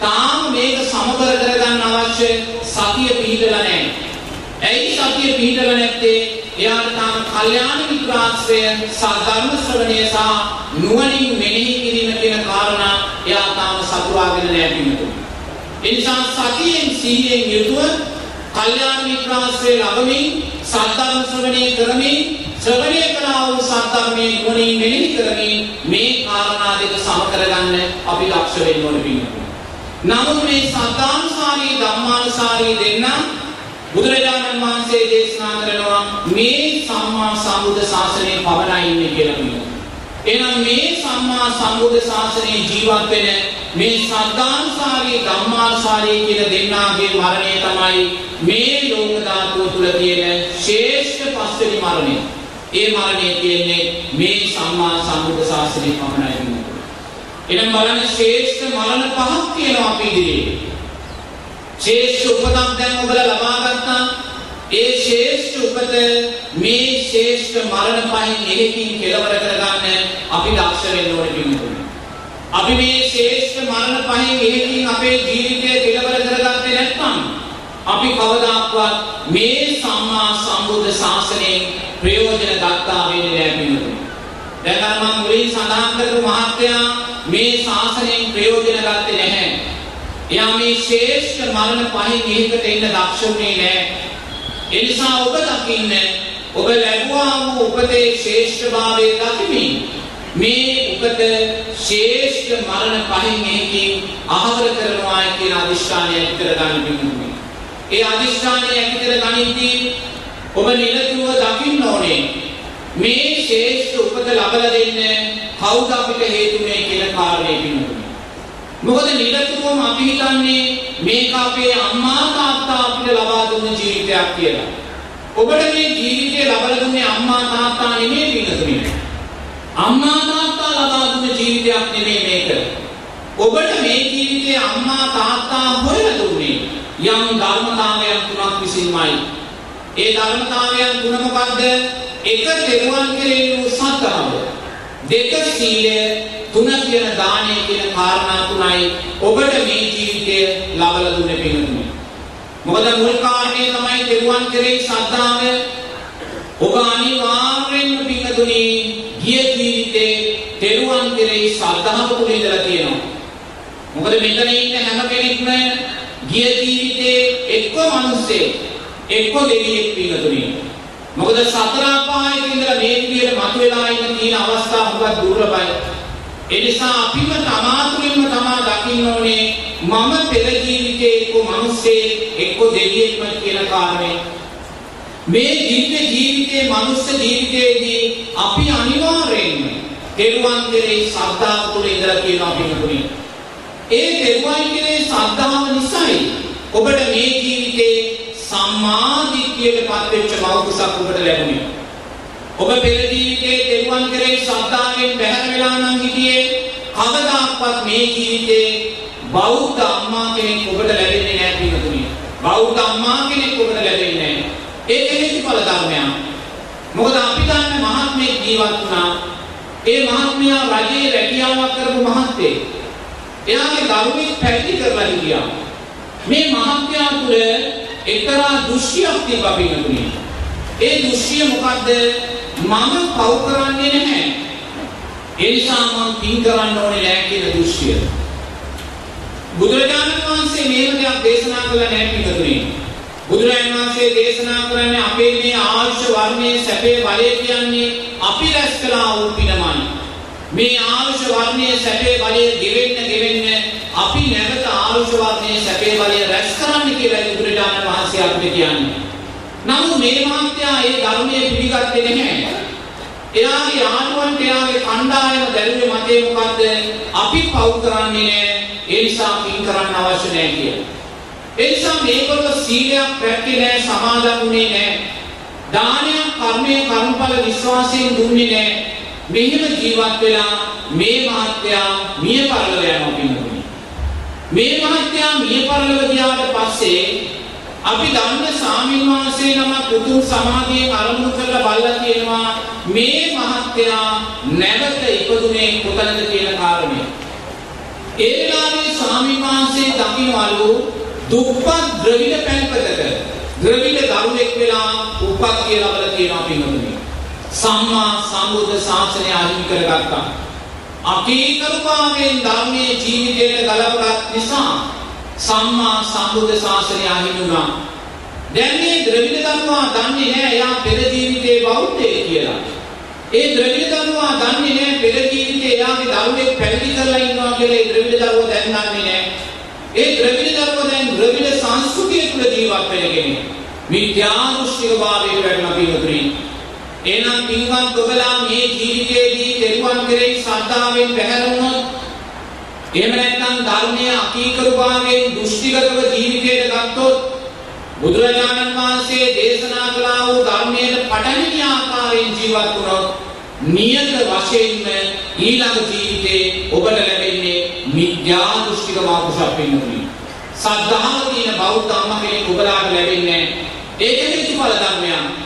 තාම මේක සමබර කරගන්න අවශ්‍ය සතිය පිළිදලා නැහැ. ඇයි සතිය පිහිටව නැත්තේ? එයාට තාම කල්යාණ මිත්‍රාශ්‍රය සාධර්ම ශ්‍රවණය සහ නුවණින් මෙනෙහි කිරීම කියන කාරණා එයා තාම සතුරාගෙන නැහැ පිටු. ඒ නිසා සතියෙන් සීයෙන් යුතුව කල්යාණ මිත්‍රාශ්‍රය ලැබමින් සාධර්ම ශ්‍රවණය කරමින් ශ්‍රවණය කළා වූ සාධර්මයේ නුවණින් මෙනෙහි කරමින් මේ කාරණා දෙක සම කරගන්න අපි ලක්ෂ වෙන්න ඕන පිටු. නමුත් මේ සද්ධානුසාරී ධම්මානුසාරී දෙන්නා බුදුරජාණන් වහන්සේ දේශනා කරනවා මේ සම්මා සම්බුද්ධ ශාසනය පවණයි ඉන්නේ කියලා කියනවා. එහෙනම් මේ සම්මා සම්බුද්ධ ශාසනයේ ජීවත් වෙන මේ සද්ධානුසාරී ධම්මානුසාරී කියන දෙන්නාගේ මරණය තමයි මේ ලෝක ධාතුව තුල තියෙන ශ්‍රේෂ්ඨ පස්වෙනි මරණය. ඒ මරණය කියන්නේ මේ සම්මා සම්බුද්ධ ශාසනයේ පමණයි. එහෙනම් බලන්න ශ්‍රේෂ්ඨ මරණ පහක් තියෙනවා අපි ඉදිරියේ. ශේෂ්ඨ උපතක් දැන් ඔබලා ලබා ගත්තා. ඒ ශේෂ්ඨ උපත මේ ශේෂ්ඨ මරණ පහෙන් එකකින් කෙලවර කරගන්න අපි දක්ෂ වෙන්න ඕනේ පිටුතුනි. අපි මේ ශේෂ්ඨ මරණ පහෙන් එකකින් අපේ ජීවිතය කෙලවර කරගත්තේ නැත්නම් අපි කවදාක්වත් මේ සම්මා සම්බුද්ධ ශාසනයෙන් ප්‍රයෝජන ගත්තා වෙන්නේ නැහැ පිටුතුනි. දැන් අර මම මුලින් සඳහන් කරපු මහත්තයා මේ ශාසනයෙන් ප්‍රයෝජන ගත්තේ නැහැ. එයා මේ ශ්‍රේෂ්ඨ මරණ පහෙන් එකකට එන්න දක්ෂුනේ නෑ. ඒ නිසා ඔබ දකින්න ඔබ ලැබුවා වූ උපතේ ශ්‍රේෂ්ඨභාවය දකිමින් මේ උපත ශ්‍රේෂ්ඨ මරණ පහෙන් එකකින් අහවර කරනවා කියන අදිෂ්ඨානය ඇති කරගන්න පිළිගන්නේ. ඒ අදිෂ්ඨානය ඇති කරගනිද්දී ඔබ නිරතුරුව දකින්න ඕනේ මේ ශ්‍රේෂ්ඨ උපත ලබලා දෙන්න කවුද අපිට හේතුනේ කියන කාරණේ පිළිගන්නේ. මොකද නිරතුරුවම අපි හිතන්නේ මේක අපේ අම්මා තාත්තා අපිට ලබා දුන්න ජීවිතයක් කියලා. ඔබට මේ ජීවිතය ලබා දුන්නේ අම්මා තාත්තා නෙමෙයි පිටුනේ. අම්මා තාත්තා ලබා දුන්න ජීවිතයක් නෙමෙයි මේක. ඔබට මේ ජීවිතේ අම්මා තාත්තා හොයලා දුන්නේ යම් ධර්මතාවයන් තුනක් විසින්මයි. ඒ ධර්මතාවයන් තුන මොකද්ද? එක තෙරුවන් කෙරෙහි වූ සත්‍තාව. දෙක සීලය තුන කියන දානය කියන කාරණා තුනයි ඔබට මේ ජීවිතය ලබලා දුන්නේ පිළිතුරු. මොකද මුල් කාරණේ තමයි දෙවියන් කෙරෙහි ශ්‍රද්ධාව. ඔබ අනිවාර්යෙන්ම පිළිතුරුනි ගිය ජීවිතේ දෙවියන් කෙරෙහි ශ්‍රද්ධාව තුල ඉඳලා තියෙනවා. මොකද මෙතන ඉන්න හැම කෙනෙක්ම ගිය ජීවිතේ එක්ක මිනිස්සේ එක්ක දෙවියෙක් පිළිතුරුනි. මොකද සතර අපායක ඉඳලා මේ විදියට මතුවලා ඉන්න තියෙන අවස්ථා හුඟක් දුර්ලභයි. ඒ නිසා අපිම තමාතුලින්ම තමා දකින්න ඕනේ මම පෙර ජීවිතේ එක්ක මිනිස්සේ එක්ක දෙවියෙක්ම කියන කාරණේ. මේ දිව්‍ය ජීවිතය ජීවිතයේ මනුස්ස ජීවිතයේදී අපි අනිවාර්යයෙන්ම තෙරුවන් කෙරෙහි ශ්‍රද්ධාව තුළ ඉඳලා කියනවා පිටුනේ. ඒ තෙරුවන් කෙරෙහි ශ්‍රද්ධාව නිසායි ඔබට මේ ජීවිතේ සම්මා දිට්ඨියටපත් වෙච්ච මෞකසක් ඔබට ලැබුණේ. ඔබ පෙර ජීවිතේ තෙරුවන් කෙරෙහි ශ්‍රද්ධාවෙන් බැහැර වෙලා නම් හිටියේ කවදාක්වත් මේ ජීවිතේ බෞද්ධ අම්මා කෙනෙක් ඔබට ලැබෙන්නේ නැහැ පිටුනේ. බෞද්ධ අම්මා කෙනෙක් ඔබට ලැබෙන්නේ නැහැ. ඒක හේතුඵල ධර්මයක්. මොකද අපි දන්න මහත්මයෙක් ජීවත් වුණා. ඒ මහත්මයා රජයේ රැකියාවක් කරපු මහත්තයෙක්. එයාගේ දරුවෙක් පැවිදි කරලා හිටියා. මේ මහත්මයා තුළ එක්තරා දෘශ්‍යයක් තිබ්බා පිටුනේ. ඒ දෘශ්‍ය මොකද්ද? මම පව් කරන්නේ නැහැ. ඒ නිසා මම පින් කරන්න ඕනේ නැහැ කියන දෘශ්‍ය. බුදුරජාණන් වහන්සේ මේව දෙයක් දේශනා කළා නැහැ පිටුනේ. බුදුරජාණන් වහන්සේ දේශනා කරන්නේ අපේ මේ ආයුෂ වර්ණයේ සැපේ බලය කියන්නේ අපි රැස් කළා වූ පිනමයි. මේ ආයුෂ වර්ණයේ සැපේ බලය ගෙවෙන්න ගෙවෙන්න අපි නැවත ආයුෂ වර්ණයේ සැපේ බලය රැස් කරන්න කියලා බුදුරජාණන් වහන්සේ අපිට කියන්නේ. නමුත් මේ මහත්යා ඒ ධර්මයේ පිළිගත්තේ නැහැ. එයාගේ යාළුවන්ට එයාගේ කණ්ඩායම දැරුවේ මතේ මොකද්ද? අපි පව් කරන්නේ නැහැ. ඒ නිසා පින් කරන්න අවශ්‍ය නැහැ කියලා. ඒ නිසා මේගොල්ලෝ සීලයක් රැක්කේ නැහැ සමාදන් වුණේ නැහැ. දානයක් කර්මයේ කර්මඵල විශ්වාසයෙන් දුන්නේ නැහැ. මෙහෙම ජීවත් වෙලා මේ මහත්යා මිය පරලව යනවා පින්වතුනි. මේ මහත්යා මිය පරලව ගියාට පස්සේ අපි දන්න සාමින් වහන්සේ නම පුතුන් සමාධියේ අරමුණු කරලා බලලා තියෙනවා මේ මහත්යා නැවත ඉපදුනේ කොතනද කියන කාරණය. ඒ වෙලාවේ සාමින් වහන්සේ දකින්නවලු දුප්පත් ද්‍රවිඩ පැන්පතක ද්‍රවිඩ දරුවෙක් වෙලා උපත්තිය ලබලා තියෙනවා පින්වතුනි. සම්මා සම්බුද්ධ ශාසනය අහිමි කරගත්තා. අකීකරුභාවයෙන් ධර්මයේ ජීවිතයට ගලපගත් නිසා සම්මා සම්බුද්ධ ශාසනය අහිමි වුණා. දැන් මේ ද්‍රවිඩ දරුවා දන්නේ නැහැ එයා පෙර ජීවිතේ බෞද්ධයෙක් කියලා. ඒ ද්‍රවිඩ දරුවා දන්නේ නැහැ පෙර ජීවිතේ එයාගේ දරුවෙක් පැවිදි කරලා ඉන්නවා කියලා ඒ ද්‍රවිඩ දරුවා දැන් දන්නේ නැහැ. ඒ ද්‍රවිඩ දරුවා දැන් ද්‍රවිඩ සංස්කෘතිය තුළ ජීවත් වෙන කෙනෙක්. මිත්‍යා දෘෂ්ටික භාවයට වැටෙන පිළිතුරි. එහෙනම් පින්වත් ඔබලා මේ ජීවිතයේදී තෙරුවන් කෙරෙහි ශ්‍රද්ධාවෙන් බැහැර වුණොත් එහෙම නැත්නම් ධර්මයේ අකීකරු භාවයෙන් දෘෂ්ටිගතව ජීවිතයට ගත්තොත් බුදුරජාණන් වහන්සේ දේශනා කළා වූ ධර්මයේ පටහැනි ආකාරයෙන් ජීවත් වුණොත් නියත වශයෙන්ම ඊළඟ ජීවිතේ ඔබට ලැබෙන්නේ මිත්‍යා දෘෂ්ටික මාකුසක් වෙනුනි. සද්ධාව තියෙන බෞද්ධ අම්මා කෙනෙක් ඔබලාට ලැබෙන්නේ ඒක හේතුඵල ධර්මයක්.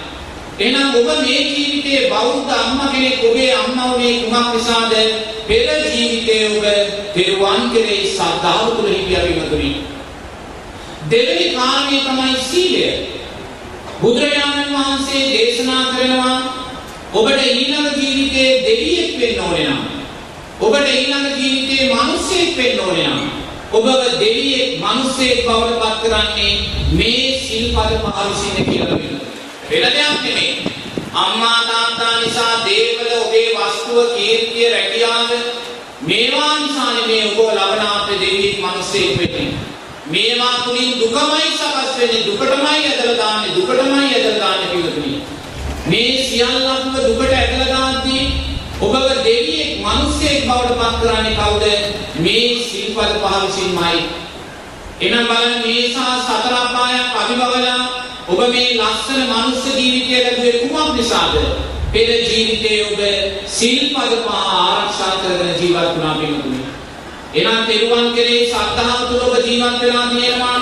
එහෙනම් ඔබ මේ ජීවිතයේ බෞද්ධ අම්මා කෙනෙක් ඔබේ අම්මා වුණේ කුමක් නිසාද? පෙර ජීවිතයේ ඔබ පෙරවන් කෙරෙහි සද්ධාව තුළ හිටියා වෙනුනි. දෙවෙනි කාරණේ තමයි සීලය. බුදුරජාණන් වහන්සේ දේශනා කරනවා ඔබට ඊළඟ ජීවිතයේ දෙවියෙක් වෙන්න ඕනේ නම් ඔබට ඊළඟ ජීවිතයේ මිනිසෙක් වෙන්න ඕනේ නම් ඔබව දෙවියෙක් මිනිසෙක් බවට පත් කරන්නේ මේ සිල්පද පහවිසින් කියලා වෙනවා. වෙන දෙයක් නෙමෙයි. අම්මා තාත්තා නිසා දේවල ඔබේ වස්තුව කීර්තිය රැකියාව මේවා නිසා නෙමේ ඔබ ලබන අපේ දෙවියෙක් මිනිසෙක් වෙන්නේ. මේවා තුලින් දුකමයි සකස් වෙන්නේ දුකටමයි ඇදලා දාන්නේ දුකටමයි ඇදලා දාන්නේ පිළිතුරු. මේ සියල්ලක්ම දුකට ඇදලා දාද්දී ඔබව දෙවියෙක් මිනිසෙක් බවට පත් කරන්නේ කවුද? මේ සිල්පද පහ විසින්මයි. එනම් බලන්න මේසා සතර අපායක් අභිභවලා ඔබ මේ ලස්සන මනුස්ස ජීවිතය ලැබුවේ කුමක් නිසාද? පෙර ජීවිතයේ ඔබ සිල්පද පහ ආරක්ෂා කරගෙන ජීවත් වුණා පිළිතුරු. එනම් තෙරුවන් කෙරේ ශ්‍රද්ධාව තුළ ඔබ ජීවත් වෙලා තියෙනවා.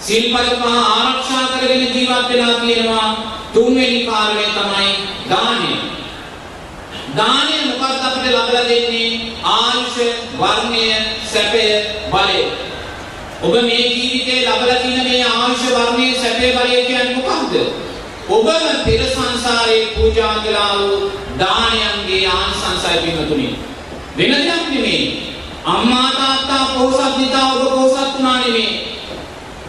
සිල්පද පහ ආරක්ෂා කරගෙන ජීවත් වෙලා තියෙනවා. තුන්වෙනි කාරණය තමයි දානය. දානය මොකක්ද අපිට ලබලා දෙන්නේ? ආයුෂ, වර්ණය, සැපය, බලය. ඔබ මේ ජීවිතේ ලබලා තියෙන මේ ආයුෂ, වර්ණය, සැපය, බලය කියන්නේ මොකක්ද? ඔබම පෙර සංසාරේ පූජා කළා වූ දානයන්ගේ ආනිසංසය පින්තුනි. වෙන දෙයක් නෙමෙයි. අම්මා තාත්තා පොහොසත් නිසා ඔබ පොහොසත් වුණා නෙමෙයි.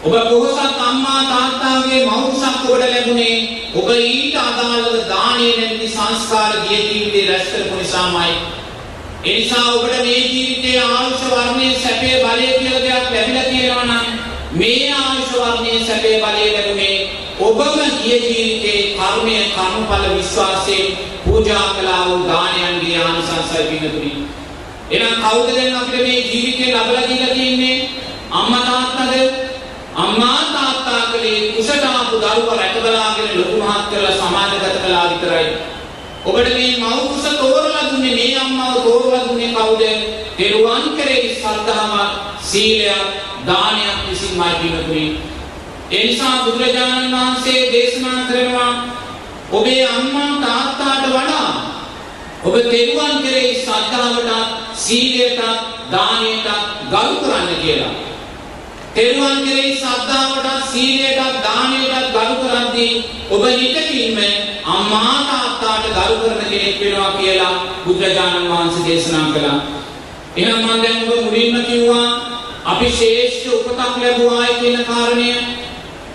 ඔබ පොහොසත් අම්මා තාත්තාගේ මවුසක් ඔබට ලැබුණේ ඔබ ඊට අදාළව දානයේ නැති සංස්කාර ගිය ජීවිතේ රැස් කරපු නිසාමයි. ඒ නිසා ඔබට මේ ජීවිතයේ ආයුෂ වර්ණයේ සැපේ බලය කියලා දෙයක් ලැබිලා තියෙනවා නම් මේ ආයුෂ වර්ණයේ සැපේ බලය ලැබුණේ ඔබම ගිය ජීවිතේ කර්මය කර්මඵල විශ්වාසයෙන් පූජා කළා වූ දානයන්ගේ ආනිසංසය පිණිතුනි. එහෙනම් කවුද දැන් අපිට මේ ජීවිතේ ලබලා දීලා තියෙන්නේ? අම්මා තාත්තද? අම්මා තාත්තා කලේ කුසට ආපු දරුවා රැකබලාගෙන ලොකු මහත් කරලා සමාජගත කළා විතරයි. ඔබට මේ මව් කුස තෝරලා දුන්නේ මේ අම්මව තෝරලා දුන්නේ කවුද? දරුවන් කරේ ශ්‍රද්ධාව, සීලය, දානයක් විසින්මයි පිණිතුනි. ඒ නිසා බුදුරජාණන් වහන්සේ දේශනා කරනවා ඔබේ අම්මා තාත්තාට වඩා ඔබ තෙරුවන් කෙරෙහි ශ්‍රද්ධාවට, සීලයට, දානයට ගරු කරන්න කියලා. තෙරුවන් කෙරෙහි ශ්‍රද්ධාවට, සීලයට, දානයට ගරු කරද්දී ඔබ හිතකින්ම අම්මා තාත්තාට ගරු කරන කෙනෙක් වෙනවා කියලා බුදුරජාණන් වහන්සේ දේශනා කළා. එහෙනම් මම දැන් ඔබ මුලින්ම කිව්වා අපි ශ්‍රේෂ්ඨ උපතක් ලැබුවායි කියන කාරණය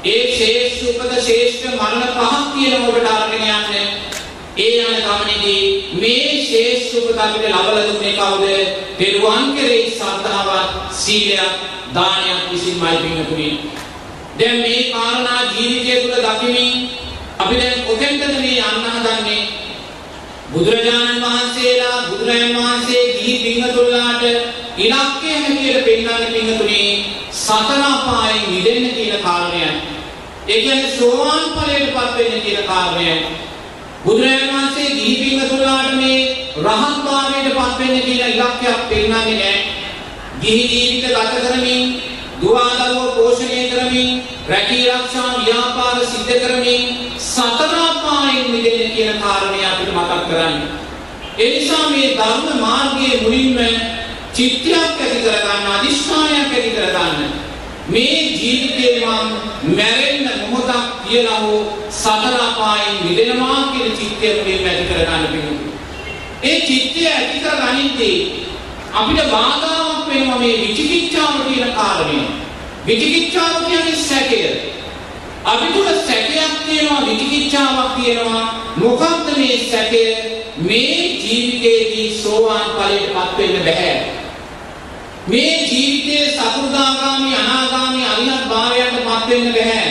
ඒ ශේෂ්ඨ උපත ශේෂ්ඨ මරණ පහක් කියන ඔබට අරගෙන යන්නේ. ඒ යන ගමනේදී මේ ශේෂ්ඨ උපත අපිට ලබලා දුන්නේ කවුද? පෙරුවන් කෙරෙහි ශ්‍රද්ධාවක්, සීලයක්, දානයක් විසින්මයි පින්තුනි. දැන් මේ කාරණා ජීවිතය තුළ දකිමින් අපි දැන් කොතෙන්ද මේ යන්න හදන්නේ? බුදුරජාණන් වහන්සේලා බුදුරජාණන් වහන්සේ ගිහි පින්තුල්ලාට ඉලක්කය හැටියට පෙන්වන්නේ පින්තුනි සතර අපායෙන් මිදෙන්න කියන කාරණයයි. ඒ කියන්නේ සෝවාන් ඵලයටපත් වෙන්න කියන කාරණයයි. බුදුරජාණන් වහන්සේ ගිහි පින්වතුන්ලාට මේ රහත් භාවයටපත් වෙන්න කියන ඉලක්කයක් පෙන්වන්නේ නැහැ. ගිහි ජීවිත ගත කරමින්, දුවදරුවෝ පෝෂණය කරමින්, රැකී ආරක්ෂා ව්‍යාපාර සිද්ධ කරමින් සතර අපායෙන් මිදෙන්න කියන කාරණය අපිට මතක් කරගන්න. ඒ නිසා මේ ධර්ම මාර්ගයේ මුලින්ම චිත්තයක් ඇති කරගන්න, අදිෂ්ඨානයක් ඇති කරගන්න. මේ ජීවිතේ මම මැරෙන්න මොහොතක් කියලා හෝ සතර අපායෙන් මිදෙනවා කියන චිත්තය මුලින්ම ඇති කරගන්න පිණිස. ඒ චිත්තය ඇති කරගනිද්දී අපිට බාධාවක් වෙනවා මේ විචිකිච්ඡාව කියන කාරණය. විචිකිච්ඡාව කියන්නේ සැකය. අපි තුල සැකයක් තියෙනවා විචිකිච්ඡාවක් තියෙනවා. මොකක්ද මේ සැකය? මේ ජීවිතේදී සෝවාන් ඵලයටපත් වෙන්න බෑ. මේ ජීවිතයේ සකෘදාගාමි අනාගාමි අරිහත් භාවයට පත් වෙන්න බෑ.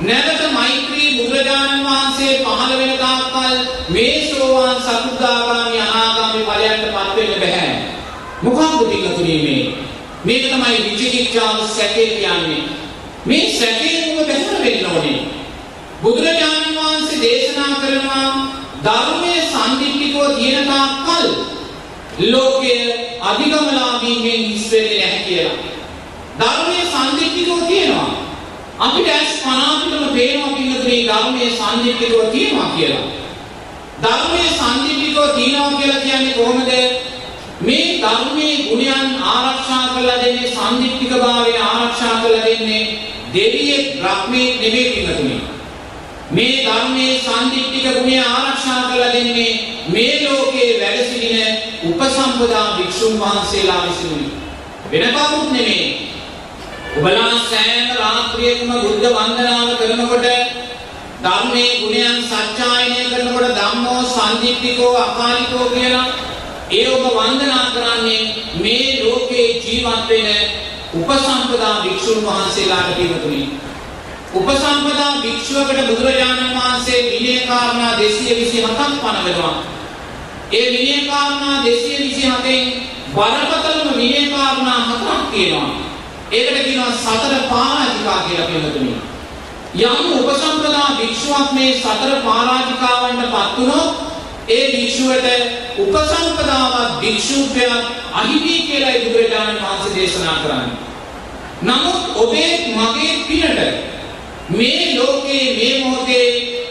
නැවත මෛත්‍රී බුදුරජාණන් වහන්සේ පහළ වෙන තාක්කල් මේ සෝවාන් සකෘදාගාමි අනාගාමි ඵලයට පත් වෙන්න බෑ. මොකක්ද පිටුතුනි මේ? මේක තමයි විචිකිච්ඡාව සැකේ කියන්නේ. මේ සැකයෙන් ඔබ බැහැර වෙන්න ඕනේ. බුදුරජාණන් වහන්සේ දේශනා කරනවා ධර්මයේ සම්දික්කව තියෙන තාක්කල් ලෝකයේ අධිගමලාභීන්ගෙන් හිස් වෙන්නේ නැහැ කියලා. ධර්මයේ සම්දික්කව තියෙනවා. අපිට ඇස් පන අපිටම පේනවා පින්නතුනේ ධර්මයේ සම්දික්කව තියෙනවා කියලා. ධර්මයේ සම්දික්කව තියෙනවා කියලා කියන්නේ කොහොමද? මේ ධර්මයේ ගුණයන් ආරක්ෂා කරලා දෙන්නේ සම්දික්කක භාවය ආරක්ෂා කරලා දෙන්නේ දෙවියෙක් බ්‍රහ්මයේ නෙමෙයි පින්නතුනේ. මේ ධර්මයේ සම්දික්කක ගුණය ආරක්ෂා කරලා දෙන්නේ මේ ලෝකේ වැඩ සිටින උපසම්පදා භික්ෂුන් වහන්සේලා විසිනුයි. වෙන කවුරුත් නෙමෙයි. ඔබලා සෑම රාත්‍රියෙකම බුද්ධ වන්දනාව කරනකොට ධර්මයේ ගුණයන් සත්‍යයනය කරනකොට ධම්මෝ සම්දිත්තිකෝ අකාලිකෝ කියලා ඒ ඔබ වන්දනා කරන්නේ මේ ලෝකේ ජීවත් වෙන උපසම්පදා භික්ෂුන් වහන්සේලාට පිළිතුරුයි. උපසම්පදා භික්ෂුවකට බුදුරජාණන් වහන්සේ විනය කාරණා 227ක් පනවනවා. ඒ විනය කාරණා 227න් බරපතලම විනය කාරණා හතරක් තියෙනවා. ඒකට කියනවා සතර පරාජිකා කියලා පිළිතුරුයි. යම් උපසම්පදා භික්ෂුවක් මේ සතර පරාජිකාවන්ටපත් වුණොත් ඒ භික්ෂුවට උපසම්පදාවත් භික්ෂුත්වයක් අහිමි කියලා බුදුරජාණන් වහන්සේ දේශනා කරන්නේ. නමුත් ඔබේ මගේ පිනට මේ ලෝකේ මේ මොහොතේ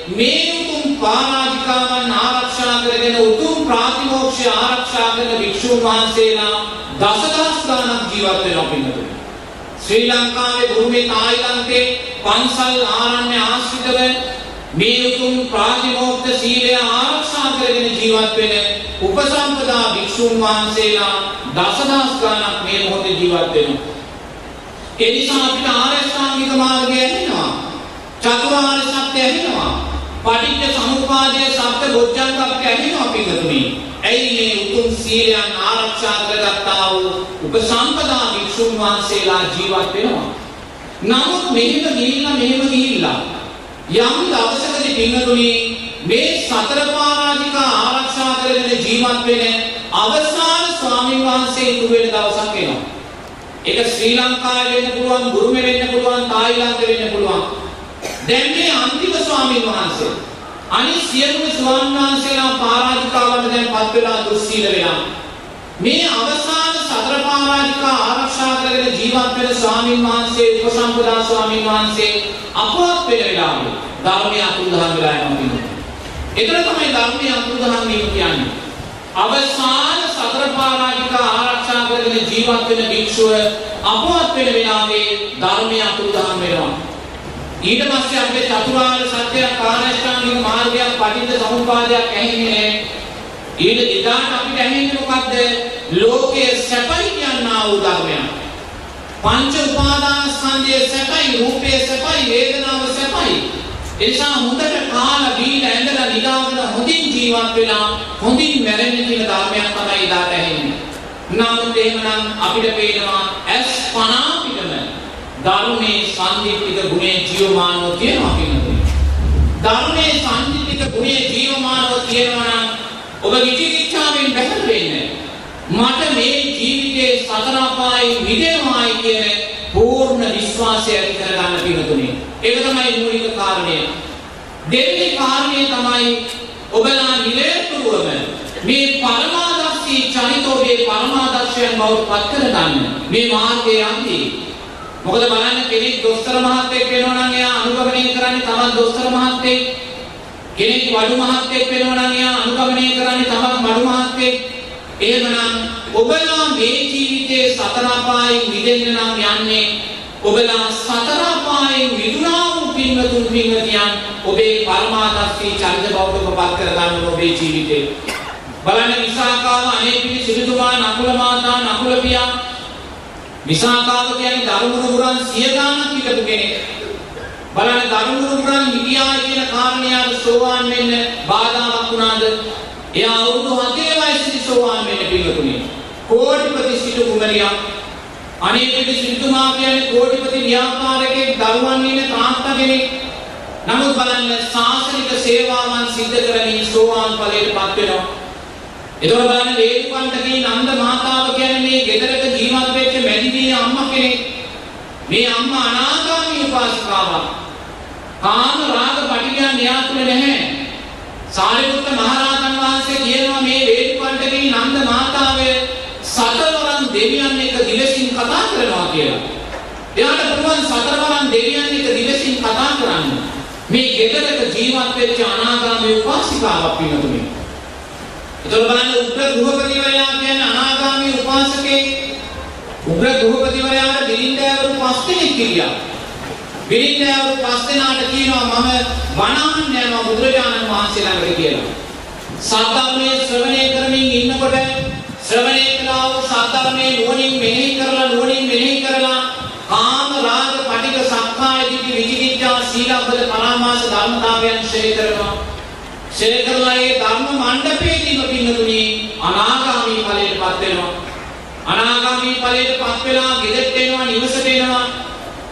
මේ උතුම් පාරාජිකාවන් ආරක්ෂා කරගෙන උතුම් ප්‍රාතිමෝක්ෂය ආරක්ෂා කරන භික්ෂුන් වහන්සේලා දසදහස් ගණනක් ජීවත් වෙනවා පින්නතුනි. ශ්‍රී ලංකාවේ භූමියේ තායිලන්තේ පන්සල් ආරණ්‍ය ආශ්‍රිතව මේ උතුම් ප්‍රාතිමෝක්ෂ සීලය ආරක්ෂා කරගෙන ජීවත් වෙන උපසම්පදා භික්ෂුන් වහන්සේලා දසදහස් ගණනක් මේ මොහොතේ ජීවත් වෙනවා. ඒ නිසා අපිට ආරෂ්ඨාංගික මාර්ගය ඇහෙනවා. චතුරාර්ය සත්‍ය ඇහෙනවා. පටිච්ච සමුප්පාදයේ සත්‍ය බොජ්ජංග අපිට ඇහෙනවා පිටුතුනි. ඇයි මේ උතුම් සීලයන් ආරක්ෂා කරගත්තා වූ උපසම්පදා වික්ෂුන් වහන්සේලා ජීවත් වෙනවා. නමුත් මෙහෙම ගිහිල්ලා මෙහෙම ගිහිල්ලා යම් දවසකදී පින්නතුනි මේ සතර පාරාජිකා ආරක්ෂා කරගෙන ජීවත් වෙන අවසාන ස්වාමීන් වහන්සේ ඉතුරු වෙන දවසක් එනවා. ඒක ශ්‍රී ලංකාවේ වෙන්න පුළුවන්, බුරුමේ වෙන්න පුළුවන්, තායිලන්තේ වෙන්න පුළුවන්. දැන් මේ අන්තිම ස්වාමීන් වහන්සේ අනිත් සියලුම ස්වාමීන් වහන්සේලා පරාජිකාවට දැන් පත් වෙලා දුස්සීල වෙනවා. මේ අවසාන සතර පරාජිකා ආරක්ෂා කරගෙන ජීවත් වෙන ස්වාමීන් වහන්සේ උපසම්පදා ස්වාමීන් වහන්සේ අපවත් වෙන වෙලාවේ ධර්මය අතුරුදහන් වෙලා යනවා. එතන තමයි ධර්මය අතුරුදහන් වීම කියන්නේ. අවසාන සතර පරාජිකා ආරක්ෂා කරගෙන ජීවත් වෙන භික්ෂුව අපවත් වෙන වෙලාවේ ධර්මය අතුරුදහන් වෙනවා. ඊට පස්සේ අපේ චතුරාර්ය සත්‍ය කාර්යෂ්ඨාංගික මාර්ගයක් පටිච්ච සමුප්පාදයක් ඇහෙන්නේ නැහැ. ඊට එදාට අපිට ඇහෙන්නේ මොකද්ද? ලෝකයේ සැපයි කියනා වූ ධර්මයක්. පංච උපාදාන ස්කන්ධයේ සැපයි, රූපයේ සැපයි, වේදනාව සැපයි. එනිසා හොඳට කාලා බීලා ඇඳලා නිදාගෙන හොඳින් ජීවත් වෙලා හොඳින් මැරෙන්න කියන ධර්මයක් තමයි එදාට ඇහෙන්නේ. නමුත් එහෙමනම් අපිට පේනවා ඇස් පන පිටම ධර්මයේ සම්දිත්තික ගුණේ ජීවමානව තියෙනවා කියනවා. ධර්මයේ සම්දිත්තික ගුණේ ජීවමානව තියෙනවා නම් ඔබ විචිකිච්ඡාවෙන් බැහැර වෙන්නේ. මට මේ ජීවිතයේ සතර අපායේ මිදෙනවායි කියන පූර්ණ විශ්වාසය ඇති කරගන්න පිණුතුනේ. ඒක තමයි මූලික කාරණය. දෙවෙනි කාරණය තමයි ඔබලා නිරේතුරුවම මේ පරමාදර්ශී චරිතෝගේ පරමාදර්ශයන් බවට පත් කරගන්න මේ මාර්ගයේ යන්නේ මොකද බලන්න කෙනෙක් දොස්තර මහත්තයෙක් වෙනවා නම් එයා අනුගමනය කරන්නේ තමන් දොස්තර මහත්තයෙක්. කෙනෙක් වඩු මහත්තයෙක් වෙනවා නම් එයා අනුගමනය කරන්නේ තමන් වඩු මහත්තයෙක්. එහෙමනම් ඔබලා මේ ජීවිතයේ සතර අපායෙන් මිදෙන්න නම් යන්නේ ඔබලා සතර අපායෙන් මිදුණා වූ පින්වතුන් පින්වතියන් ඔබේ පරමාදර්ශී චරිත බවට පත් කර ගන්න ඔබේ ජීවිතේ. බලන්න විසාකාව අනේ පිළි සිටුතුමා නකුල මාතා නකුල පියා විසාකාව කියන්නේ දරුමුරුගුරන් සිය ගානක් හිටපු කෙනෙක්. බලන්න දරුමුරුගුරන් හිටියා කියන කාරණයට සෝවාන් වෙන්න බාධාවක් වුණාද? එයා අවුරුදු 7 වයසේදී සෝවාන් වෙන්න පිළිතුරුනේ. කෝටිපති සිටු කුමරියක්. අනේපිට සිටුමා කියන්නේ කෝටිපති ව්‍යාපාරකෙක් දරුවන් ඉන්න තාත්තා කෙනෙක්. නමුත් බලන්න සාසනික සේවාවන් සිද්ධ කරමින් සෝවාන් ඵලයට පත් වෙනවා. එතකොට බලන්න වේදුකණ්ඩකේ නන්ද මාතාව කියන්නේ මේ ගෙදරක ජීවත් වෙච්ච මැදිවිය අම්මා කෙනෙක්. මේ අම්මා අනාගාමී උපාසිකාවක්. කාම රාග පටිඝයන් එයා තුල නැහැ. සාරිපුත්ත මහරහතන් වහන්සේ කියනවා මේ වේදුකණ්ඩකේ නන්ද මාතාව සතරවරන් දෙවියන් එක්ක දිවසින් කතා කරනවා කියලා. එයාට පුළුවන් සතරවරන් දෙවියන් එක්ක දිවසින් කතා කරන්න. මේ ගෙදරක ජීවත් වෙච්ච අනාගාමී උපාසිකාවක් වෙනතුනේ. එතකොට බලන්න උග්‍ර ගෘහපතිවරයා කියන්නේ අනාගාමී උපාසකෙක්. උග්‍ර ගෘහපතිවරයාට බිරින්දෑවරු පස් දෙනෙක් කිරියා. බිරින්දෑවරු පස් දෙනාට කියනවා මම වනාන්න යනවා බුදුරජාණන් වහන්සේ ළඟට කියලා. සද්ධර්මයේ ශ්‍රවණය කරමින් ඉන්නකොට ශ්‍රවණය කළා වූ සද්ධර්මයේ නුවණින් මෙනෙහි කරලා නුවණින් මෙනෙහි කරලා කාම රාග පටිඝ සක්කාය දිට්ඨි විචිකිච්ඡා සීලබ්බත පරාමාස ධර්මතාවයන් ශ්‍රේ කරනවා. ශ්‍රේ කරලා ඒ ධර්ම මණ්ඩපයේදීම පින්නතුනි අනාගාමී ඵලයටපත් වෙනවා. අනාගාමී ඵලයටපත් වෙලා ගෙදරට එනවා නිවසට එනවා.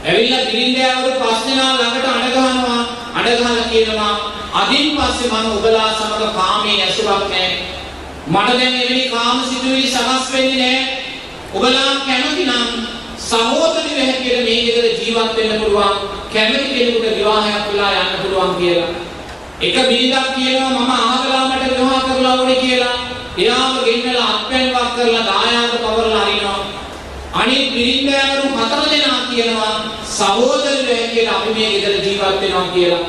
ඇවිල්ලා බිරින්දෑවරු පස් දෙනා ළඟට අඬ ගහනවා. අඬ ගහලා කියනවා අදින් පස්සේ මම ඔබලා සමග කාමයේ ඇසුරක් නැහැ. මට දැන් එවැනි කාම සිතුවිලි සකස් වෙන්නේ නැහැ. ඔබලා කැමති නම් සහෝදරිය හැටියට මේ ගෙදර ජීවත් වෙන්න පුළුවන්. කැමති කෙනෙකුට විවාහයක් වෙලා යන්න පුළුවන් කියලා. එක බිරිඳක් කියනවා මම අහගලාමට විවාහ කරලා ඕනේ කියලා. එයාම ගෙන්නලා අත්පැන්වක් කරලා දායාද පවරලා හරිනවා. අනිත් බිරිඳෑවරු හතර දෙනා කියනවා සහෝදරයෝ හැටියට අපි මේ ගෙදර ජීවත් වෙනවා කියලා.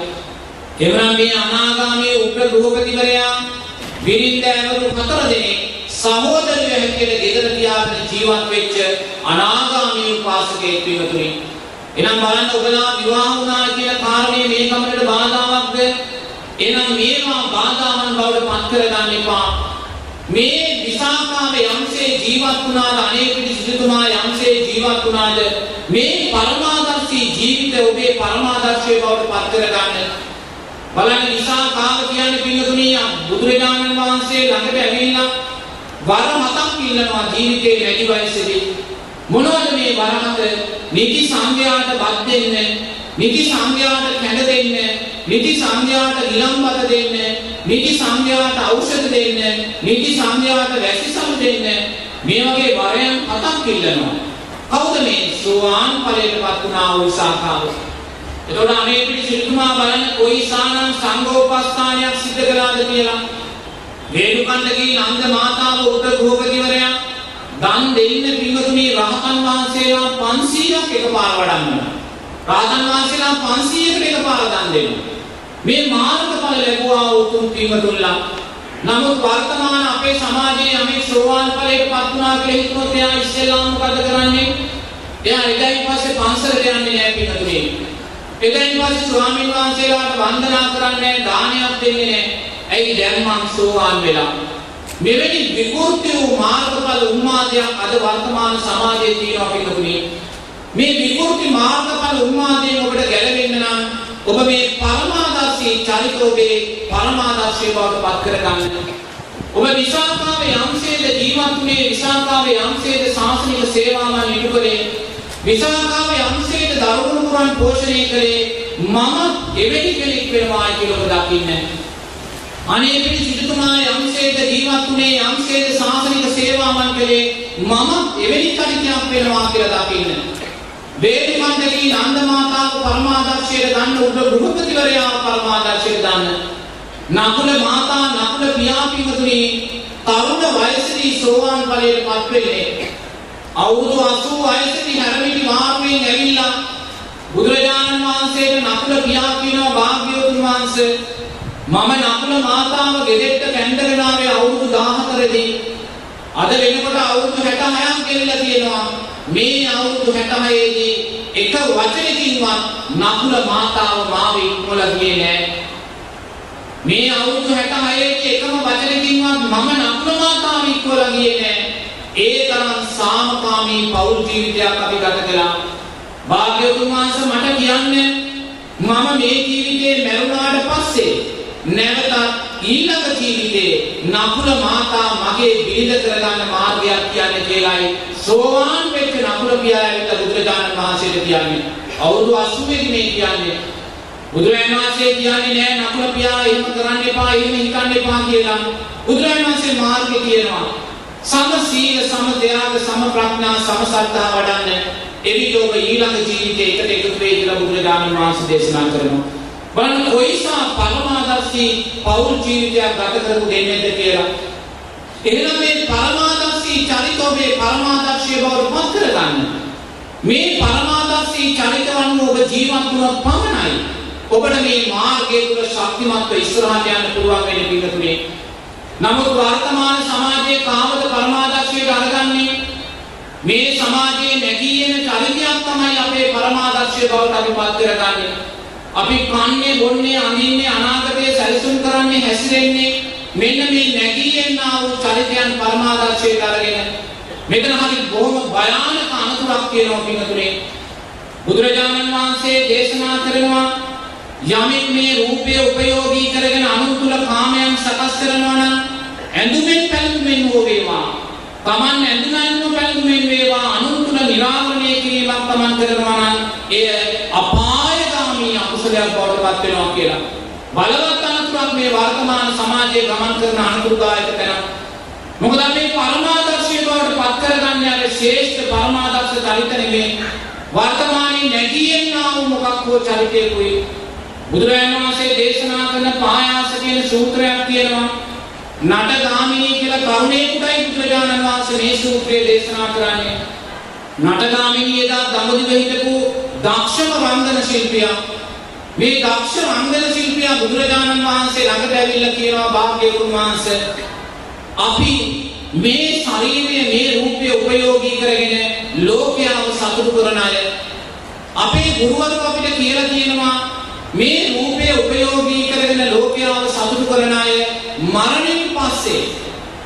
එවනම් මේ අනාගාමී උප්‍ර ගෘහපතිවරයා බිරිඳෑවරු හතර දෙනෙක් සහෝදරයෝ හැටියට ගෙදර තියාගෙන ජීවත් වෙච්ච අනාගාමී උපාසකයෙක් වෙනතුනි. එනම් බලන්න ඔබලා විවාහ වුණා කියන කාරණේ මේ ගමනට බාධාවත්ද? එහෙනම් මේවා බාධාවන් බවට පත් කරගන්න එපා. මේ විසාකාවේ යම්සේ ජීවත් වුණාද අනේපිටි සිටුතුමා යම්සේ ජීවත් වුණාද මේ පරමාදර්ශී ජීවිතය ඔබේ පරමාදර්ශයේ බවට පත් කරගන්න. බලන්න විසාකාව කියන්නේ පින්නතුණිය බුදුරජාණන් වහන්සේ ළඟට ඇවිල්ලා වර මතක් ඉල්ලනවා ජීවිතේ වැඩි වයසේදී මොනවද මේ වරහත නිති සංඝයාට බත් දෙන්නේ නිති සංඝයාට කැඳ දෙන්න, නිති සංඝයාට ගිලම්බත දෙන්න, නිති සංඝයාට ඖෂධ දෙන්න, නිති සංඝයාට වැසිසම් දෙන්න මේ වගේ වරයන් හතක් ඉල්ලනවා. කවුද මේ සෝවාන් ඵලයටපත් වුණා වූ ශාඛාව? එතකොට අනේ පිළිසිතුමා බලන්න කොයි සානම් සංඝෝපස්ථානයක් සිද්ධ කළාද කියලා. වේදුකණ්ඩකී නන්ද මාතාව උත්තර ගෘහපතිවරයා දන් දෙන්න පින්වතුනි රහතන් වහන්සේලා 500ක් එකපාර වඩන්නවා. රහතන් වහන්සේලා 500කට එකපාර දන් දෙනවා. මේ මාර්ගඵල ලැබුවා උතුම් පින්වතුන්ලා. නමුත් වර්තමාන අපේ සමාජයේ යමෙක් සෝවාන් ඵලයටපත් වුණා කියලා හිතුවොත් එයා ඉස්සෙල්ලාම මොකද කරන්නේ? එයා එදායින් පස්සේ පන්සලට යන්නේ නැහැ පින්වතුනි. එදායින් පස්සේ ස්වාමීන් වහන්සේලාට වන්දනා කරන්නේ නැහැ, දානයක් දෙන්නේ නැහැ. ඇයි දැන් මං සෝවාන් වෙලා? මෙවැනි විකෘති වූ මාර්ගඵල උන්මාදයක් අද වර්තමාන සමාජයේ තියෙනවා පිටුපුනි. මේ විකෘති මාර්ගඵල උන්මාදයෙන් ඔබට ගැලවෙන්න නම් ඔබ මේ පරමාදර්ශී චරිත ඔබේ පරමාදර්ශී බවට පත් කරගන්න. ඔබ විසාකාවේ යම්සේද ජීවත් වුණේ විසාකාවේ යම්සේද සාසනික සේවාවන් ඉටු කළේ විසාකාවේ යම්සේද දරුණු පුරන් පෝෂණය කළේ මම එවැනි කෙනෙක් වෙනවා කියලා ඔබ දකින්න. අනේ පිටි සිටුතුමා යම්සේද ජීවත් වුණේ යම්සේද සාසනික සේවාවන් කළේ මම එවැනි චරිතයක් වෙනවා කියලා දකින්න. වේදි මණ්ඩලී නන්ද මාතාව පරමාදර්ශයට ගන්න උඩ ගෘහපතිවරයා පරමාදර්ශයට ගන්න. නකුල මාතා නකුල පියා පිටුතුනි තරුණ වයසේදී සෝවාන් ඵලයට පත් වෙන්නේ. අවුරුදු 80 වයසේදී හැරමිටි මාර්ගයෙන් ඇවිල්ලා බුදුරජාණන් වහන්සේට නකුල පියා කියනවා භාග්‍යවතුන් වහන්සේ මම නකුල මාතාව ගෙදෙට්ට කැන්දගෙන ආවේ අවුරුදු 14 දී. අද වෙනකොට අවුරුදු 66ක් ගෙවිලා තියෙනවා. මේ අවුරුදු 66 දී එක වචනකින්වත් නකුල මාතාව මාව ඉක්මවලා ගියේ නෑ. මේ අවුරුදු 66 දී එකම වචනකින්වත් මම නකුල මාතාව ඉක්මවලා ගියේ නෑ. ඒ තරම් සාමකාමී පෞල් ජීවිතයක් අපි ගත කළා. භාග්‍යවතුන් වහන්සේ මට කියන්නේ මම මේ ජීවිතේ මැරුණාට පස්සේ නැවතත් ඊළඟ ජීවිතේ නකුල මාතා මගේ බිරිඳ කරගන්න මාර්ගයක් කියන්නේ කියලායි සෝවාන් වෙච්ච නකුල පියා ඇවිත් බුදුරජාණන් වහන්සේට කියන්නේ. අවුරුදු 80 මේ කියන්නේ බුදුරජාණන් වහන්සේ කියන්නේ නෑ නකුල පියා එහෙම කරන්න එපා එහෙම හිතන්න එපා කියලා. බුදුරජාණන් වහන්සේ මාර්ගය කියනවා. සම සීල සම ත්‍යාග සම ප්‍රඥා සම සද්ධා වඩන්න එවිට ඔබ ඊළඟ ජීවිතේ එකට එකතු වෙයි කියලා බුදුරජාණන් වහන්සේ දේශනා කරනවා බලන්න කොයිසා පරමාදර්ශී පෞල් ජීවිතයක් ගත කරපු දෙන්නේද කියලා. එහෙනම් මේ පරමාදර්ශී චරිත ඔබේ පරමාදර්ශී බවට පත් කරගන්න. මේ පරමාදර්ශී චරිතවන් ඔබ ජීවත් වුණොත් පමණයි ඔබට මේ මාර්ගය තුල ශක්තිමත්ව ඉස්සරහට යන්න පුළුවන් වෙන පිළිතුරේ. නමුත් වර්තමාන සමාජයේ කාමද පරමාදර්ශයට අරගන්නේ මේ සමාජයේ නැගී එන චරිතයක් තමයි අපේ පරමාදර්ශය බවට අපි පත් කරගන්නේ. අපි කන්නේ බොන්නේ අඳින්නේ අනාගතයේ සැලසුම් කරන්නේ හැසිරෙන්නේ මෙන්න මේ නැගී එන්නා වූ චරිතයන් පරමාදර්ශයට අරගෙන. මෙතන හරි බොහොම භයානක අනතුරක් තියෙනවා පිටුනේ බුදුරජාණන් වහන්සේ දේශනා කරනවා යමෙක් මේ රූපය උපයෝගී කරගෙන අනුතුල කාමයන් සකස් කරනවා නම් ඇඳුමෙන් පැළඳුමෙන් හෝ වේවා. තමන් ඇඳුනන්න පැළඳුමෙන් වේවා අනුතුල නිරාවරණය කිරීමක් තමන් කරනවා නම් එය අපායගාමී අකුසලයක් බවට පත් වෙනවා කියලා. බලවත් අනතුරක් මේ වර්තමාන සමාජයේ ගමන් කරන අනුතුරුදායක තැන. මොකද මේ පරමාදර්ශී බවට පත් කරගන්න යන්නේ ශ්‍රේෂ්ඨ පරමාදර්ශ චරිත නෙමෙයි. වර්තමානයේ නැගීෙන්නා වූ මොකක් හෝ චරිතයකුයි. බුදුරජාණන් වහන්සේ දේශනා කරන පායාස කියන සූත්‍රයක් තියෙනවා. නටගාමිනී කියලා කරුණේකටයි බුදුරජාණන් වහන්සේ මේ සූත්‍රය දේශනා කරන්නේ. නටගාමිනී එදා දඹදිව හිටපු දක්ෂම රංගන ශිල්පියා. මේ දක්ෂ රංගන ශිල්පියා බුදුරජාණන් වහන්සේ ළඟට ඇවිල්ලා කියනවා භාග්‍යවතුන් වහන්සේ අපි මේ ශරීරය මේ රූපය උපයෝගී කරගෙන ලෝකයාව සතුටු කරන අය අපේ ගුරුවරු අපිට කියලා තියෙනවා මේ රූපය උපයෝගී කරගෙන ලෝකයාව සතුටු කරන අය මරණයෙන් පස්සේ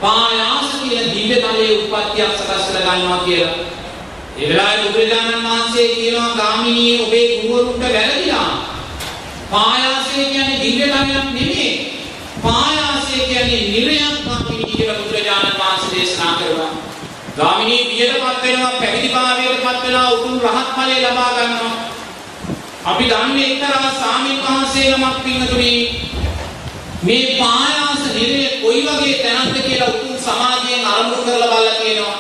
පායාස කියන දිව්‍ය තලයේ උත්පත්තියක් සකස් කර ගන්නවා කියලා. ඒ වෙලාවේ බුදුරජාණන් වහන්සේ කියනවා ගාමිණී ඔබේ ගුරුවරුන්ට වැරදිලා. පායාසය කියන්නේ දිව්‍ය තලයක් නෙමෙයි. පායාසය කියන්නේ නිරයක් ගාමිණී කියලා බුදුරජාණන් වහන්සේ දේශනා කරනවා. ගාමිණී බියටපත් වෙනවා පැවිදි භාවයටපත් වෙනවා උතුම් රහත් ඵලය ලබා ගන්නවා. අපි දන්නේ එක්තරා සාමින් වහන්සේ නමක් පින්නතුනි මේ පායාස නිරය කොයි වගේ තැනක්ද කියලා උතුම් සමාජයෙන් අරමුණු කරලා බලලා කියනවා.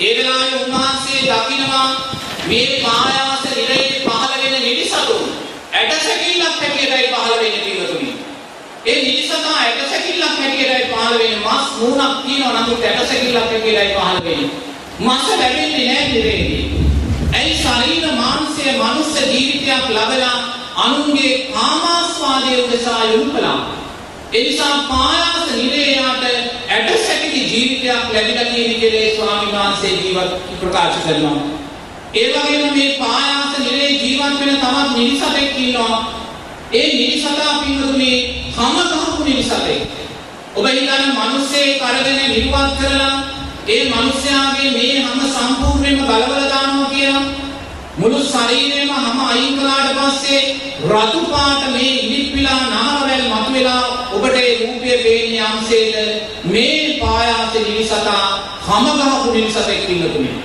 ඒ වෙලාවේ උන්වහන්සේ දකිනවා මේ පායාස නිරයේ පහළ වෙන නිරිසතුන් ඇටසැකිල්ලක් හැටියටයි පහළ වෙන්නේ පින්නතුනි. ඒ නිරිසතා ඇටසැකිල්ලක් හැටියටයි පහළ වෙන්නේ. මස් මූණක් තියෙනවා නමුත් ඇටසැකිල්ලක් හැටියටයි පහළ වෙන්නේ. මස් ලැබෙන්නේ නැහැ නිරේදී. ඇයි ශරීර මාංශය මනුස්ස ජීවිතයක් ලබලා අනුන්ගේ කාමාස්වාදයේ උදෙසා යොමු කළා. එනිසා පායාස නිරේයාට ඇටසැකිලි ජීවිතයක් ලැබිලා තියෙන කියලා ස්වාමීන් වහන්සේ ජීවත් ප්‍රකාශ කරනවා. ඒ වගේම මේ පායාස නිරේ ජීවත් වෙන තවත් මිනිසෙක් ඉන්නවා. ඒ මිනිසතා පින්වතුනි හැම ගහපු මිනිසෙක්. ඔබ හිතන මිනිස්සේ කරගෙන නිර්වාත් කරලා ඒ මිනිස්යාගේ මේ හැම සම්පූර්ණයෙන්ම ගලවලා දානවා කියලා මුළු ශරීරෙම හැම අයින් කළාට පස්සේ රතු පාට මේ ඉලිප්පිලා නාරවැල් මතුවලා ඔබට ඒ රූපය පේන්නේ අංශේද මේ පායාස නිවිසතා හැම ගහපු නිවිසතෙක් ඉන්නතුනේ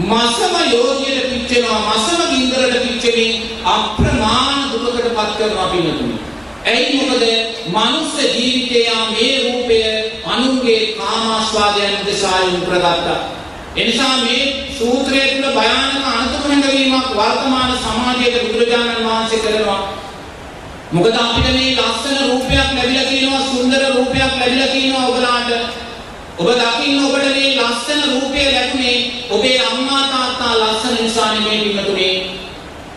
මසම යෝගියට පිච්චෙනවා මසම ගින්දරට පිච්චෙමින් අප්‍රමාණ දුකකට පත් කරනවා පින්නතුනේ ඇයි මොකද මනුස්ස ජීවිතය මේ රූපය අනුන්ගේ කාමාස්වාදයන් උදෙසා යොමු කරගත්තා එනිසා මේ සූත්‍රය තුළ භයානක අනතුරු හැඟවීමක් වර්තමාන සමාජයේ බුදුරජාණන් වහන්සේ කරනවා. මොකද අපිට මේ ලස්සන රූපයක් ලැබිලා තියෙනවා සුන්දර රූපයක් ලැබිලා තියෙනවා ඔබලාට. ඔබ දකින්න ඔබට මේ ලස්සන රූපය ලැබුණේ ඔබේ අම්මා තාත්තා ලස්සන නිසා නෙමෙයි පිටුනේ.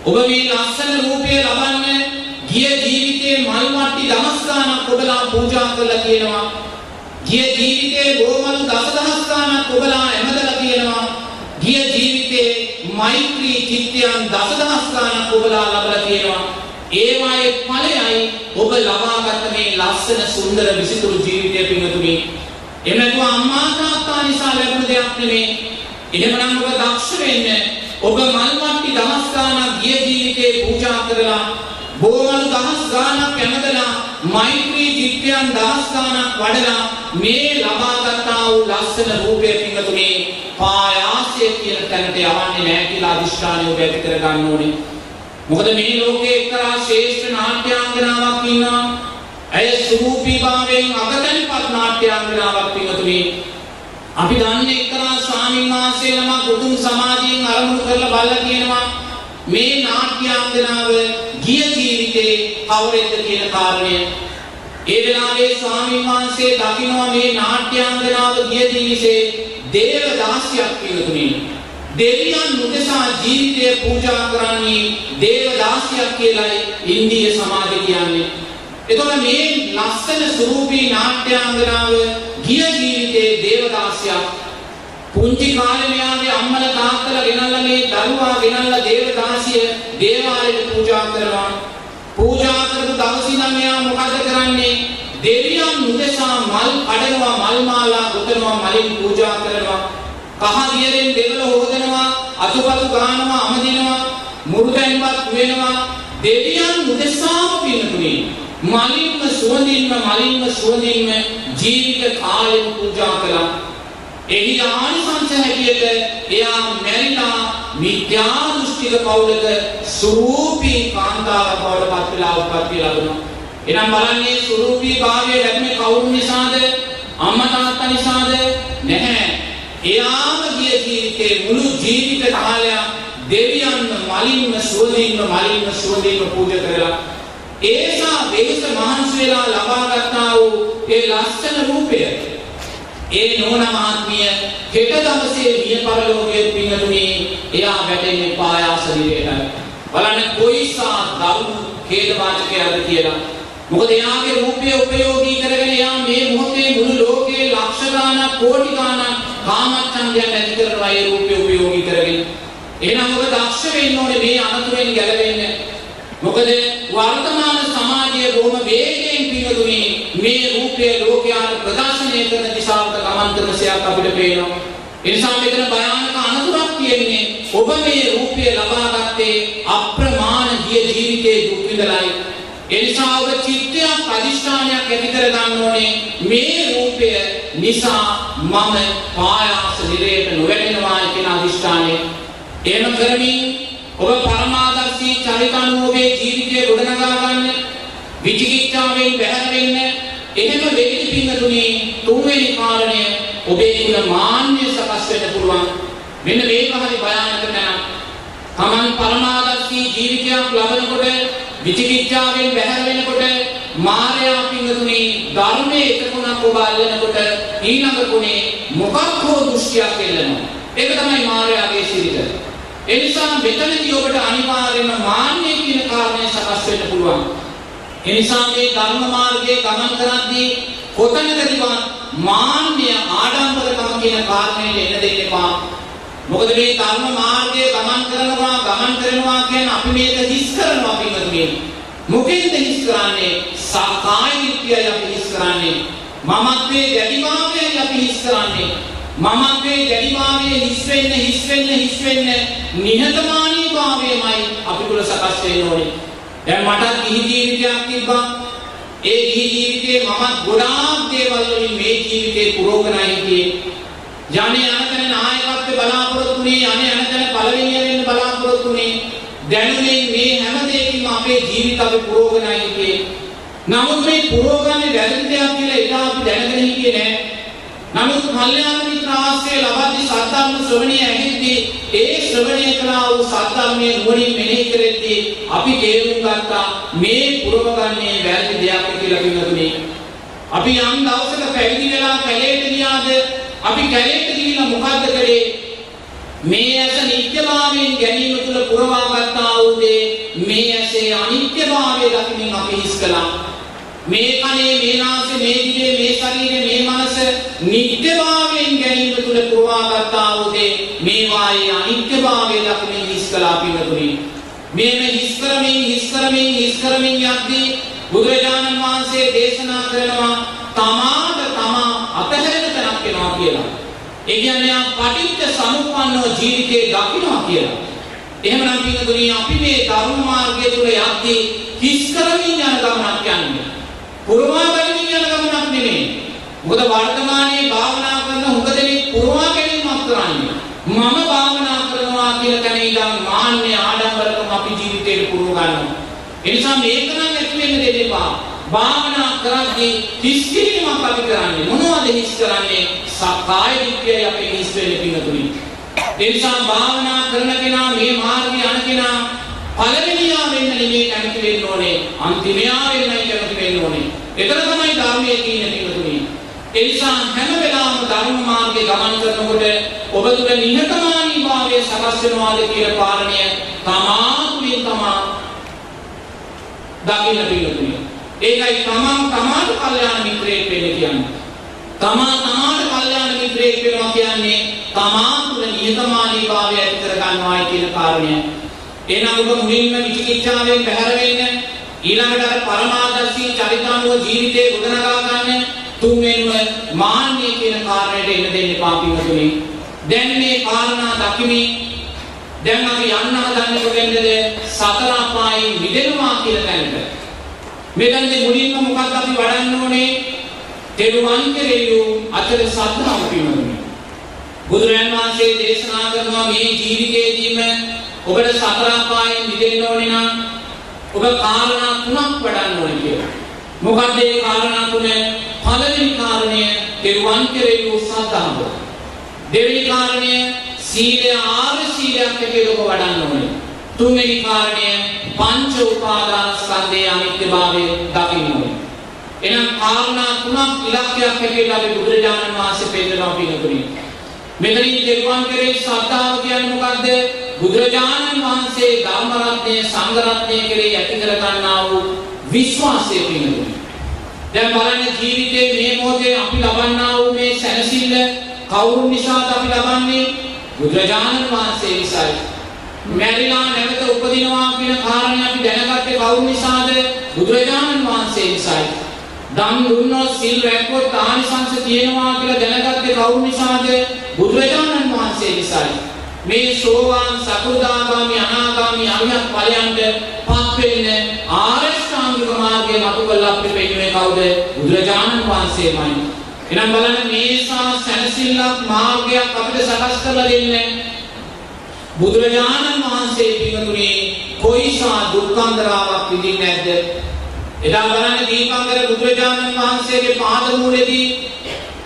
ඔබ මේ ලස්සන රූපය ලබන්න ගිය ජීවිතේ මල් මට්ටි දහස් ගාණක් ඔබලා පූජා කළා කියනවා. ගිය ජීවිතේ බොමලු දසදහස් ගාණක් ඔබලා එමදලා කියනවා. ගිය ජීවිතේ මෛත්‍රී චිත්තයන් දසදහස් ගාණක් ඔබලා ලබලා තියෙනවා. ඒවායේ ඵලයයි ඔබ ලබාගත් මේ ලස්සන සුන්දර විසිතුරු ජීවිතය පින්වතුනි. එමෙතුව අම්මා තාත්තා නිසා ලැබුණ දෙයක් නෙමේ. එහෙමනම් ඔබ දක්ෂ වෙන්න. ඔබ මල් මට්ටි දහස් ගාණක් ගිය ජීවිතේ පූජා කරලා බොමලු දහස් ගාණක් ඇමදලා මෛත්‍රී චිත්තයන් දහස් ගාණක් වඩලා මේ ලබාගත්තා වූ ලස්සන රූපය පින්වතුනි පායාසය කියන තැනට යවන්නේ නැහැ කියලා අදිෂ්ඨානය ඔබ ඇති කරගන්න ඕනේ. මොකද මේ ලෝකේ එක්තරා ශ්‍රේෂ්ඨ නාට්‍යාංගනාවක් ඉන්නවා. ඇය සුරූපී භාවයෙන් අගතන්පත් නාට්‍යාංගනාවක් පින්වතුනි. අපි දන්නේ එක්තරා ස්වාමීන් වහන්සේ නමක් උතුම් සමාජයෙන් අරමුණු කරලා බලලා කියනවා මේ නාට්‍යාංගනාව ගිය ජීවිතේ කවරෙක්ද කියන කාරණය ඒ වෙලාවේ ස්වාමීන් වහන්සේ දකිනවා මේ නාට්‍යාංගනාව ගිය ජීවිතේ දේව දාසියක් පිළිතුනේ දෙවියන් උදෙසා ජීවිතය පූජා කරන්නේ දේව දාසියක් කියලායි ඉන්දීය සමාජය කියන්නේ. එතකොට මේ ලස්සන ස්වරූපී නාට්‍යාංගනාව ගිය ජීවිතේ දේව දාසියක් පුංචි කාලේ මෙයාගේ අම්මලා තාත්තලා ගෙනල්ලා මේ දරුවා ගෙනල්ලා දේව දාසිය දේවාලයට පූජා කරනවා. පූජා කරපු දවසේ නම් මෙයා මොකද කරන්නේ? දෙවියන් උදෙසා මල් කඩනවා මල් මාලා ගොතනවා මලින් පූජා කරනවා. කහ දියරෙන් දෙවල හොදනවා අතුපතු ගානවා අමදිනවා මුරුතැන්පත් වෙනවා දෙවියන් උදෙසාම පිනතුනේ මලින්ම සුවඳින්ම මලින්ම සුවඳින්ම ජීවිත කාලෙම පූජා කළා එහි ආනිසංස හැටියට එයා මැරිලා මිත්‍යා දෘෂ්ටික පවුලක සුරූපී කාන්තාවක් බවට පත් වෙලා උපත් ලැබුණා. එනම් බලන්නේ සුරූපී භාවය ලැබුණේ කවුරු නිසාද? අම්මා තාත්තා නිසාද? නැහැ. එයාම ගිය ජීවිතේ මුළු ජීවිත කාලයක් දෙවියන්ව මලින්ම සුවඳින්ම මලින්ම සුවඳින්ම පූජා කරලා ඒසා වෙහෙස මහන්සි වෙලා ලබා ගන්නා වූ ඒ ලස්සන රූපය ඒ නෝන මහත්මිය හෙට දවසේ මිය පරලෝකයේ පින්නතුනි එයා වැටෙන්නේ පායාස දිලේට බලන්න කොයිසා දරුණු ඛේදවාචකයක්ද කියලා. මොකද එයාගේ රූපය උපයෝගී කරගෙන එයා මේ මොහොතේ මුළු ලෝකේ ලක්ෂ ගාණක් කෝටි ගාණක් කාමච්ඡන්දයන් ඇති කරනවා ඒ රූපය උපයෝගී කරගෙන. එහෙනම් ඔබ දක්ෂ වෙන්න ඕනේ මේ අනතුරෙන් ගැලවෙන්න. මොකද වර්තමාන සමාජයේ බොහොම වේගයෙන් පිනදුනි මේ රූපය ලෝකයාට ප්‍රදර්ශනය කරන දිශාවට ගමන් කරන සයක් අපිට පේනවා. ඒ නිසා මෙතන භයානක අනතුරක් තියෙන්නේ ඔබ මේ රූපය ලබා ගත්තේ අප්‍රමාණ ගිය ජීවිතයේ දුක් විඳලායි. ඒ නිසා ඔබ චිත්තයක් අදිෂ්ඨානයක් ඇති කර ගන්න ඕනේ මේ රූපය නිසා මම පායාස නිරයට නොවැටෙනවා කියන අදිෂ්ඨානය. එහෙම කරමින් ඔබ පරමාදර්ශී චරිත අනුව ඔබේ ජීවිතය ගොඩනගා ගන්න විචිකිච්ඡාවෙන් බැහැර වෙන්න එහෙම වෙන්නේ පින්නතුනේ තුන්වෙනි කාරණය ඔබේ තුල මාන්නය සකස් වෙන්න පුළුවන්. මෙන්න මේක හරි භයානක තැනක්. Taman පරමාදර්ශී ජීවිතයක් ලබනකොට විචිකිච්ඡාවෙන් බැහැර වෙනකොට මායя පින්නතුනේ ධර්මයේ එකකුණක් ඔබ අල්ලනකොට ඊළඟ ගුණේ මොකක් හෝ දෘෂ්ටියක් එල්ලනවා. ඒක තමයි මායාවේ සිරිත. ඒ නිසා මෙතනදී ඔබට අනිවාර්යයෙන්ම මාන්නය කියන කාරණය සකස් වෙන්න පුළුවන්. ඒ නිසා මේ ධර්ම මාර්ගයේ ගමන් කරද්දී කොතනකදීවත් මාන්නය ආඩම්බරකම කියන කාරණයට එන්න දෙන්න එපා. මොකද මේ ධර්ම මාර්ගයේ ගමන් කරනවා ගමන් කරනවා කියන්නේ අපි මේක හිස් කරනවා පින්වතුනි. මොකෙන්ද හිස් කරන්නේ? සාකාය විත්‍යය අපි හිස් කරන්නේ. මමත්වයේ දැඩිභාවයයි අපි හිස් කරන්නේ. මමත්වයේ දැඩිභාවයේ හිස් වෙන්න හිස් වෙන්න හිස් වෙන්න නිහතමානී භාවයමයි අපි තුල සකස් වෙන්න ඕනේ. දැන් මටත් ගිහි ජීවිතයක් තිබ්බා. ඒ ගිහි ජීවිතේ මමත් ගොඩාක් දේවල් වලින් මේ ජීවිතේ පුරෝගණයි හිටියේ. යන්නේ අනතන නායකත්වයේ බලාපොරොත්තු වෙන්නේ යන්නේ අනතන පළවෙනිය වෙන්න බලාපොරොත්තු වෙන්නේ. දැනුනේ මේ හැම දෙයකින්ම අපේ ජීවිත අපි පුරෝගණයි හිටියේ. නමුත් මේ පුරෝගන්නේ වැරදි දෙයක් කියලා ඒක අපි දැනගෙන හිටියේ නෑ. නමුත් කල්යාණ මිත්‍ර ආශ්‍රය ලබද්දී සද්ධර්ම ශ්‍රවණය ඇහිද්දී ඒ ශ්‍රවණය කළා වූ සද්ධර්මයේ නුවණින් මෙනෙහි කෙරෙද්දී අපි තේරුම් ගත්තා මේ පුරවගන්නේ වැරදි දෙයක් කියලා පින්නතුනේ. අපි යම් දවසක පැවිදි වෙලා කැලේට ගියාද අපි කැලේට ගිහිල්ලා මොකද්ද කළේ? මේ ඇස නිත්‍යභාවයෙන් ගැනීම තුළ පුරවා ගත්තා වූ දේ මේ ඇසේ අනිත්‍යභාවය දකිමින් අපි හිස් කළා. මේ කනේ මේ නාසය මේ දිවේ මේ ශරීරය මේ මනස නිත්‍යභාවයෙන් ගැනීම තුල පුරවාගත් ආවෝදේ මේවායේ අනිත්‍යභාවය දක්මින් හිස් කළා පිළිතුරි මේම හිස් කරමින් හිස් කරමින් හිස් කරමින් යද්දී බුදුරජාණන් වහන්සේ දේශනා කරනවා තමාට තමා අතහැරෙන තැනක් වෙනවා කියලා. ඒ කියන්නේ පටිච්ච සමුප්පන්නව ජීවිතේ දකින්නවා කියලා. එහෙමනම් පිළිතුරි අපි මේ ධර්ම මාර්ගය තුල යද්දී හිස් කරමින් යන ගමනක් යන්නේ. පුරවා ගැනීම යන ගමනක් නෙමෙයි. මොකද වර්තමානයේ භාවනා කරන හුඟ දෙනෙක් පුරවා ගැනීමක් කරන්නේ. මම භාවනා කරනවා කියලා තැන ඉඳන් මාන්නේ ආඩම්බරකම අපි ජීවිතේට පුරව ගන්නවා. ඒ නිසා මේක නම් ඇති වෙන්න දෙන්න එපා. භාවනා කරද්දී හිස් කිරීමක් අපි කරන්නේ. මොනවද හිස් කරන්නේ? සකාය විද්‍යාවයි අපි හිස් වෙන්නේ පිනතුනි. ඒ නිසා භාවනා කරන කෙනා මේ මාර්ගය යන කෙනා පළවෙනියා වෙන්න නෙමෙයි කැමති වෙන්න ඕනේ අන්තිමයා වෙන්නයි කැමති වෙන්න ඕනේ එතන තමයි ධර්මයේ තියෙන පිටුතුනි ඒ නිසා හැම වෙලාවම ධර්ම මාර්ගයේ ගමන් කරනකොට ඔබ තුළ නිහතමානී භාවය සකස් වෙනවාද කියන කාරණය තමාතුලින් තමා දකින්න පිටුතුනි ඒකයි තමන් තමාට කල්යාණ මිත්‍රයෙක් වෙන්න කියන්නේ. තමා තමාට කල්යාණ මිත්‍රයෙක් වෙනවා කියන්නේ තමා තුළ නිහතමානී භාවය ඇති කර ගන්නවායි කියන කාරණය. එහෙනම් ඔබ මුලින්ම විචිකිච්ඡාවෙන් බැහැර වෙන්න ඊළඟට අර පරමාදර්ශී චරිතානුව ජීවිතේ ගොඩනගා ගන්න තුන්වෙනිම මාන්නය කියන කාරණයට එන්න දෙන්න එපා පින්වතුනි. දැන් මේ කාරණා දකිමි දැන් අපි යන්න හදන්නේ කොහෙන්ද? සතර අපායෙන් මිදෙනවා කියන තැනට. මෙතනදී මුලින්ම මොකක්ද අපි වඩන්න ඕනේ? තෙරුවන් කෙරෙහි අතර සද්ධාව පින්වතුනි. බුදුරජාණන් වහන්සේ දේශනා කරනවා මේ ජීවිතයේදීම ඔබට සතර අපායෙන් මිදෙන්න ඕනේ නම් ඔබ කාරණා තුනක් වඩන්න ඕනේ කියලා. මොකක්ද ඒ කාරණා තුන? පළවෙනි කාරණය තෙරුවන් කෙරෙහි වූ සද්ධාව. දෙවෙනි කාරණය සීලය ආර්ය සීලයක් කියලා ඔබ වඩන්න ඕනේ. තුන්වෙනි කාරණය පංච උපාදාන ස්කන්ධයේ අනිත්‍යභාවය දකින්න ඕනේ. එහෙනම් කාරණා තුනක් ඉලක්කයක් හැටියට අපි බුදුරජාණන් වහන්සේ පෙන්නනවා පිළිතුරින්. මෙතනින් තෙරුවන් කෙරෙහි ශ්‍රද්ධාව කියන්නේ මොකද්ද? බුදුරජාණන් වහන්සේ ධර්ම රත්නය සංඝ රත්නය කෙරෙහි ඇති කර ගන්නා වූ විශ්වාසය පිළිබඳව. දැන් බලන්න ජීවිතේ මේ මොහොතේ අපි ලබන්නා වූ මේ සැනසෙල්ල කවුරු නිසාද අපි ලබන්නේ? බුදුරජාණන් වහන්සේ නිසායි. මැරිලා නැවත උපදිනවා කියන කාරණේ අපි දැනගත්තේ කවුරු නිසාද? බුදුරජාණන් වහන්සේ නිසායි. දන් දුන්නොත් සිල් රැක්කොත් ආනිසංස තියෙනවා කියලා දැනගත්තේ කවුරු නිසාද? බුදුරජාණන් වහන්සේ නිසායි. මේ සෝවාන් සකෘදාගාමි අනාගාමි අරිහත් ඵලයන්ට පත් වෙන්න ආරෂ්ඨාංගික මාර්ගය මතු කරලා අපිට පෙන්වන්නේ කවුද? බුදුරජාණන් වහන්සේමයි. එහෙනම් බලන්න මේසා සැනසෙල්ලක් මාර්ගයක් අපිට සකස් කරලා දෙන්නේ. බුදුරජාණන් වහන්සේ පින්තුනේ කොයිසා දුක්ඛන්දරාවක් විඳින්නේ නැද්ද? එදා බලන්න දීපංකර බුදුරජාණන් වහන්සේගේ පාදමූලෙදී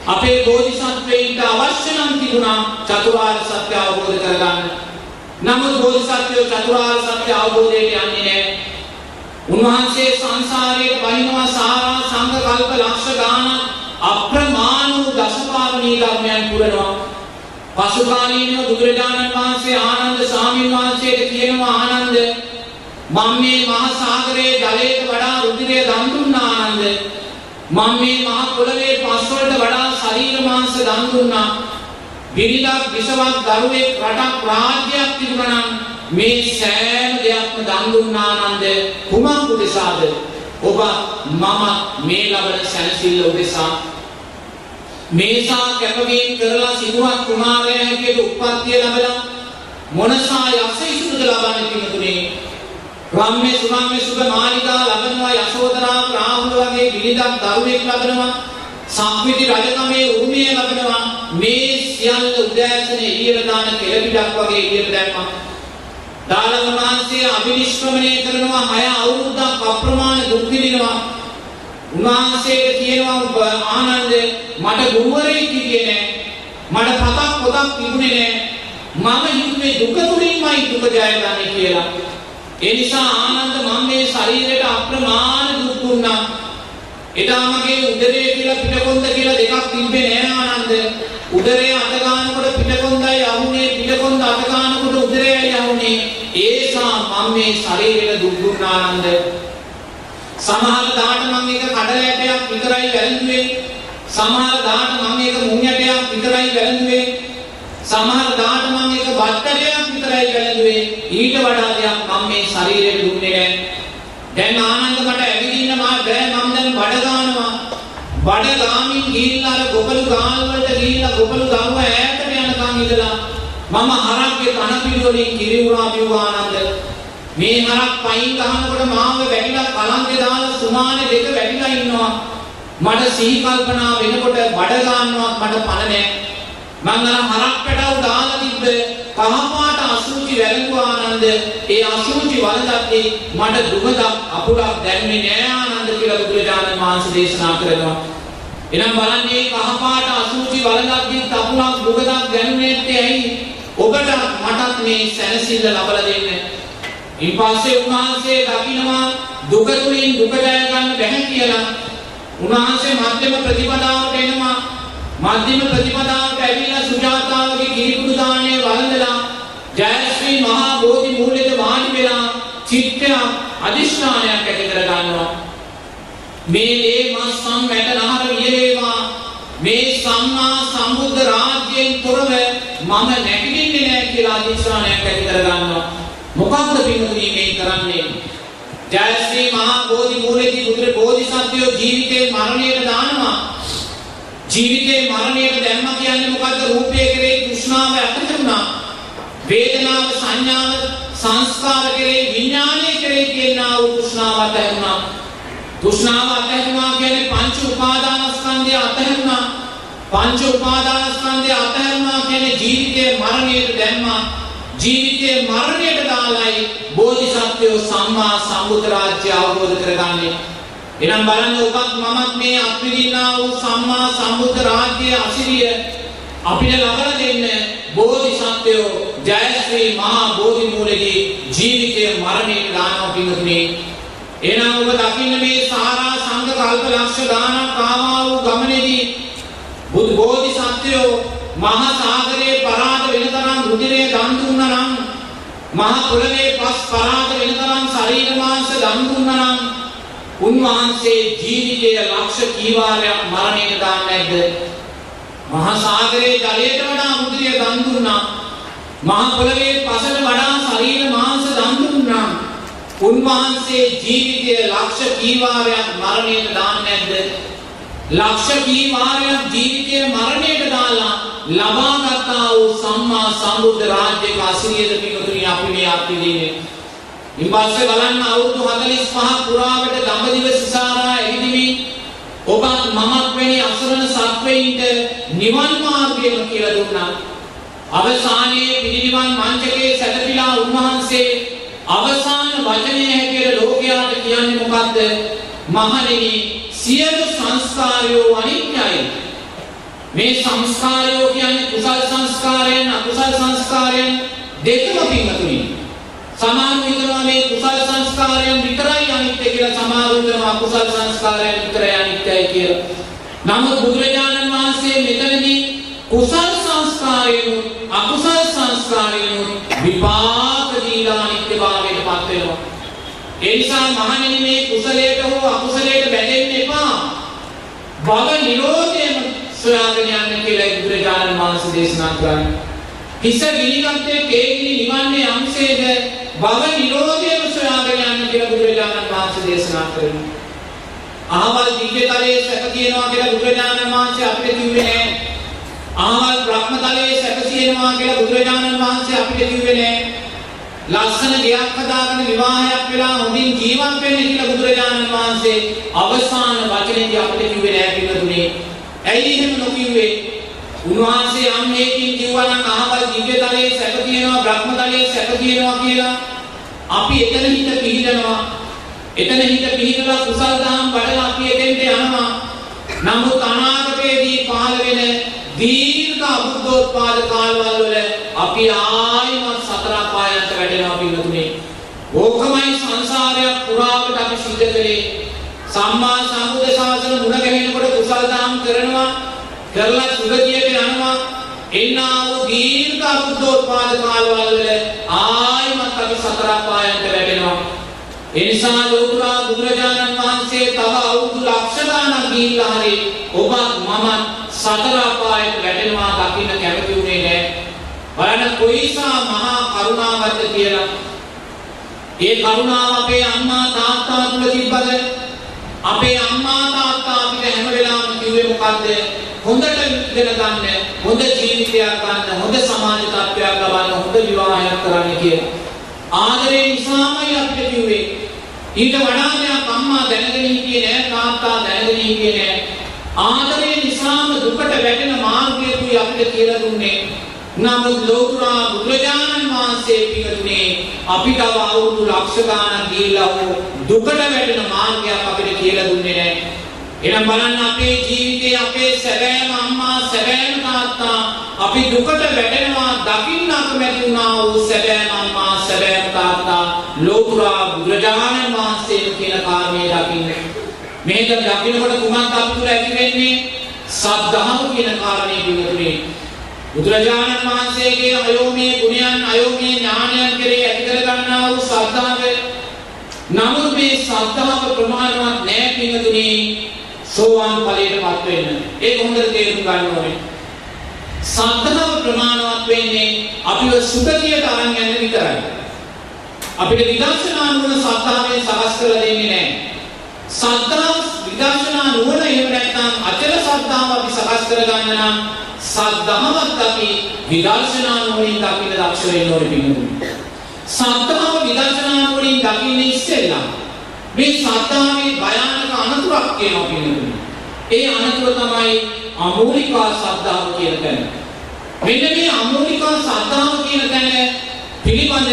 අපේ බෝධිසත්වයින්ට අවශ්‍ය නම් තිබුණා චතුරාර්ය සත්‍ය අවබෝධ කරගන්න. නමුත් බෝධිසත්වයෝ චතුරාර්ය සත්‍ය අවබෝධයට යන්නේ නැහැ. උන්වහන්සේ සංසාරයේ බහිනවා සාරා සංඝ කල්ප ලක්ෂ ගාණක් අප්‍රමාණ වූ දසපාරමී ධර්මයන් පුරනවා. පසුකාලීනව බුදුරජාණන් වහන්සේ ආනන්ද ස්වාමීන් වහන්සේට කියනවා ආනන්ද මම මේ මහා සාගරයේ ජලයට වඩා රුධිරය දන් දුන්නා ආනන්ද. මම මේ මහ පොළවේ පස් වලට වඩා ශරීර මාංශ දන් දුන්නා බිරිඳක් විසවක් දරුවෙක් රටක් රාජ්‍යයක් තිබුණා නම් මේ සෑම දෙයක්ම දන් දුන්නා ආනන්ද. කුමක් උදෙසාද? ඔබ මම මේ ලබන සැනසෙල්ල උදෙසා මේසා කැපවීම කරලා සිදුවත් කුමාරයා හැටියට උප්පත්තිය ලැබලා මොනසා යක්ෂ ඉසුරුද ලබන්නේ පිටුනේ රම්මේ සුරම්මේ සුබ මාලිකා ලබනවා යශෝදරා රාහුල වගේ බිරිඳක් දරුවෙක් ලබනවා සම්පිති රජකමේ උරුමය ලබනවා මේ සියල්ල උදෑසන එළියට දාන කෙළපිටක් වගේ එළියට දැම්මා. දානම මහන්සිය අභිනිෂ්ක්‍රමණය කරනවා හය අවුරුද්දක් අප්‍රමාණ දුක් විඳිනවා. උන්වහන්සේට කියනවා ආනන්ද මට ගුරුවරයෙක් හිටියේ නෑ මට පතක් පොතක් තිබුණේ නෑ මම හිතුවේ දුක තුලින්මයි දුක ජයගන්නේ කියලා ඒ නිසා ආනන්ද මම මේ ශරීරයට අප්‍රමාණ දුක් දුන්නා. එදා මගේ උදරේ කියලා පිටකොන්ද කියලා දෙකක් තිබ්බේ නෑ ආනන්ද. උදරේ අත ගන්නකොට පිටකොන්දයි යහුනේ පිටකොන්ද අත ගන්නකොට උදරයයි යහුනේ. ඒසා මම මේ ශරීරයට දුක් දුන්නා ආනන්ද. සමහර දාට මම එක කඩල ඇටයක් විතරයි වැළඳුවේ. සමහර දාට මම එක මුං ඇටයක් විතරයි වැළඳුවේ. සමහර දාට මම එක බත්තරයක් විතරයි වැළඳුවේ. ඊට වඩා දෙයක් මම මේ ශරීරයට දුන්නේ නැහැ. දැන් ආනන්ද මට ඇවිදින්න මා බෑ. මම දැන් බඩ ගන්නවා. බඩ ගාමින් ගිහිල්ලා අර ගොපළු ගාල් වලට ගිහිල්ලා ගොපළු ගාව ඈතට යනකම් ඉඳලා මම හරක්ගේ කන පිළිවෙලින් කිරි උරා බිව්වා ආනන්ද. මේ හරක් පයින් ගහනකොට මාව වැටිලා කලන්තේ දාලා සුමානේ දෙක වැටිලා ඉන්නවා. මට සිහි කල්පනා වෙනකොට බඩ ගන්නවත් මට පණ නැහැ මං අර හරක් පැටව දාලා තිබ්බ කහපාට අසුචි වැළඳුවා ආනන්ද ඒ අසුචි වළඳද්දී මට දුකක් අපුඩක් දැනුනේ නෑ ආනන්ද කියලා බුදුරජාණන් වහන්සේ දේශනා කරනවා. එනම් බලන්නේ කහපාට අසුචි වළඳද්දී තපුණක් දුකක් දැනුනේ නැත්තේ ඇයි? ඔබට මටත් මේ සැනසෙල්ල ලබලා දෙන්න. ඉන්පස්සේ උන්වහන්සේ දකින්නවා දුක තුලින් දුක ජය ගන්න බැහැ කියලා. උන්වහන්සේ මධ්‍යම ප්‍රතිපදාවට එනවා. මධ්‍යම ප්‍රතිපදාවට ඇවිල්ලා සුජාතාවගේ කිරිකුඩු දාණය වළඳලා ජයශ්‍රී මහා බෝධි මූලෙද වාඩි වෙලා චිත්තයක් අදිෂ්ඨානයක් ඇති කර ගන්නවා. මේ ලේ මස් සම් වැට නහර වියේවා මේ සම්මා සම්බුද්ධ රාජ්‍යයෙන් තොරව මම නැගිටින්නේ නැහැ කියලා අදිෂ්ඨානයක් ඇති කර ගන්නවා. මොකක්ද පින්තුනි මේ කරන්නේ ජයශ්‍රී මහා බෝධි මූලෙදී බුදුර බෝධිසත්වයෝ ජීවිතේ මරණයට දානවා ජීවිතේ මරණයට දැම්ම කියන්නේ මොකද්ද? රූපය කෙරෙහි තෘෂ්ණාව ඇති වුණා. වේදනාව සංඥාව සංස්කාර කෙරෙහි විඥානය කෙරෙහි තියෙනා වූ තෘෂ්ණාව අතහැරුණා. තෘෂ්ණාව අතහැරුණා කියන්නේ පංච උපාදානස්කන්ධය අතහැරුණා. පංච උපාදානස්කන්ධය අතහැරුණා කියන්නේ ජීවිතේ මරණයට දැම්මා. ජීවිතේ මරණයට දාලයි බෝධිසත්වයෝ සම්මා සම්බුද්ධ රාජ්‍ය අවබෝධ කරගන්නේ. එනම් බලන්න ඔබත් මමත් මේ අත්විඳිනා වූ සම්මා සම්බුද්ධ රාජ්‍යයේ අසිරිය අපිට ලබා දෙන්න බෝධිසත්වයෝ ජයශ්‍රී මහා බෝධි මූලයේ ජීවිතය මරණයට දානවා පින්තුනේ එනම් ඔබ දකින්න මේ සාරා සංඝ කල්ප ලක්ෂ ගානක් ආවා වූ ගමනේදී බුදු බෝධිසත්වයෝ මහා සාගරයේ පරාද වෙන තරම් රුධිරය දන් දුන්නා නම් මහා පොළවේ පස් පරාද වෙන තරම් ශරීර මාංශ දන් දුන්නා නම් උන්වහන්සේ ජීවිතයේ ලක්ෂ කීවාරයක් මරණයට දාන්නේ නැද්ද? මහා සාගරයේ ජලයට වඩා මුද්‍රිය දන් දුන්නා. මහා පොළවේ පසට වඩා ශරීර මාංශ දන් දුන්නා. උන්වහන්සේ ජීවිතයේ ලක්ෂ කීවාරයක් මරණයට දාන්නේ නැද්ද? ලක්ෂ කීවාරයක් ජීවිතයේ මරණයට දාලා ලබාගත්තා වූ සම්මා සම්බුද්ධ රාජ්‍යක අසිරියද පිටුතුනි අපි මේ අත්විඳින්නේ ඉන්පස්සේ බලන්න අවුරුදු 45ක් පුරාවට දඹදිව සිසාරා එහිදිවි ඔබත් මමත් වැනි අසරණ සත්වයින්ට නිවන් මාර්ගයම කියලා දුන්නා. අවසානයේ පිරිනිවන් මංචකේ සැතපීලා උන්වහන්සේ අවසාන වචනය හැටියට ලෝකයාට කියන්නේ මොකද්ද? මහණෙනි සියලු සංස්කාරයෝ අනිත්‍යයි. මේ සංස්කාරයෝ කියන්නේ කුසල සංස්කාරයන් අකුසල සංස්කාරයන් දෙකම පින්තුනි. සමාන විතරම මේ කුසල සංස්කාරයන් විතරයි අනිත්‍ය කියලා සමාන විතරම අකුසල සංස්කාරයන් විතරයි අනිත්‍යයි කියලා. නමුත් බුදුරජාණන් වහන්සේ මෙතනදී කුසල සංස්කාරයෙන් අකුසල සංස්කාරයෙන් විපාක දීලා අනිත්‍යභාවයට පත් වෙනවා. ඒ නිසා මහණෙනි මේ කුසලයට හෝ අකුසලයට බැඳෙන්න එපා. භව නිරෝධයම සොයාගෙන යන්න කියලා බුදුරජාණන් වහන්සේ දේශනා කරන්නේ. හිස ගිනිගත්තේ කේගිනි නිවන්නේ අංශයේද භව නිරෝධයම සොයාගෙන යන්න කියලා බුදුරජාණන් වහන්සේ දේශනා කරනවා. අහවල් දිව්‍යතලයේ සැප තියෙනවා කියලා බුදුරජාණන් වහන්සේ අපිට කිව්වේ නෑ. ආවල් බ්‍රහ්මතලයේ සැපසීනවා කියලා බුදුරජාණන් වහන්සේ අපිට කිව්වේ නෑ. ලස්සන ගයක් හදාගෙන විවාහයක් වෙලා හොඳින් ජීවත් වෙන්න කියලා බුදුරජාණන් වහන්සේ අවසාන වචනේදී අපිට කිව්වේ නෑ පිටුනේ. ඇයි එහෙම නොකියුවේ? උන්වහන්සේ යම් මේකින් කිව්වා නම් අහවල් දිව්‍යතලයේ සැප තියෙනවා බ්‍රහ්මතලයේ සැප තියෙනවා කියලා අපි එතන හිත පිහිටනවා. එතන හිත පිහිටලා කුසල් දහම් වඩලා අපි එතෙන්ට යනවා. නමුත් අනාගතයේදී පහළ වෙන දීර්ඝ අබුද්ධෝත්පාද කාලවල වල අපි ආයිමත් සතර අපායන්ට වැටෙනවා පින්නතුනේ. ඕකමයි සංසාරයක් පුරාවට අපි සිද්ධ කළේ. සම්මා සම්බුද්ධ ශාසන මුණ ගැහෙනකොට කුසල දාම් කරනවා. කරලා සුගතියට යනවා. එන්නා වූ දීර්ඝ අබුද්ධෝත්පාද කාලවල වල ආයිමත් අපි සතර අපායන්ට වැටෙනවා. එනිසා ලෝතුරා බුදුරජාණන් වහන්සේ තව අවුරුදු ලක්ෂ ගණනක් ගිහිල්ලා හරි ඔබත් මමත් සතර අපායට වැටෙනවා දකින්න කැමති උනේ නැහැ. බලන්න කොයිසා මහා කරුණාවක්ද කියලා. ඒ කරුණාව අපේ අම්මා තාත්තා තුල තිබ්බද? අපේ අම්මා තාත්තා අපිට හැම වෙලාවෙම කිව්වේ මොකද්ද? හොඳට ඉගෙන ගන්න, හොඳ ජීවිතයක් ගන්න, හොඳ සමාජ තත්ත්වයක් ලබන්න, හොඳ විවාහයක් කරන්න කියලා. ආදරේ නිසාමයි අපිට කිව්වේ. ඊට වඩා දෙයක් අම්මා දැනගෙන හිටියේ නෑ, තාත්තා දැනගෙන හිටියේ නෑ. ආදරේ නිසාම දුකට වැටෙන මාර්ගයකුයි අපිට කියලා දුන්නේ. නමුත් ලෝතුරා බුදුරජාණන් වහන්සේ පිළිතුනේ අපිට අවුරුදු ලක්ෂ ගාණක් ගිහිල්ලා වූ දුකට වැටෙන මාර්ගයක් අපිට කියලා දුන්නේ නැහැ. එහෙනම් බලන්න අපේ ජීවිතේ අපේ සැබෑම අම්මා සැබෑම තාත්තා අපි දුකට වැටෙනවා දකින්න අකමැති වුණා වූ සැබෑම අම්මා සැබෑම තාත්තා ලෝතුරා බුදුරජාණන් වහන්සේ කියන කාරණේ දකින්නේ මේක දකින්නකොට කුමක් අපි තුළ ඇති වෙන්නේ? සද්ධාව කියන කාරණේ පිළිතුරේ. බුදුරජාණන් වහන්සේගේ අයෝමේ ගුණයන් අයෝමේ ඥානයන් කෙරේ ඇති කර ගන්නා වූ සද්ධාව. නමුත් මේ සද්ධාව ප්‍රමාණවත් නැහැ පිළිතුරේ. සෝවාන් ඵලයටපත් වෙන්න. ඒක හොඳට තේරුම් ගන්න ඕනේ. සද්ධාව ප්‍රමාණවත් වෙන්නේ අපිව සුගතියට අරන් යන්න විතරයි. අපිට විදර්ශනා නුවණ සද්ධාවෙන් සකස් කරලා දෙන්නේ නැහැ. සද්ධාව විදර්ශනා නුවණ එහෙම නැත්නම් අචල සද්ධාව අපි සකස් කරගන්න නම් සද්ධාවත් අපි විදර්ශනා නුවණින් දකින්න දක්ෂ වෙන්න ඕනේ පිළිගන්න. සද්ධාව විදර්ශනා නුවණින් දකින්න ඉස්සෙල්ලා මේ සද්ධාවේ භයානක අනතුරක් කියනවා පිළිගන්න. ඒ අනතුර තමයි අමූලිකා සද්ධාව කියන තැන. මෙන්න මේ අමූලිකා සද්ධාව කියන තැන පිළිබඳ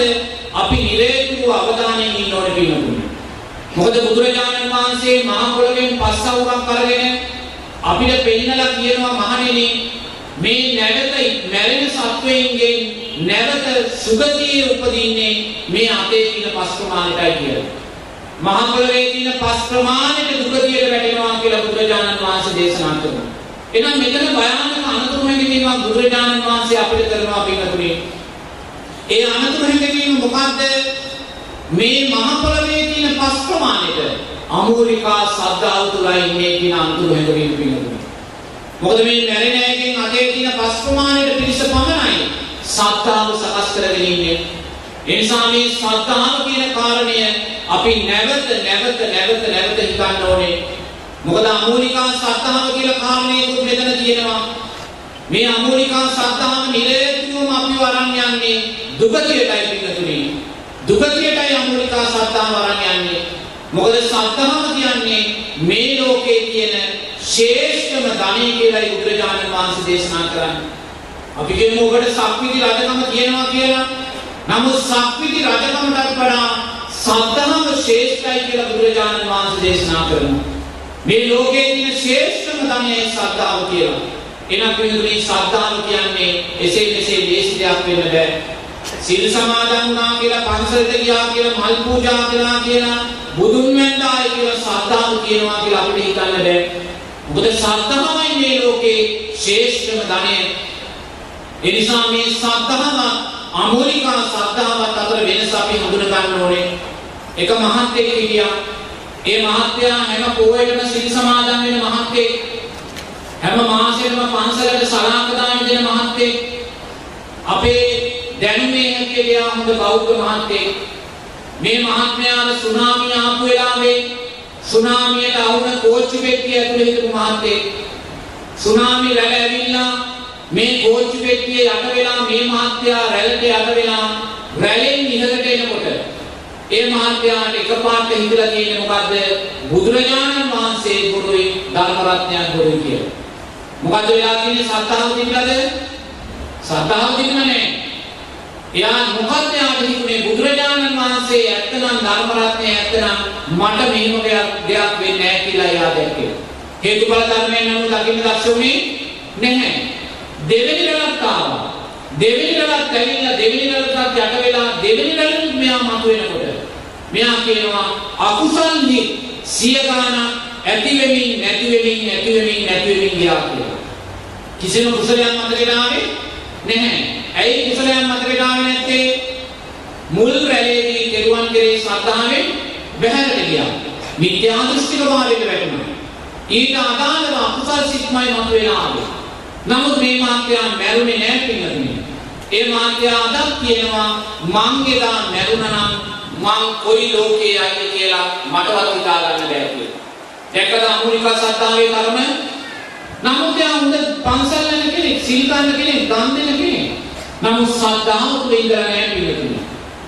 අපි නිරේතුරු අවධානයෙන් ඉන්න ඕනේ පිළිගන්න. මොකද බුදුරජාණන් වහන්සේ මහා පොළොවෙන් පස් අවුරක් අරගෙන අපිට පෙන්නලා කියනවා මහණෙනි මේ නැවත මැරෙන සත්වයින්ගෙන් නැවත සුගතියේ උපදින්නේ මේ අතේ තියෙන පස් ප්‍රමාණයටයි කියලා. මහා පොළොවේ තියෙන පස් ප්‍රමාණයට දුගතියට වැටෙනවා කියලා බුදුරජාණන් වහන්සේ දේශනා කරනවා. එහෙනම් මෙතන භයානක අනතුරු හැඟීමක් බුදුරජාණන් වහන්සේ අපිට කරනවා පිටුනේ. ඒ අනතුරු හැඟීම මොකද්ද? මේ මහ පොළවේ තියෙන පස් ප්‍රමාණයට අමූලිකා සද්ධාව තුලයි ඉන්නේ කියන අන්තුරු හැඟවීම පිළිගන්න. මොකද මේ මැරෙන එකෙන් අතේ තියෙන පස් ප්‍රමාණයට පිළිස පමණයි සද්ධාව සකස් කරගෙන ඉන්නේ. ඒ නිසා මේ සද්ධාව කියන කාරණය අපි නැවත නැවත නැවත නැවත හිතන්න ඕනේ. මොකද අමූලිකා සද්ධාව කියලා කාරණේකුත් මෙතන තියෙනවා. මේ අමූලිකා සද්ධාව නිරේතුරුවම අපි වරන් යන්නේ දුගතියටයි පිටුනේ. දුගතියටයි අමූලිකා සද්ධාව අරන් යන්නේ. මොකද සද්ධාව කියන්නේ මේ ලෝකේ තියෙන ශ්‍රේෂ්ඨම ධනෙ කියලායි බුදුරජාණන් වහන්සේ දේශනා කරන්නේ. අපි කියමු ඔබට සක්විති රජකම තියෙනවා කියලා. නමුත් සක්විති රජකමටත් වඩා සද්ධාව ශ්‍රේෂ්ඨයි කියලා බුදුරජාණන් වහන්සේ දේශනා කරනවා. මේ ලෝකයේ තියෙන ශ්‍රේෂ්ඨම ධනයයි සද්ධාව කියලා. එනක් විදුලි සද්ධාව කියන්නේ එසේ මෙසේ දේශ දෙයක් වෙන්න බෑ. සිල් සමාදන් වුණා කියලා පන්සලට ගියා කියලා මල් පූජා කළා කියලා බුදුන් වැඳායි කියලා සද්ධාව කියනවා කියලා අපිට හිතන්න බෑ. මොකද සද්ධාවයි මේ ලෝකේ ශ්‍රේෂ්ඨම ධනය. ඒ නිසා මේ සද්ධාව අමෝලිකා සද්ධාවත් අතර වෙනස අපි හඳුන ගන්න ඕනේ. එක මහත්යෙක් හිටියා. ඒ මහත්යා හැම පොයකම සිල් සමාදන් වෙන මහත්යෙක්. හැම මාසෙකම පන්සලට සලාක දාන දෙන මහත්යෙක්. අපේ දැනුමේ හැකියාව හොඳ බෞද්ධ මහත්යෙක්. මේ මහත්මයාට සුනාමිය ආපු වෙලාවේ සුනාමියට අහුන කෝච්චි පෙට්ටිය ඇතුලේ හිටපු මහත්තයෙක් සුනාමි රැළ ඇවිල්ලා මේ කෝච්චි පෙට්ටිය යට වෙලා මේ මහත්තයා රැළට යට වෙලා රැළෙන් ඉහළට එනකොට ඒ මහත්තයාට එකපාරට හිතලා තියෙන්නේ මොකද්ද බුදුරජාණන් වහන්සේ ගුරුයි ධර්ම රත්නයන් ගුරුයි කියලා. මොකද්ද වෙලා තියෙන්නේ සත්‍තාව තිබිලාද? සත්‍තාව තිබුණේ නැහැ. එයා මොකක්ද යාට හිතුනේ බුදුරජාණන් වහන්සේ ඇත්තනම් ධර්ම රත්නය ඇත්තනම් මට මෙහෙම දෙයක් වෙන්නේ නැහැ කියලා එයා දැක්කේ. හේතුඵල ධර්මයෙන් නම් දකින්න දැක්සුනේ නැහැ. දෙවෙනි රටත් ආවා. දෙවෙනි රටත් ඇවිල්ලා දෙවෙනි රටත් යට වෙලා දෙවෙනි රටත් මෙයා මතුවෙනකොට මෙයා කියනවා අකුසල්නි සිය ගාන ඇති වෙමින් නැති වෙමින් නැති වෙමින් නැති වෙමින් ගියා කියලා. කිසිම කුසලයක් මතකේ නාවේ නැහැ. ඇයි කුසලයන් මතකට ආවේ නැත්තේ? මුල් රැළේදී කෙරුවන් කෙරේ ශ්‍රද්ධාවෙන් බැහැරට ගියා. මිත්‍යා දෘෂ්ටික භාවයට වැටුණා. ඊට අදාළව අකුසල් සිත්මයි මතුවෙලා ආවේ. නමුත් මේ මාත්‍යා මැරුණේ නැහැ පින්නතුනි. ඒ මාත්‍යා අදත් කියනවා මං එදා මැරුණා නම් මං කොයි ලෝකේ යයිද කියලා මටවත් හිතා ගන්න බැහැ කියලා. දැක්කද අමූලික සත්‍යාවේ කර්ම? නමුත් යා හොඳ පන්සල් යන කෙනෙක්, සිල් ගන්න කෙනෙක්, දන් දෙන කෙනෙක්. නමුත් සද්ධාව තුළ ඉඳලා නැහැ පිළිතුරු.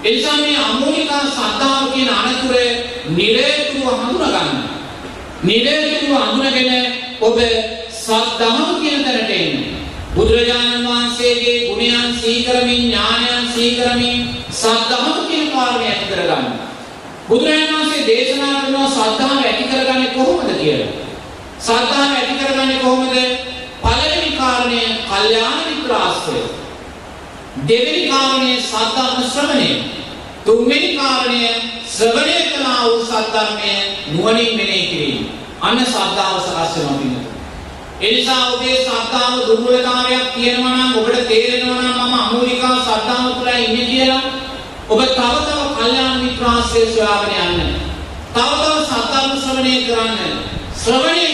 ඒ නිසා මේ අමෝනිකා සද්ධාව කියන අනතුර නිරේතුව හඳුනා ගන්න. නිරේතුව හඳුනගෙන ඔබ සද්ධාව කියන තැනට එන්න. බුදුරජාණන් වහන්සේගේ ගුණයන් සීකරමින් ඥානයන් සීකරමින් සද්ධාව කියන කාරණය ඇති කරගන්න. බුදුරජාණන් වහන්සේ දේශනා කරනවා සද්ධාව ඇති කරගන්නේ කොහොමද කියලා. සද්ධාව ඇති කරගන්නේ කොහොමද? පළවෙනි කාරණය කල්යාණ මිත්‍ර ආශ්‍රය. දෙවෙනි කාරණය සද්ධර්ම ශ්‍රවණය. තුන්වෙනි කාරණය ශ්‍රවණය කළා වූ සද්ධර්මය නුවණින් මෙනෙහි කිරීම. අන්න සද්ධාව සකස් වෙනවා පිළිතුර. ඒ නිසා ඔබේ සද්ධාව දුර්වලතාවයක් තියෙනවා නම් ඔබට තේරෙනවා නම් මම අමූලිකා සද්ධාව තුළ ඉන්නේ කියලා ඔබ තව තව කල්යාණ මිත්‍රාශ්‍රය සොයාගෙන යන්න. තව තව සද්ධර්ම ශ්‍රවණය කරන්න. ශ්‍රවණය කළා වූ සද්ධර්මය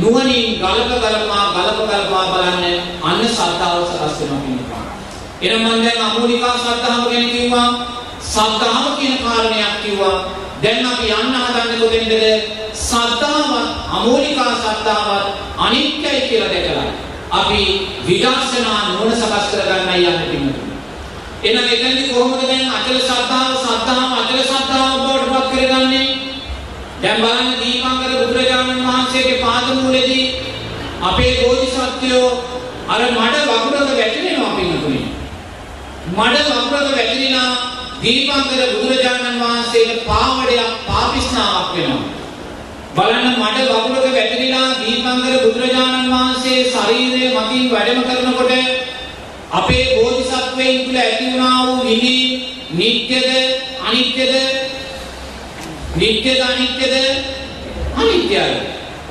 නුවණින් ගලප ගලපා ගලප ගලපා බලන්න අන්න සද්ධාව සකස් වෙනවා කියනවා. එහෙනම් මම දැන් අමූලිකා සද්ධාව ගැන කිව්වා. සද්ධාව කියන කාරණයක් කිව්වා. දැන් අපි යන්න හදන්නේ කොතෙන්ද? සද්ධාව අමූලිකා සද්ධාවත් අනිත්‍යයි කියලා දැකලා අපි විදර්ශනා නුවණ සකස් කරගන්නයි යන්නේ පිටුතුනේ. එහෙනම් එතනදී කොහොමද දැන් අචල සද්ධාව සද්ධාව අචල සද්ධාව බවට පත් කරගන්නේ? දැන් බලන්න දීපංකර බුදුරජාණන් වහන්සේගේ පාදමූලෙදී අපේ බෝධිසත්වයෝ අර මඩ වගුරක වැටෙනවා පින්නතුනි. මඩ වගුරක වැටෙනා දීපංකර බුදුරජාණන් වහන්සේගේ පාවඩයක් පාපිස්නාවක් වෙනවා. බලන්න මඩ වගුරක වැටෙනා දීපංකර බුදුරජාණන් වහන්සේ ශරීරයේ මතින් වැඩම කරනකොට අපේ බෝධිසත්වයන් තුළ ඇති වුණා වූ නිදි නිට්ටයද අනිත්‍යද නිට්ටයද අනිත්‍යද? අනිත්‍යයි.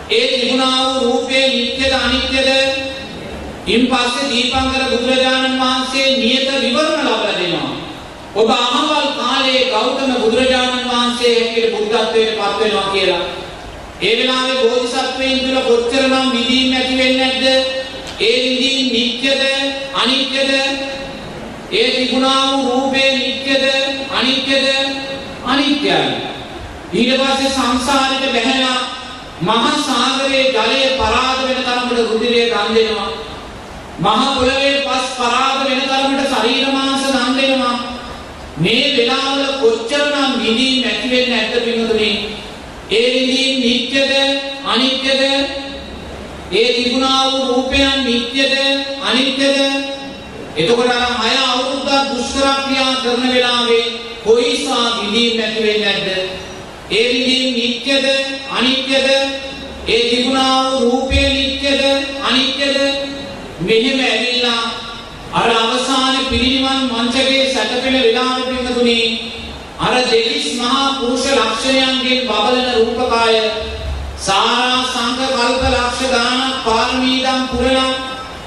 ඒ තිබුණා වූ රූපේ නිට්ටයද අනිත්‍යද? ඉන්පස්සේ දීපංකර බුදුරජාණන් වහන්සේ නියත විවරණ ලබා දෙනවා. ඔබ අහවල් කාලයේ ගෞතම බුදුරජාණන් වහන්සේ හැටියට බුද්ධත්වයට පත් වෙනවා කියලා. ඒ වෙලාවේ බෝධිසත්වයන් තුල කොච්චරනම් විදීම් ඇති වෙන්නේ නැද්ද? ඒ විදීම් නිට්ටයද අනිත්‍යද? ඒ තිබුණා වූ රූපේ නිට්ටයද අනිත්‍යද? අනිත්‍යයි. ඊට පස්සේ සංසාරෙට බැහැලා මහා සාගරයේ ජලය පරාද වෙන තරමට රුධිරය ගන් දෙනවා. මහ පොළවේ පස් පරාද වෙන තරමට ශරීර මාංශ ගන් දෙනවා. මේ වෙලාවල කොච්චරනම් විඳින් නැති වෙන්නේ නැද්ද පින්වතුනි? ඒ විඳින් නිට්ටයද අනිත්‍යද? ඒ තිබුණා වූ රූපයන් නිට්ටයද අනිත්‍යද? එතකොට අර හය අවුරුද්දක් දුෂ්කර ක්‍රියා කරන වෙලාවේ කොයිසා විඳීම් ඇති වෙන්නේ නැද්ද? ඒ විඳීම් නිට්ටයද? අනිත්‍යද? ඒ තිබුණා වූ රූපය නිට්ටයද? අනිත්‍යද? මෙහෙම ඇවිල්ලා අර අවසාන පිරිනිවන් මංචකේ සැතපෙන වෙලාවට පිටුනේ අර දෙවිස් මහා පුරුෂ ලක්ෂණයන්ගෙන් බබලන රූපකාය සාරා සංඝ කල්ප ලක්ෂ ගානක් පාරමීදම් පුරලා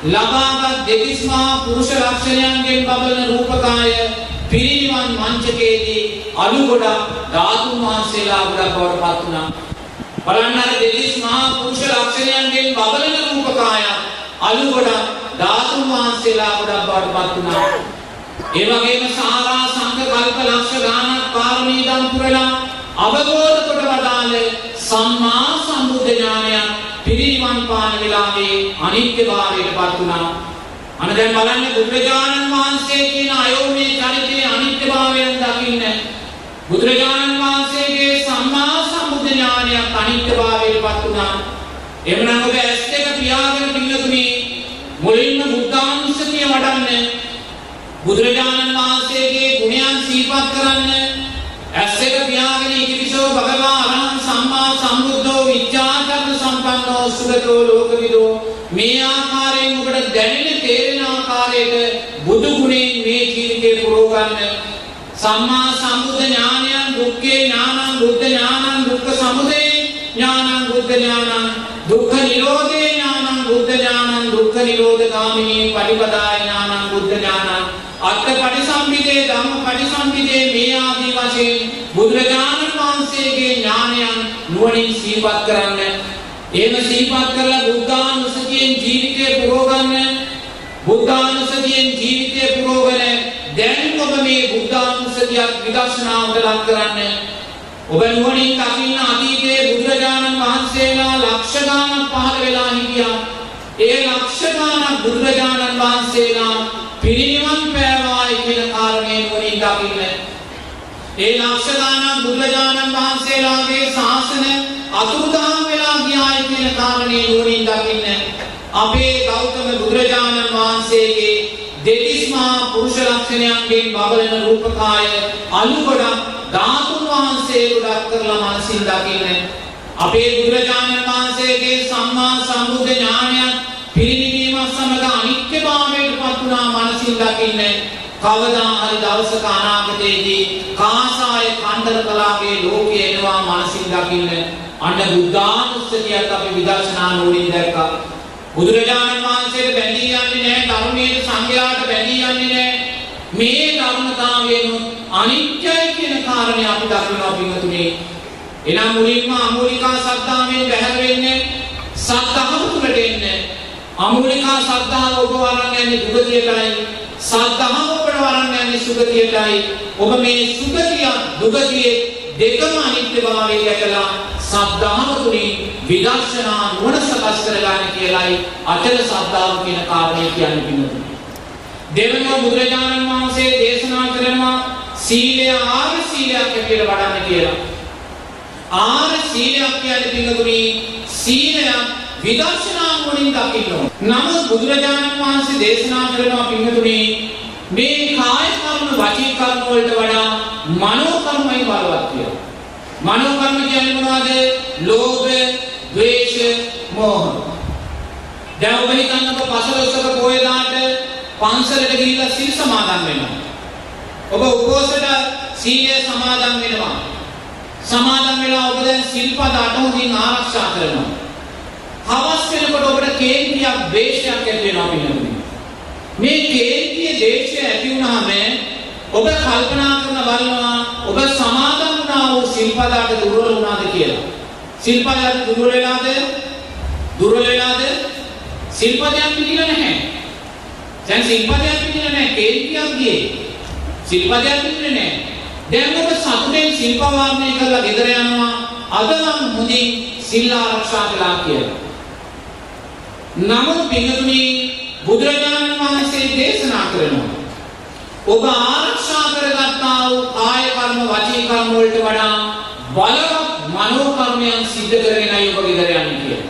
ලබාගත් දෙවිස් මහා පුරුෂ ලක්ෂණයන්ගෙන් බබලන රූපකාය පිරිනිවන් මංචකයේදී අලු ගොඩක් ධාතුන් වහන්සේලා ගොඩක් බවට පත් වුණා. බලන්න අර දෙවිස් මහා පුරුෂ ලක්ෂණයන්ගෙන් බබලන රූපකාය අලු ගොඩක් ධාතුන් වහන්සේලා ගොඩක් බවට පත් වුණා. ඒ වගේම සාරා සංඝ කල්ප ලක්ෂ ගානක් පාරමී දම් පුරලා අවබෝධ කොට වදාළ සම්මා සම්බුද්ධ ඥානය පිරිනිවන් පාන වෙලාවේ අනිත්‍යභාවයට පත් වුණා. අන දැන් බලන්න බුදුරජාණන් වහන්සේ කියන අයෝමේ චරිතයේ අනිත්‍යභාවයෙන් දකින්න. බුදුරජාණන් වහන්සේගේ සම්මා සම්බුද්ධ ඥානයක් අනිත්‍යභාවයට පත් වුණා. එhmenan ඔබ ඇස් දෙක පියාගෙන පින්නතුනි මුලින්ම බුද්ධානුස්සතිය වඩන්න. බුදුරජාණන් වහන්සේගේ ගුණයන් සිහිපත් කරන්න. ඇස් දෙක පියාගෙන ඉතිවිසෝ භගවා අරහං සම්මා සම්බුද්ධෝ විච්ඡාචර්ය සම්පන්නෝ සුගතෝ ලෝකවිදෝ. මේ ආකාරයෙන් ඔබට දැනෙන තේරෙන ආකාරයට බුදු ගුණයෙන් මේ ජීවිතේ පුරව ගන්න. සම්මා සම්බුද්ධ ඥානයන් දුක්ඛේ ඥානං බුද්ධ ඥානං දුක්ඛ සමුදය ඥානං බුද්ධ ඥානං දුක්ඛ නිරෝධේ ඥානං බුද්ධ ඥානං දුක්ඛ නිරෝධ ගාමිනී පටිපදාය ඥානං බුද්ධ ඥානං අත්ථ පටිසම්භිදේ ධම්ම පටිසම්භිදේ මේ ආදී වශයෙන් බුදුරජාණන් වහන්සේගේ ඥානයන් නුවණින් සිහිපත් කරන්න. එහෙම සිහිපත් කරලා බුද්ධානුස්සතියෙන් ජීවිතය පුරවගන්න බුද්ධානුස්සතියෙන් ජීවිතය පුරවගෙන දැන් ඔබ මේ බුද්ධානුස්සතියක් විදර්ශනාවට ලක් කරන්න. ඔබ නුවණින් දකින්න අතීතයේ බුදුරජාණන් වහන්සේලා ලක්ෂ ගාණක් පහළ වෙලා හිටියා. ඒ ලක්ෂ ගාණක් බුදුරජාණන් වහන්සේලා පිරිනිවන් පෑවායි කියන කාරණේ නුවණින් දකින්න. ඒ ලක්ෂ ගාණක් බුදුරජාණන් වහන්සේලාගේ ශාසන අතුරුදහන් වෙලා ගියායි කියන කාරණේ නුවණින් දකින්න. අපේ ගෞතම බුදුරජාණන් වහන්සේගේ දෙතිස් මහා පුරුෂ ලක්ෂණයන්ගෙන් බබලන රූපකාය අලු ගොඩක් ධාතුන් වහන්සේ ගොඩක් කරලා මනසින් දකින්න. අපේ බුදුරජාණන් වහන්සේගේ සම්මා සම්බුද්ධ ඥානයන් පිරිනිවීමත් සමග අනිත්‍යභාවයට පත් වුණා මනසින් දකින්න. කවදා හරි දවසක අනාගතයේදී කාසාය කණ්ඩල කලාවේ ලෝකේ එනවා මනසින් දකින්න. අන්න බුද්ධානුස්සතියත් අපි විදර්ශනා නුවණින් දැක්කා. බුදුරජාණන් වහන්සේට බැඳී යන්නේ නැහැ ධර්මයේ සංඝයාට බැඳී යන්නේ නැහැ. මේ ධර්මතාවයෙන් අනිත්‍යයි කියන කාරණේ අපි දකිනවා පින්වතුනි. එනම් මුලින්ම අමූලිකා සද්ධාවෙන් බැහැර වෙන්නේ සද්ධාව තුළට එන්නේ. අමූලිකා සද්ධාව ඔබ වරන් යන්නේ දුගතියටයි සද්ධාව ඔබට වරන් යන්නේ සුගතියටයි. ඔබ මේ සුගතිය දුගතිය දෙකම අනිත්‍යභාවය දැකලා සද්ධාව තුලින් විදර්ශනා නුවණ සකස් කරගන්න කියලයි අචල සද්ධාව කියන කාරණේ කියන්නේ පින්නතුනි. දෙවෙනිව බුදුරජාණන් වහන්සේ දේශනා කරනවා සීලය ආර්ය සීලයක් කියලා වඩන්න කියලා. ආර්ය සීලයක් කියන්නේ පින්නතුනි සීලය විදර්ශනා නුවණින් දකින්න ඕන. නමුත් බුදුරජාණන් වහන්සේ දේශනා කරනවා පින්නතුනි මේ කාය කර්ම වචී කර්ම වලට වඩා මනෝ කර්මයි බලවත් කියලා. මනෝ කර්ම කියන්නේ මොනවද? ලෝභ, ද්වේෂ, මෝහ. දැන් ඔබ හිතන්න ඔබ පසළොස්වක පොය දාට පන්සලට ගිහිල්ලා සීල් සමාදන් වෙනවා. ඔබ උපෝසත සීලය සමාදන් වෙනවා. සමාදන් වෙලා ඔබ දැන් සිල්පද අටහොකින් ආරක්ෂා කරනවා. හවස් වෙනකොට ඔබට කේන්තියක්, ද්වේෂයක් ඇති වෙනවා පිළිගන්න. මේ කේන්තිය, ද්වේෂය ඇති වුනහම ඔබ කල්පනා කරන බලනවා ඔබ සමාදන් වුණා වූ සිල්පදයට දුර්වල වුණාද කියලා. සිල්පදයට දුර්වල වෙලාද? දුර්වල වෙලාද? සිල්පදයක් පිළිගන්නේ නැහැ. දැන් සිල්පදයක් පිළිගන්නේ නැහැ. කේන්තියක් ගියේ. සිල්පදයක් පිළිගන්නේ නැහැ. දැන් ඔබ සතුටෙන් සිල්ප වාරණය කරලා ගෙදර යනවා. අද නම් මුදින් සිල් ආරක්ෂා කළා කියලා. නමුත් පින්තුනි බුදුරජාණන් වහන්සේ දේශනා කරනවා ඔබ ආරක්ෂා කරගත්තා වූ කාය කර්ම වචී කර්ම වලට වඩා බලවත් මනෝ කර්මයන් සිද්ධ කරගෙනයි ඔබ ගෙදර යන්නේ කියලා.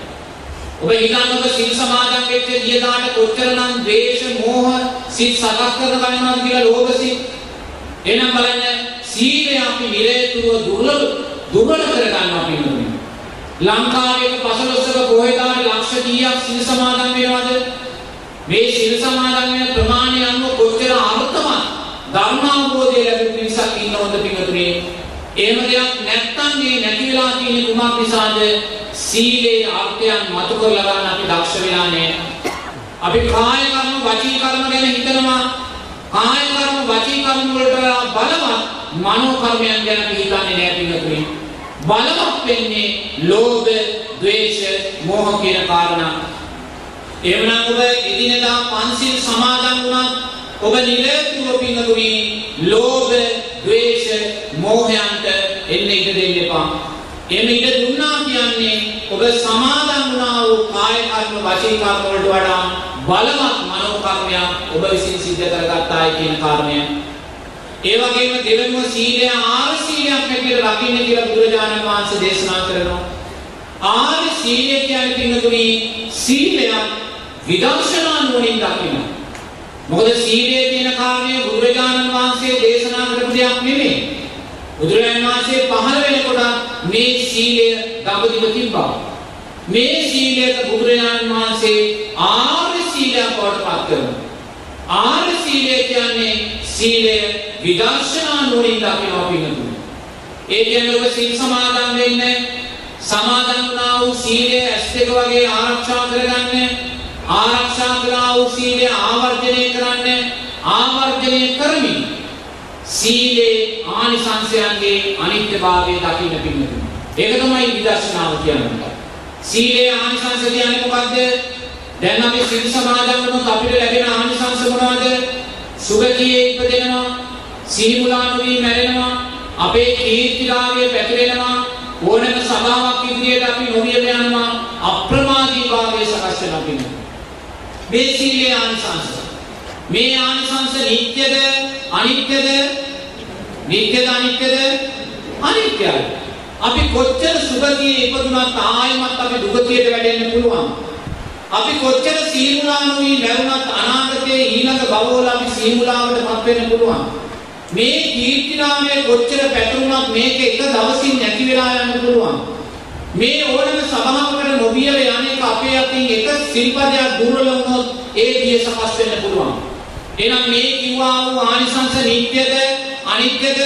ඔබ හිතන්න ඔබ සිල් සමාදන් වෙච්ච ගියදාට කොච්චරනම් ද්වේෂ මෝහ සිත් සකස් කර ගන්නවද කියලා ලෝභ සිත්? එහෙනම් බලන්න සීලය අපි නිරේතුරුව දුර්වල දුර්වල කර ගන්නවා පින්වතුනි ලංකාවේ පසළොස්වක පොහේදාට ලක්ෂ කීයක් සිල් සමාදන් වෙනවද? මේ සිල් සමාදන් වෙන ප්‍රමාණය අනුව කොච්චර අර්ථවත් ධර්මාවබෝධය ලැබෙන මිනිසක් ඉන්නවද පින්වතුනි එහෙම දෙයක් නැත්තම් මේ නැති වෙලා තියෙන කුමක් නිසාද සීලේ අර්ථයන් මතු කරලා ගන්න අපි දක්ෂ වෙලා නැහැ. අපි කාය කර්ම වචී කර්ම ගැන හිතනවා. කාය කර්ම වචී කර්ම වලට බලවත් මනෝ කර්මයන් ගැන හිතන්නේ නැහැ පිළිතුරේ. බලවත් වෙන්නේ ලෝභ, ද්වේෂ, මෝහ කියන කාරණා. එවනම් ඔබ එදිනෙදා පන්සිල් සමාදන් වුණත් ඔබ නිරතුරුව පිළිතුරේ ලෝභ, ද්වේෂ, මෝහයන්ට එන්න ඉඩ දෙන්න එපා. එහෙම ඉඩ දුන්නා කියන්නේ ඔබ සමාදන් වුණා වූ කාය කර්ම වචී කර්ම වලට වඩා බලවත් මනෝ කර්මයක් ඔබ විසින් සිද්ධ කරගත්තායි කියන කාරණය. ඒ වගේම දෙවෙනිම සීලය ආර්ය සීලයක් හැටියට රකින්න කියලා බුදුරජාණන් වහන්සේ දේශනා කරනවා. ආර්ය සීලය කියන්නේ පින්නතුනි සීලය විදර්ශනා නුවණින් දකින්න. මොකද සීලය කියන කාරණය බුදුරජාණන් වහන්සේ දේශනා කරපු දෙයක් නෙමෙයි. බුදුරජාණන් වහන්සේ පහළ වෙනකොට මේ සීලය දඹදිව තිබ්බා. මේ සීලයට බුදුරජාණන් වහන්සේ ආර්ය සීලයක් බවට පත් කරනවා. ආර්ය සීලය කියන්නේ සීලය විදර්ශනා නුවණින් දකිනවා පිළිතුරු. ඒ කියන්නේ ඔබ සීල් සමාදන් වෙන්නේ සමාදන් වුණා වූ සීලය ඇස් දෙක වගේ ආරක්ෂා කරගන්න ආරක්ෂා කළා වූ සීලය ආවර්ජනය කරන්න ආවර්ජනය කරමින් සීලේ ආනිසංසයන්ගේ අනිත්‍යභාවය දකින්න පින්නතුනි. ඒක තමයි විදර්ශනාව කියන්නේ. සීලේ ආනිසංස කියන්නේ මොකද්ද? දැන් අපි සිල් සමාදන් වුණොත් අපිට ලැබෙන ආනිසංස මොනවද? සුගතියේ ඉපදෙනවා, සිහිමුලා නොවි මැරෙනවා, අපේ කීර්තිලාභය පැතිරෙනවා, ඕනෑම සභාවක් ඉදිරියට අපි නොවියම යනවා, අප්‍රමාදී භාවය සකස් වෙනවා පින්නතුනි. මේ සීලේ ආනිසංස. මේ ආනිසංස නිට්ටයද අනිත්‍යද? නිට්ටයද අනිත්‍යද? අනිත්‍යයි. අපි කොච්චර සුගතියේ ඉපදුනත් ආයෙමත් අපි දුගතියට වැටෙන්න පුළුවන්. අපි කොච්චර සීමුලා නොවි මැරුණත් අනාගතයේ ඊළඟ භවවල අපි සීමුලාවටපත් වෙන්න පුළුවන්. මේ කීර්තිනාමය කොච්චර පැතුරුණත් මේක එක දවසින් නැති වෙලා යන්න පුළුවන්. මේ ඕනම සභාවකට නොබියව යන්නේක අපේ අතින් එක සිල්පදයක් දුර්වල වුණොත් ඒ දිය සකස් වෙන්න පුළුවන්. එහෙනම් මේ කිව්වා වූ ආනිසංස නිට්ටයද අනිත්‍යද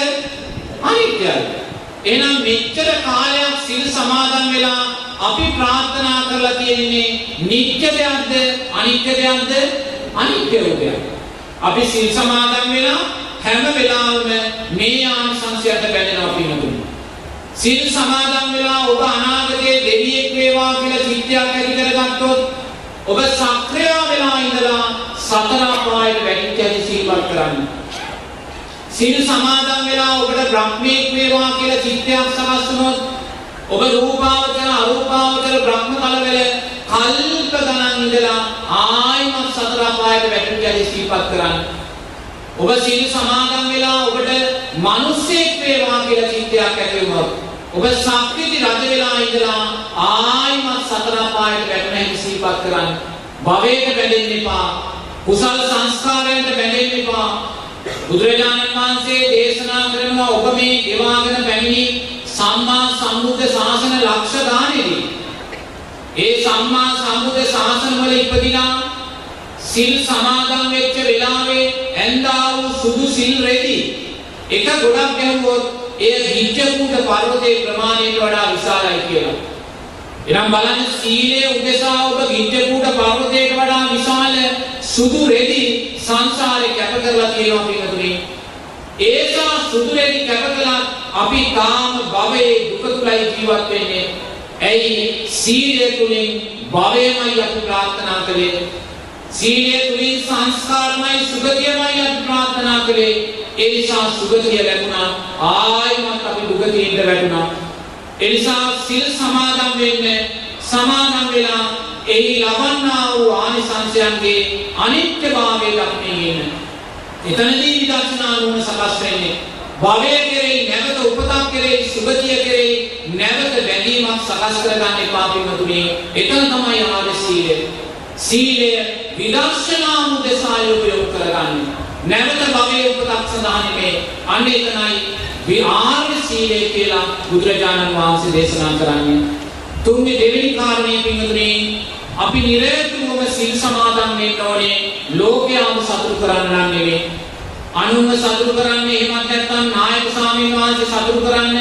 අනිත්‍යයි. එහෙනම් මෙච්චර කාලයක් සිල් සමාදන් වෙලා අපි ප්‍රාර්ථනා කරලා තියෙන්නේ නිත්‍ය දෙයක්ද අනිත්‍ය දෙයක්ද අනිත්‍ය දෙයක්. අපි සිල් සමාදන් වෙලා හැම වෙලාවෙම මේ ආනිසංසයට බැඳෙනවා පිනතුනි. සිල් සමාදන් වෙලා ඔබ අනාගතයේ දෙවියෙක් වේවා කියලා චිත්තයක් ඇති කරගත්තොත් ඔබ සක්‍රිය වෙලා ඉඳලා සතර අපායට වැටිච්ච හැටි සිහිපත් කරන්න. සිල් සමාදන් වෙලා ඔබට බ්‍රහ්මීක් වේවා කියලා චිත්තයක් සකස් වුණොත් ඔබ රූපාවචර අරූපාවචර බ්‍රහ්ම තලවල කල්ප ගණන් ඉඳලා ආයිමත් සතර අපායට වැටිච්ච හැටි සිහිපත් කරන්න. ඔබ සිල් සමාදන් වෙලා ඔබට මිනිස්සෙක් වේවා කියලා චිත්තයක් ඇති වුණොත් ඔබ සක්විති රජ වෙලා ඉඳලා ආයිමත් සතර අපායට වැටෙන හැටි සිහිපත් කරන්න. භවයට බැඳෙන්න එපා. කුසල සංස්කාරයන්ට බැඳෙන්න එපා. බුදුරජාණන් වහන්සේ දේශනා කරනවා ඔබ මේ ගෙවාගෙන පැමිණි සම්මා සම්බුද්ධ ශාසන ලක්ෂ ගානෙදී ඒ සම්මා සම්බුද්ධ ශාසන වල ඉපදිනා සිල් සමාදන් වෙච්ච වෙලාවේ ඇඳා වූ සුදු සිල් රෙදි එක ගොඩක් ගැහුවොත් එය හිච්චකූට පර්වතයේ ප්‍රමාණයට වඩා විශාලයි කියලා. එනම් බලන්න සීලය උදෙසා ඔබ ගිජ්ජකූට පර්වතයට වඩා විශාල සුදු රෙදි සංසාරේ කැප කරලා තියෙනවා පිටුනේ. ඒසා සුදු රෙදි කැප කළත් අපි තාම භවයේ දුක තුලයි ජීවත් වෙන්නේ. ඇයි සීලය තුලින් භවයමයි අපි ප්‍රාර්ථනා කළේ. සීලය තුලින් සංස්කාරමයි සුගතියමයි අපි ප්‍රාර්ථනා කළේ. ඒ නිසා සුගතිය ලැබුණා ආයිමත් අපි දුගතියට වැටුණා. එනිසා සිල් සමාදන් වෙන්න සමාදන් වෙලා එහි ලබන්නා වූ ආනිසංසයන්ගේ අනිත්‍යභාවය දක්මින් එතනදී විදර්ශනා නුවණ සකස් වෙන්නේ භවය කෙරෙහි නැවත උපතක් කෙරෙහි සුගතිය කෙරෙහි නැවත බැඳීමක් සකස් කරගන්න එපා පින්වතුනි. එතන තමයි ආර්ය සීලය. සීලය විදර්ශනා උදෙසා උපයෝග කරගන්න. නැවත භවයේ උපතක් සඳහා නෙමේ. අන්න එතනයි ආර්ය සීලය කියලා බුදුරජාණන් වහන්සේ දේශනා කරන්නේ. තුන්වෙනි දෙවෙනි කාරණේ පින්වතුනි අපි නිරතුරුවම සිල් සමාදන් වෙන්න ඕනේ ලෝකයාම සතුටු කරන්න නම් නෙමෙයි අනුන්ව සතුටු කරන්න එහෙමත් නැත්නම් නායක ස්වාමීන් වහන්සේ සතුටු කරන්න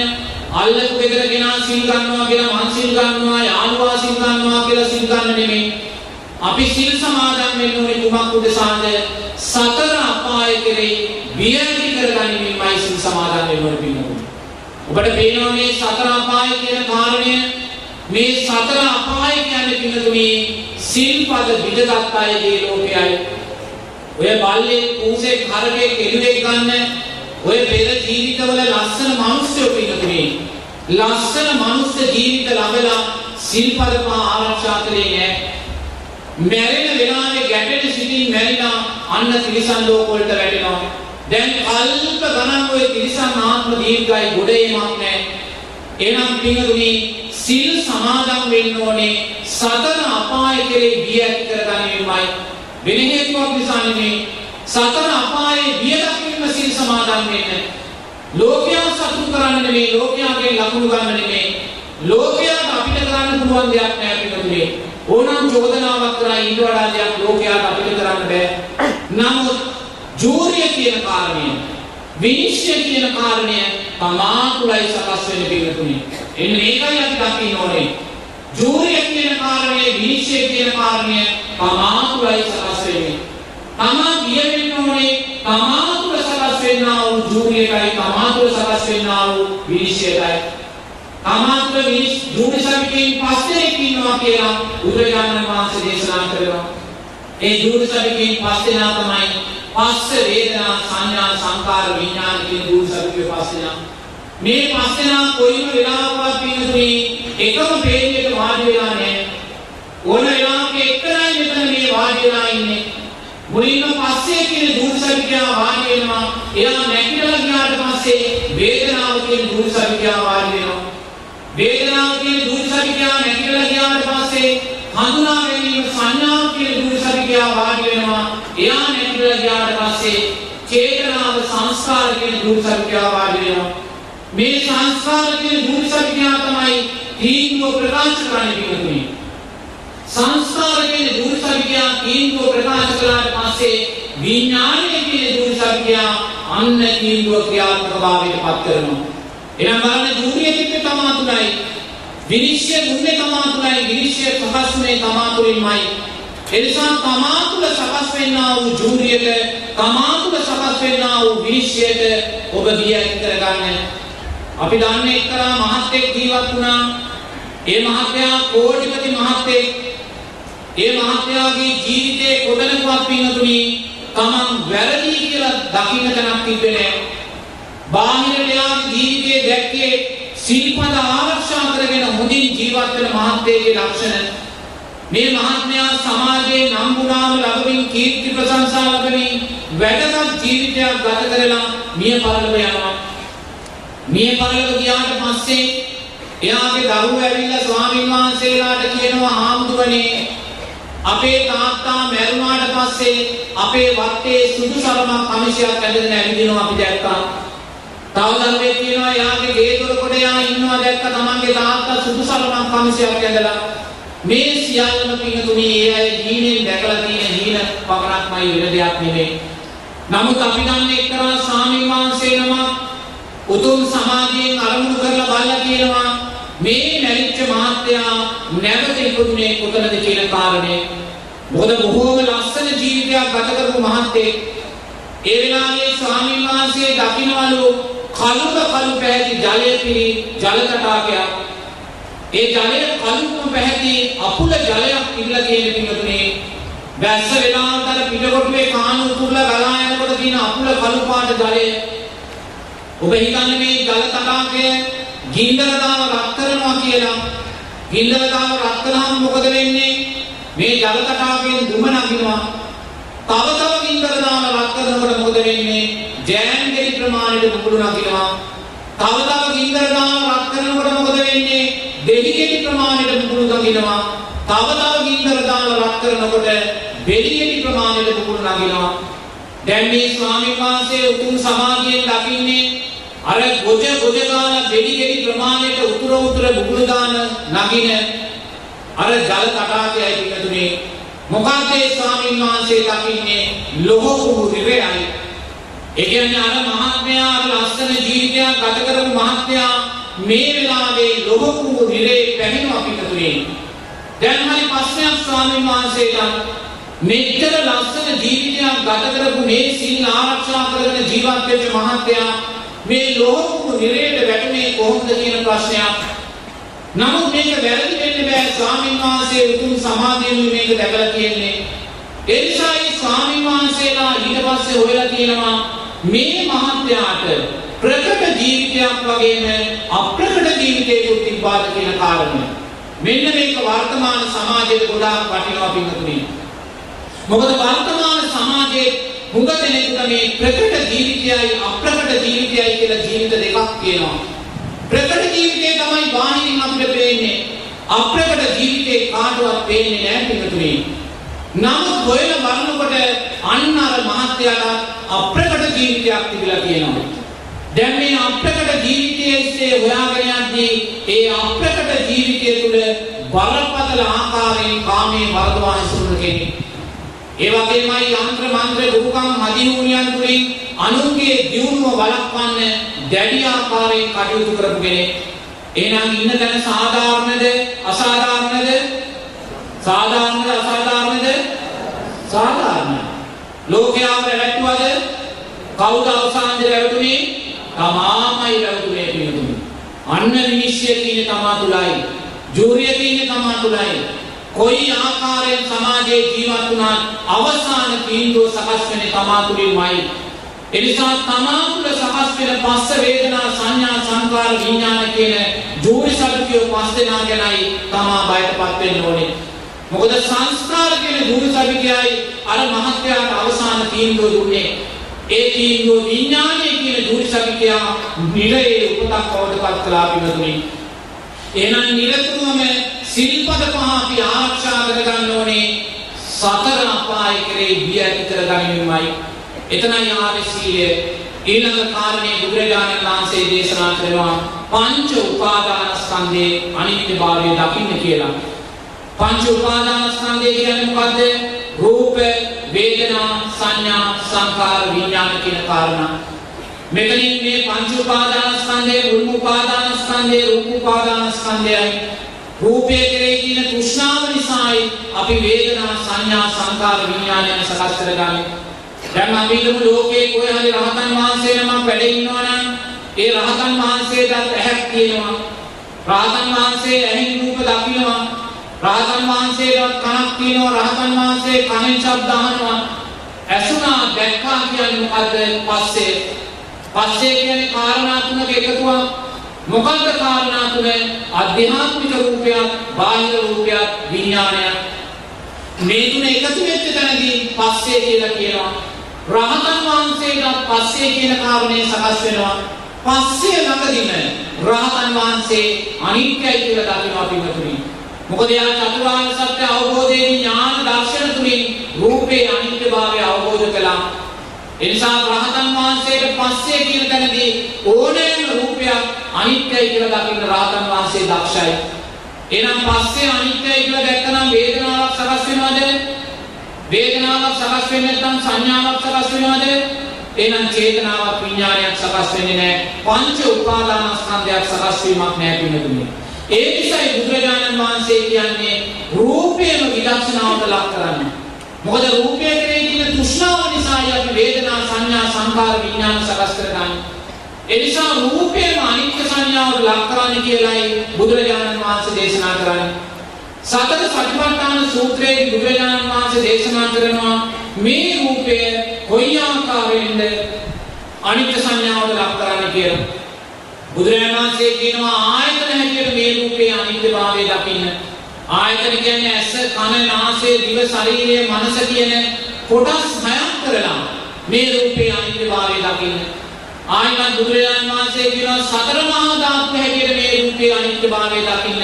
අල්ලපු ගෙදර ගෙනා සිල් ගන්නවා කියලා මං සිල් ගන්නවා යාළුවා සිල් ගන්නවා කියලා සිල් ගන්න නෙමෙයි අපි සිල් සමාදන් වෙන්න ඕනේ කුමක් උදෙසාද සතර අපාය කෙරෙහි බිය ඇති කරගනිමින්මයි සිල් සමාදන් වෙන්න ඕනේ පින්නතුනි. ඔබට පේනවා මේ සතර අපාය කියන කාරණය? මේ සතර අපාය කියන්නේ පින්නතුනි සිල්පද විදගත් අයගේ ලෝකයයි. ඔය බල්ලේ කූසේ කරගේ කෙළුවේ ගන්න ඔය පෙර ජීවිතවල ලස්සන මිනිස්සු පින්නතුනි. ලස්සන මනුස්ස ජීවිත ලැබලා සිල්පද පහ ආරක්ෂා කළේ නෑ. මැරෙන වෙලාවේ ගැටෙන සිටින් මැරිලා අන්න තිරිසන් ලෝක වලට වැටෙනවා. දැන් කල්ප ගණන් ඔය තිරිසන් ආත්ම දීර්ඝයි ගොඩේමක් නෑ. එහෙනම් පින්නතුනි සිල් සමාදන් වෙන්න ඕනේ සතර අපාය කෙරේ බිය ඇති කරගැනීමයි. වෙන හේතුවක් නිසා නෙමෙයි සතර අපායේ බිය දකින්න සිල් සමාදන් වෙන්න. ලෝකයා සතුටු කරන්න නෙමෙයි ලෝකයාගේ ලකුණු ගන්න නෙමෙයි ලෝකයාට අපිට කරන්න පුළුවන් දෙයක් නෑ පිටුනේ ඕනනම් චෝදනාවක් කරා ඊට වඩා දෙයක් ලෝකයාට අපිට කරන්න බෑ නමුත් ජූරිය කියන කාරණය විනිශ්චය කියන කාරණය තමා තුලයි සකස් වෙන්නේ පිටුනේ එන්න මේකයි අපි දකින්න ඕනේ. ජූරිය කියන කාරණය විනිශ්චය කියන කාරණය තමා තුළයි සකස් වෙන්නේ. තමා කිය වෙන්න ඕනේ තමා තුළ සකස් වෙන්නා වූ ජූරියටයි තමා තුළ සකස් වෙන්නා වූ විනිශ්චයටයි. තමා තුළ ජූරි සමිතියෙන් පස්සේ ඉන්නවා කියලා බුදුරජාණන් වහන්සේ දේශනා කරනවා. ඒ ජූරි සමිතියෙන් පස්සේ නා තමයි පස්ස වේදනා සංඥා සංකාර විඥාන කියන ජූරි සමිතිය පස්සේ නා මේ පස් දෙනා කොයිම වෙලාවකවත් පින්නතුනි එකම පේජයක වාඩි වෙලා නැහැ. ඕන වෙලාවක එක්තරයි මෙතන මේ වාඩි වෙලා ඉන්නේ. මුලින්ම පස්සේ කියන දුර්සවිකයා වාඩි වෙනවා. එයා නැගිටලා ගියාට පස්සේ වේදනාව කියන දුර්සවිකයා වාඩි වෙනවා. වේදනාව කියන දුර්සවිකයා නැගිටලා ගියාට පස්සේ හඳුනා ගැනීම සංඥාව කියන දුර්සවිකයා වාඩි වෙනවා. එයා නැගිටලා ගියාට පස්සේ චේතනාව සංස්කාර කියන දුර්සවිකයා වාඩි වෙනවා. මේ සංස්කාර කියන මූල සංඥා තමයි තීන්දුව ප්‍රකාශ කරන්නේ පිටුනේ. සංස්කාර කියන මූල සංඥා තීන්දුව ප්‍රකාශ කළාට පස්සේ විඥානය කියන මූල සංඥා අන්න තීන්දුව ක්‍රියාත්මක භාවයට පත් කරනවා. එහෙනම් බලන්න ධූරිය තිබ්බේ තමා තුලයි. විනිශ්චය දුන්නේ තමා තුලයි. විනිශ්චය ප්‍රකාශනේ තමා තුලින්මයි. එනිසා තමා තුළ සකස් වෙන්නා වූ ජූරියට තමා තුළ සකස් වෙන්නා වූ විනිශ්චයට ඔබ බිය ඇති කරගන්න අපි දන්නේ එක්තරා මහත්ෙක් ජීවත් වුණා. ඒ මහත්යා කෝටිපති මහත්ෙක්. ඒ මහත්යාගේ ජීවිතේ කොතනකවත් පින්නතුනි තමන් වැරදි කියලා දකින්න තැනක් තිබ්බේ නැහැ. බාහිරට යාගේ ජීවිතේ දැක්කේ සිල්පද ආරක්ෂා කරගෙන හොඳින් ජීවත් වෙන මහත්යෙගේ ලක්ෂණ. මේ මහත්මයා සමාජයේ නම්බුනාම ලැබමින් කීර්ති ප්‍රශංසා ලැබමින් වැඩගත් ජීවිතයක් ගත කරලා මිය පරලොව යනවා. මිය පරලොව ගියාට පස්සේ එයාගේ දරුවෝ ඇවිල්ලා ස්වාමීන් වහන්සේලාට කියනවා හාමුදුරනේ අපේ තාත්තා මැරුණාට පස්සේ අපේ වත්තේ සුදු සරමක් කමිෂයක් ඇඳගෙන ඇවිදිනවා අපි දැක්කා. තව දරුවෙක් කියනවා එයාගේ ගේ දොර කොට යා ඉන්නවා දැක්ක තමන්ගේ තාත්තා සුදු සරමක් කමිෂයක් ඇඳලා. මේ සියල්ලම පිටුනි ඒ අය ජීනෙන් දැකලා තියෙන හීන පමණක්මයි වෙන දෙයක් නෙමෙයි. නමුත් අපි දන්නේ එක්තරා ස්වාමීන් වහන්සේ නමක් උතුම් සමාධියෙන් අරමුණු කරලා බලලා කියනවා මේ මැරිච්ච මහත්තයා නැවත ඉපදුනේ කොතනද කියන කාරණේ. මොකද බොහෝම ලස්සන ජීවිතයක් ගත කරපු මහත්තයෙක්. ඒ වෙලාවේ ස්වාමීන් වහන්සේ දකින්නවලු කලුක කලු පැහැති ජලයේ පිරි ජල තටාකයක් ඒ ජලය කලුකම පැහැති අපුල ජලයක් ඉල්ල තියෙන පිටුනේ වැස්ස වෙලාවට අර පිටකොටුවේ කාණු උතුරලා ගලා යනකොට තියෙන අපුල කළු පාට ජලය ඔබ හිතන්නේ මේ ජල තටාකය ගින්දර දාව රත් කරනවා කියලා. ගින්දර දාව රත් කළාම මොකද වෙන්නේ? මේ ජල තටාකයෙන් දුම නගිනවා. තව තව ගින්දර දාව රත් කරනකොට මොකද වෙන්නේ? ජෑම් ගෙඩි ප්‍රමාණයට බුබුලු නගිනවා. තව තව ගින්දර දාලා රත් කරනකොට මොකද වෙන්නේ? දෙහි ගෙඩි ප්‍රමාණයට බුබුලු නගිනවා. තව තව ගින්දර දාලා රත් කරනකොට බෙලි ගෙඩි ප්‍රමාණයට බුබුලු නගිනවා. දැන් මේ ස්වාමීන් වහන්සේ උතුම් සමාධියෙන් දකින්නේ අර ගොජ ගොජ ගාන බෙලි ගෙඩි ප්‍රමාණයට උතුර උතුර බුබුලු දාන නගින අර ජල තටාකයයි පිටුනේ මොකද ඒ ස්වාමීන් වහන්සේ දකින්නේ? ලෝකු නිරයයි ඒ කියන්නේ අර මහත්මයා අර ලස්සන ජීවිතයක් ගත කරපු මහත්මයා මේ වෙලාවේ ලෝකු නිරේ පැමිණුවා පිටුනේ දැන් හරි ප්‍රශ්නයක් ස්වාමීන් වහන්සේට. මෙච්චර ලස්සන ජීවිතයක් ගත කරපු මේ සිල් ආරක්ෂා කරගෙන ජීවත් වෙච්ච මහත්මයා මේ ලෝකු නිරේට වැටුනේ කොහොමද කියන ප්‍රශ්නයක්. නමුත් මේක වැරදි වෙන්න බෑ ස්වාමීන් වහන්සේ උතුම් සමාධියෙන් මේක දැකලා තියෙන්නේ. ඒ නිසා මේ ස්වාමීන් වහන්සේලා ඊට පස්සේ හොයලා තියෙනවා මේ මහත්යාට ප්‍රකට ජීවිතයක් වගේම අප්‍රකට ජීවිතයකුත් තිබ්බාද කියන කාරණය. මෙන්න මේක වර්තමාන සමාජයේ ගොඩාක් වටිනවා පින්තුනි. මොකද වර්තමාන සමාජයේ හුඟ දෙනෙකුට මේ ප්‍රකට ජීවිතයයි අප්‍රකට ජීවිතයයි කියලා ජීවිත දෙකක් තියෙනවා. ප්‍රකට ජීවිතේ තමයි බාහිරින් අපිට පේන්නේ. අප්‍රකට ජීවිතේ කාටවත් පේන්නේ නැහැ පිටුනේ. නමුත් හොයන බලනකොට අන්න අර මහත්යාට අප්‍රකට ජීවිතයක් තිබිලා තියෙනවා. දැන් මේ අප්‍රකට ජීවිතයේ හොයාගෙන යද්දී ඒ අප්‍රකට ජීවිතය තුළ බරපතල ආකාරයෙන් කාමයේ වර්ධවා හිසුන කෙනෙක්. ඒ වගේමයි යంత్ర මන්ත්‍ර දුකම් හදිහුණියන් තුලින් අනුන්ගේ දියුණුව වළක්වන්න දැඩි ආකාරයෙන් කටයුතු කරපු කෙනෙක්. එහෙනම් ඉන්න තැන සාධාරණද අසාධාරණද? සාධාරණද අසාධාරණද? සාධාරණයි. ලෝකයාව රැවටුවද? කවුද අවසානයේ රැවටුනේ? තමාමයි රැවටුනේ පිළිතුරු. අන්න විනිශ්චය තියෙන තමා තුලයි. ජූරිය තියෙන තමා තුලයි. කොයි ආකාරයෙන් සමාජයේ ජීවත් වුණත් අවසාන තීන්දුව සකස් වෙන්නේ තමා තුලින්මයි. එනිසා තමා තුළ සකස් වෙන පස්ස වේදනා සංඥා සංකාර විඥාන කියන ජූරි සල්කියෝ පස් දෙනා ගැනයි තමා බයටපත් වෙන්න ඕනේ. මොකද සංස්කාර කියන ජූරි සල්කියයි අර මහත්යාට අවසාන තීන්දුව දුන්නේ. ඒ තීන්දුව විඥානයේ කියන ජූරි සල්කියා නිරයේ උපතක් බවට පත් කළා පිළිතුරුයි. එහෙනම් නිරතුරුවම සිල්පද පහ අපි ආරක්ෂා කරගන්න ඕනේ සතර අපාය කෙරේ බිය ඇති කරගන්නමයි එතනයි ආර්ය සීලය ඊළඟ කාරණේ බුදුරජාණන් වහන්සේ දේශනා කරනවා පංච උපාදානස්කන්ධයේ අනිත්‍යභාවය දකින්න කියලා. පංච උපාදානස්කන්ධය කියන්නේ මොකද්ද? රූප, වේදනා, සංඥා, සංකාර, විඥාන කියන කාරණා. මෙතනින් මේ පංච උපාදානස්කන්ධයේ රූප උපාදානස්කන්ධයේ රූප උපාදානස්කන්ධයයි රූපයේ කෙරේ තියෙන තෘෂ්ණාව නිසායි අපි වේදනා සංඥා සංකාර විඥානයන් සකස් කරගන්නේ දැන් අපි හිතමු ලෝකේ කොහේ හරි රහතන් වහන්සේ නමක් වැඩ ඉන්නවා නම් ඒ රහතන් වහන්සේට ඇහක් තියෙනවා. රහතන් වහන්සේ ඇහින් රූප දකිනවා. රහතන් වහන්සේට කනක් තියෙනවා. රහතන් වහන්සේ කනෙන් ශබ්ද අහනවා. ඇසුණා දැක්කා කියන්නේ මොකද්ද? පස්සේ. පස්සේ කියන්නේ කාරණා තුනක එකතුවක්. මොකද්ද කාරණා තුන? අධ්‍යාත්මික රූපයක්, බාහිර රූපයක්, විඥානයක්. මේ තුන එකතු වෙච්ච තැනදී පස්සේ කියලා කියනවා. රහතන් වහන්සේට පස්සේ කියන කාරණේ සකස් වෙනවා. පස්සේ ළඟදීම රහතන් වහන්සේ අනිත්‍යයි කියලා දකිනවා පින්වතුනි. මොකද යා චතුරාර්ය සත්‍ය අවබෝධයේ ඥාන දර්ශන තුලින් රූපේ අනිත්‍යභාවය අවබෝධ කළා. එනිසා රහතන් වහන්සේට පස්සේ කියන තැනදී ඕනෑම රූපයක් අනිත්‍යයි කියලා දකින්න රහතන් වහන්සේ දක්ෂයි. එහෙනම් පස්සේ අනිත්‍යයි කියලා දැක්කනම් වේදනාවක් සකස් වෙනවද? වේදනාවක් සකස් වෙන්නේ නැත්නම් සංඥාවක් සකස් වෙනවද? එහෙනම් චේතනාවක් විඥානයක් සකස් වෙන්නේ නැහැ. පංච උපාදානස්කන්ධයක් සකස් වීමක් නැහැ පිළිතුරු. ඒ නිසායි බුදුරජාණන් වහන්සේ කියන්නේ රූපේම විදර්ශනාවට ලක් කරන්න. මොකද රූපයේ කෙරෙහි තියෙන තෘෂ්ණාව නිසායි අපි වේදනා සංඥා සංකාර විඥාන සකස් කරගන්නේ. ඒ නිසා රූපේම අනිත්‍ය සංඥාවට ලක් කරන්න කියලායි බුදුරජාණන් වහන්සේ දේශනා කරන්නේ. සතර සතිපට්ඨාන සූත්‍රයේ බුදුරජාණන් වහන්සේ දේශනා කරනවා මේ රූපය කොයි ආකාරයෙන්ද අනිත්‍ය සංඥාවට ලක් කරන්න කියලා. බුදුරජාණන් වහන්සේ කියනවා ආයතන හැටියට මේ රූපේ අනිත්‍යභාවය දකින්න. ආයතන කියන්නේ ඇස, කන, නාසය, දිව, ශරීරය, මනස කියන කොටස් හයක් කරලා මේ රූපේ අනිත්‍යභාවය දකින්න. ආයමත් බුදුරජාණන් වහන්සේ කියනවා සතර මහා ධාතු හැටියට මේ රූපේ අනිත්‍යභාවය දකින්න.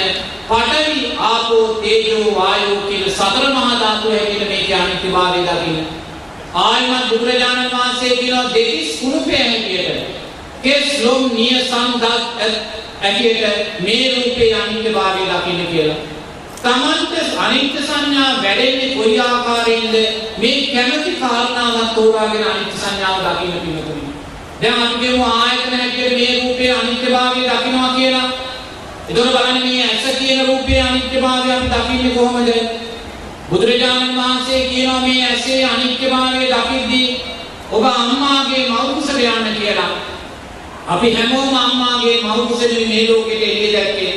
පඨවි, ආපෝ, තේජෝ, වායෝ කියන සතර මහා ධාතු හැටියට මේකේ අනිත්‍යභාවය දකින්න. ආයමත් බුදුරජාණන් වහන්සේ කියනවා දෙතිස් කුණුපය හැටියට. කෙස් ලොම් නිය සම්දත් ඇටියට මේ රූපේ අනිත්‍යභාවය දකින්න කියලා. තමන්ට අනිත්‍ය සංඥා වැඩෙන්නේ කොයි ආකාරයෙන්ද මේ කැමැති කාරණාවක් තෝරාගෙන අනිත්‍ය සංඥාව දකින්න පිළිතුරු. දැන් අපි කියමු ආයතන හැටියට මේ රූපේ අනිත්‍යභාවය දකින්නවා කියලා. එතකොට බලන්න මේ ඇස කියන රූපේ අනිත්‍යභාවය අපි දකින්නේ කොහොමද? බුදුරජාණන් වහන්සේ කියනවා මේ ඇසේ අනිත්‍යභාවය දකිද්දී ඔබ අම්මාගේ මව් කුසට යන්න කියලා. අපි හැමෝම අම්මාගේ මව් කුසෙන් මේ ලෝකෙට එළිය දැක්කේ.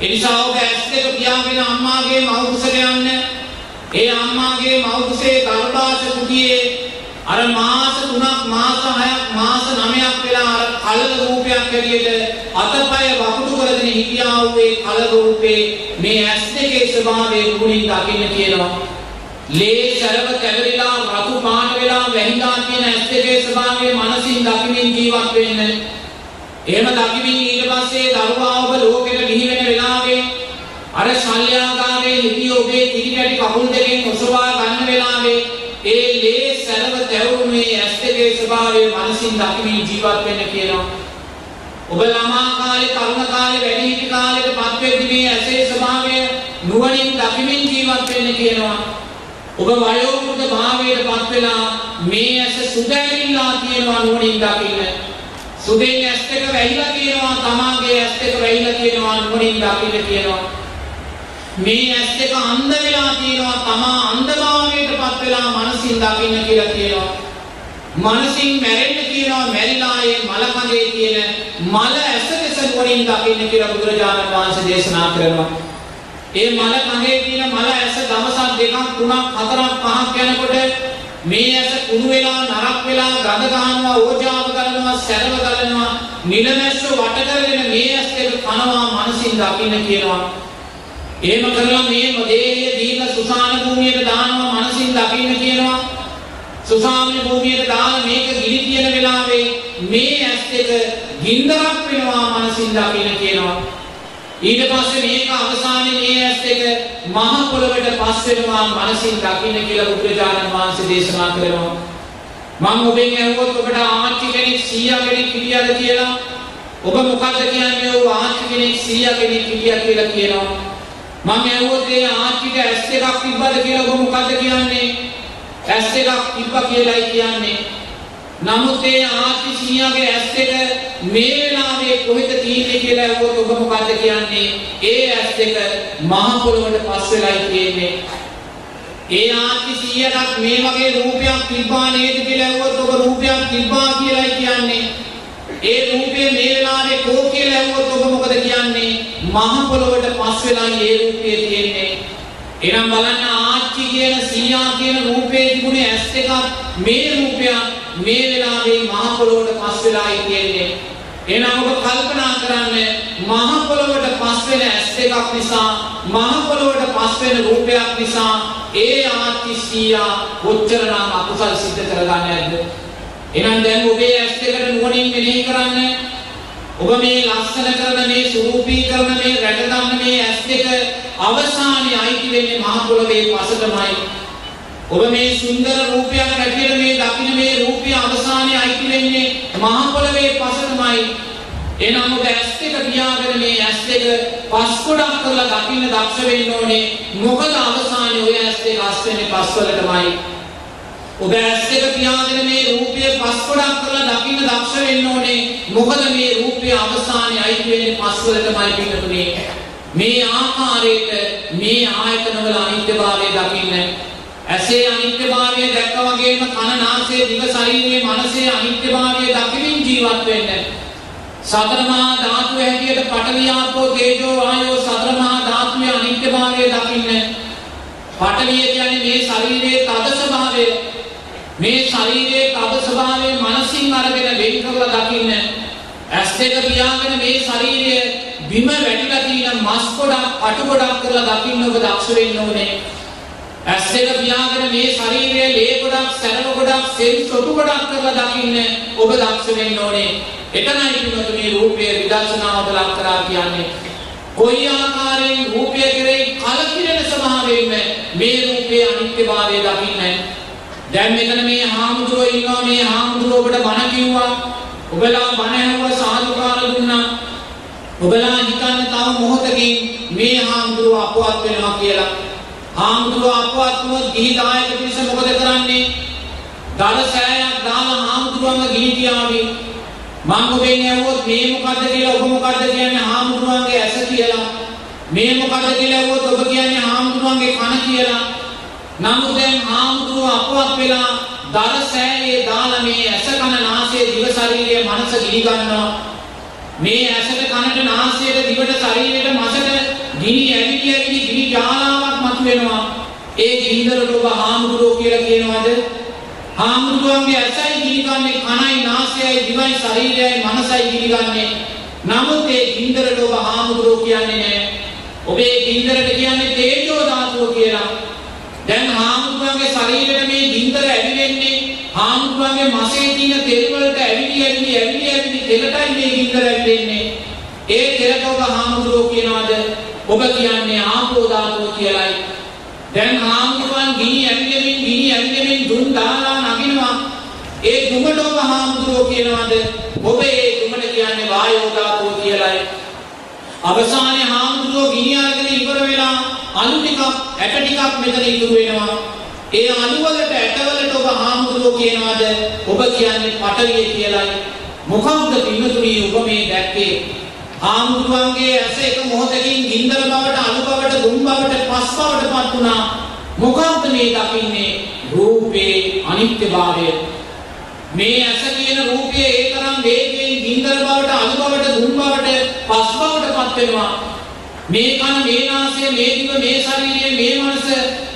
ඒ නිසා ඔබ ඇස් දෙක පියාගෙන අම්මාගේ මව් කුසට යන්න. ඒ අම්මාගේ මව් කුසේ ගර්භාෂ කුටියේ අර මාස 3ක් මාස 6ක් මාස 9ක් වෙලා අර කලල රූපයක් හැටියට අතපය වකුටු කරගෙන හිටියා වූ ඒ කලල රූපේ මේ ඇස් දෙකේ ස්වභාවය නුවණින් දකින්න කියනවා. ලේ සරව කැවරිලා රතු පාට වෙලා වැහිලා තියෙන ඇස් දෙකේ ස්වභාවය මනසින් දකිමින් ජීවත් වෙන්න. එහෙම දකිමින් ඊට පස්සේ දරුවා ඔබ ලෝකෙට ගිහි වෙන වෙලාවේ අර ශල්‍යාකාරයේ හිටිය ඔබේ කිරිකැටි කකුල් දෙකෙන් ඔසවා ගන්න වෙලාවේ ඒ ලේ සැරව තැවුනේ ඇස් දෙකේ ස්වභාවය මනසින් දකිමින් ජීවත් වෙන්න කියනවා. ඔබ ළමා කාලේ තරුණ කාලේ වැඩිහිටි කාලෙට පත් වෙද්දී මේ ඇසේ ස්වභාවය නුවණින් දකිමින් ජීවත් වෙන්න කියනවා. ඔබ වයෝවෘද්ධ භාවයට පත් වෙලා මේ ඇස සුදැවිලා තියෙනවා නුවණින් දකින්න. සුදෙන් ඇස් දෙක වැහිලා තියෙනවා තමාගේ ඇස් දෙක වැහිලා තියෙනවා නුවණින් දකින්න කියනවා මේ ඇස් දෙක අන්ධ වෙලා තියෙනවා තමා අන්ධභාවයටපත් වෙලා මනසින් දකින්න කියලා කියනවා මනසින් මැරෙන්න කියනවා මැරිලා ඒ මල කඳේ තියෙන මල ඇස දෙස නුවණින් දකින්න කියලා බුදුරජාණන් වහන්සේ දේශනා කරනවා. ඒ මල කඳේ තියෙන මල ඇස දවසක් දෙකක් තුනක් හතරක් පහක් යනකොට මේ ඇස කුණු වෙලා නරක් වෙලා ගඳ ගන්නවා ඕජාව ගන්නවා සැරව ගන්නවා නිලමැස්ස වට කරගෙන මේ ඇස් දෙක කනවා මනසින් දකින්න කියනවා. එහෙම කරලා මේ දේහය දීලා සුසාන භූමියට දානවා මනසින් දකින්න කියනවා. සුසාන භූමියට දාලා මේක ගිනි තියෙන වෙලාවේ මේ ඇස් දෙක ගින්දරක් වෙනවා මනසින් දකින්න කියනවා ඊට පස්සේ මේක අවසානයේ මේ ඇස් දෙක මහ පොළවට පස් වෙනවා මනසින් දකින්න කියලා බුදුරජාණන් වහන්සේ දේශනා කරනවා. මම ඔබෙන් අහුවොත් ඔබට ආච්චි කෙනෙක් සීයා කෙනෙක් හිටියද කියලා ඔබ මොකද්ද කියන්නේ ඔව් ආච්චි කෙනෙක් සීයා කෙනෙක් හිටියා කියලා කියනවා. මම අහුවොත් ඒ ආච්චිට ඇස් දෙකක් තිබ්බද කියලා ඔබ මොකද්ද කියන්නේ? ඇස් දෙකක් තිබ්බා කියලායි කියන්නේ. නමුත් ඒ ආච්චි සීයාගේ ඇස් දෙක මේ වෙලාවේ කොහෙද තියෙන්නේ කියලා අහුවොත් ඔබ මොකද්ද කියන්නේ? ඒ ඇස් දෙක මහ පොළොවට පස් වෙලායි තියෙන්නේ. ඒ ආච්චි සීයාට මේ වගේ රූපයක් තිබ්බා නේද කියලා අහුවොත් ඔබ රූපයක් තිබ්බා කියලායි කියන්නේ. ඒ රූපේ මේ වෙලාවේ කෝ කියලා අහුවොත් ඔබ මොකද කියන්නේ? මහ පොළොවට පස් වෙලායි ඒ රූපේ තියෙන්නේ. එනම් බලන්න ආච්චි කියන සීයා කියන රූපේ තිබුණේ ඇස් දෙකක් මේ රූපයක් මේ වෙලාවේ මහ පොළොවට පස් වෙලායි තියෙන්නේ. එහෙනම් ඔබ කල්පනා කරන්න මහ පොළොවට පස් වෙන ඇස් දෙකක් නිසා මහ පොළොවට පස් වෙන රූපයක් නිසා ඒ ආත්‍තිසියා කොච්චරනම් අකුසල් සිද්ධ කරගන්නේ නැද්ද? එහෙනම් දැන් ඔබේ ඇස් දෙකට නුවණින් මෙනෙහි කරන්න. ඔබ මේ ලස්සන කරන මේ සුරූපී කරන මේ රැකගන්න මේ ඇස් දෙක අවසානයේ අයිති වෙන්නේ මහ පොළොවේ පසටමයි. ඔබ මේ සුන්දර රූපයක් හැටියට මේ දකින්න මේ රූපය අවසානයේ අයිති වෙන්නේ මහ පොළවේ පසටමයි. එනම් ඔබ ඇස් දෙක පියාගෙන මේ ඇස් දෙක පස් ගොඩක් කරලා දකින්න දක්ෂ වෙන්න ඕනේ. මොකද අවසානයේ ඔය ඇස් දෙක අස් වෙන්නේ පස්වලටමයි. ඔබ ඇස් දෙක පියාගෙන මේ රූපය පස් ගොඩක් කරලා දකින්න දක්ෂ වෙන්න ඕනේ. මොකද මේ රූපය අවසානයේ අයිති වෙන්නේ පස්වලටමයි පිටුනේ. මේ ආකාරයට මේ ආයතනවල අනිත්‍යභාවය දකින්න ඇසේ අනිත්‍යභාවය දැක්ක වගේම කන නාසය දිව ශරීරයේ මනසේ අනිත්‍යභාවය දකිමින් ජීවත් වෙන්න. සතර මහා ධාතු හැටියට පඨවි ආපෝ තේජෝ වායෝ සතර මහා ධාතුවේ අනිත්‍යභාවය දකින්න. පඨවිය කියන්නේ මේ ශරීරයේ තද ස්වභාවය. මේ ශරීරයේ තද ස්වභාවය මනසින් අරගෙන වෙන් කරලා දකින්න. ඇස් දෙක පියාගෙන මේ ශරීරය බිම වැටිලා තියෙන මස් ගොඩක්, අටු ගොඩක් කරලා දකින්න ඔබ දක්ෂ වෙන්න ඕනේ. ඇස් දෙක පියාගෙන මේ ශරීරයේ ලේ ගොඩක්, සැරව ගොඩක්, සෙල් සොටු ගොඩක් කරලා දකින්න ඔබ දක්ෂ වෙන්න ඕනේ. එතනයි පින්වතුනි රූපය විදර්ශනාවට ලක් කරා කියන්නේ. කොයි ආකාරයෙන් රූපය කෙරෙහි කලකිරෙන ස්වභාවයෙන්ම මේ රූපයේ අනිත්‍යභාවය දකින්නේ දැන් මෙතන මේ හාමුදුරුවෝ ඉන්නවා මේ හාමුදුරුවෝ ඔබට බණ කිව්වා ඔබලා බණ ඇහුවා සාදුකාර දුන්නා. ඔබලා හිතන්නේ තව මොහොතකින් මේ හාමුදුරුවෝ අපවත් වෙනවා කියලා. හාමුදුරුවෝ අපවත් වුණොත් ගිහි දායක පිරිස මොකද කරන්නේ? දල සෑයක් දාලා හාමුදුරුවන්ව ගිහි තියාවි. මම ඔබෙන් ඇහුවොත් මේ මොකද්ද කියලා ඔබ මොකද්ද කියන්නේ හාමුදුරුවන්ගේ ඇස කියලා. මේ මොකද්ද කියලා ඇහුවොත් ඔබ කියන්නේ හාමුදුරුවන්ගේ කන කියලා. නමුත් දැන් හාමුදුරුව අපවත් වෙලා දර සෑයේ දාලා මේ ඇස කන නාසය දිව ශරීරය මනස ගිනි ගන්නවා. මේ ඇසට කනට නාසයට දිවට ශරීරයට මසට ගිනි ඇවිලි ඇවිලි ගිනි ජාලාවක් මතුවෙනවා. ඒ ගින්දරට ඔබ හාමුදුරුවෝ කියලා කියනවද? හාමුදුරුවන්ගේ ඇසයි ගිනි ගන්නේ කනයි නාසයයි දිවයි ශරීරයයි මනසයි ගිනි ගන්නේ. නමුත් ඒ ගින්දරට ඔබ හාමුදුරුවෝ කියන්නේ නැහැ ඔබේ ගින්දරට කියන්නේ තේජෝ ධාතුව කියලා දැන් හාමුදුරුවන්ගේ ශරීරෙට මේ ගින්දර ඇවිලෙන්නේ හාමුදුරුවන්ගේ මසේ තියෙන තෙල් වලට ඇවිලි ඇවිලි ඇවිලි ඇවිලි තෙලටයි මේ ගින්දර ඇවිලෙන්නේ. ඒ තෙලට ඔබ හාමුදුරුවෝ කියනවාද? ඔබ කියන්නේ ආපෝ ධාතුව කියලායි. දැන් හාමුදුරුවන් ගිනි ඇවිලෙමින් ගිනි ඇවිලෙමින් දුම් දාලා නගිනවා. ඒ දුමට ඔබ හාමුදුරුවෝ කියනවාද? ඔබ ඒ දුමට කියන්නේ වායෝ ධාතුව කියලායි. අවසානයේ හාමුදුරුවෝ ගිනි අරගෙන ඉවර වෙලා අලු ටිකක් ඇට ටිකක් මෙතන ඉතුරු වෙනවා. ඒ අලු වලට ඇට වලට ඔබ හාමුදුරුවෝ කියනවාද? ඔබ කියන්නේ පටවිය කියලායි. මොකක්ද පින්නතුණී ඔබ මේ දැක්කේ? හාමුදුරුවන්ගේ ඇස එක මොහොතකින් ගින්දර බවට අලු බවට දුම් බවට පස් බවට පත් වුණා. මොකක්ද මේ දකින්නේ? රූපේ අනිත්‍යභාවය. මේ ඇස කියන රූපය ඒ තරම් වේගයෙන් ගින්දර බවට අලු බවට දුම් බවට පස් බවට පත් වෙනවා. මේ කන මේ නාසය මේ දිව මේ ශරීරය මේ මනස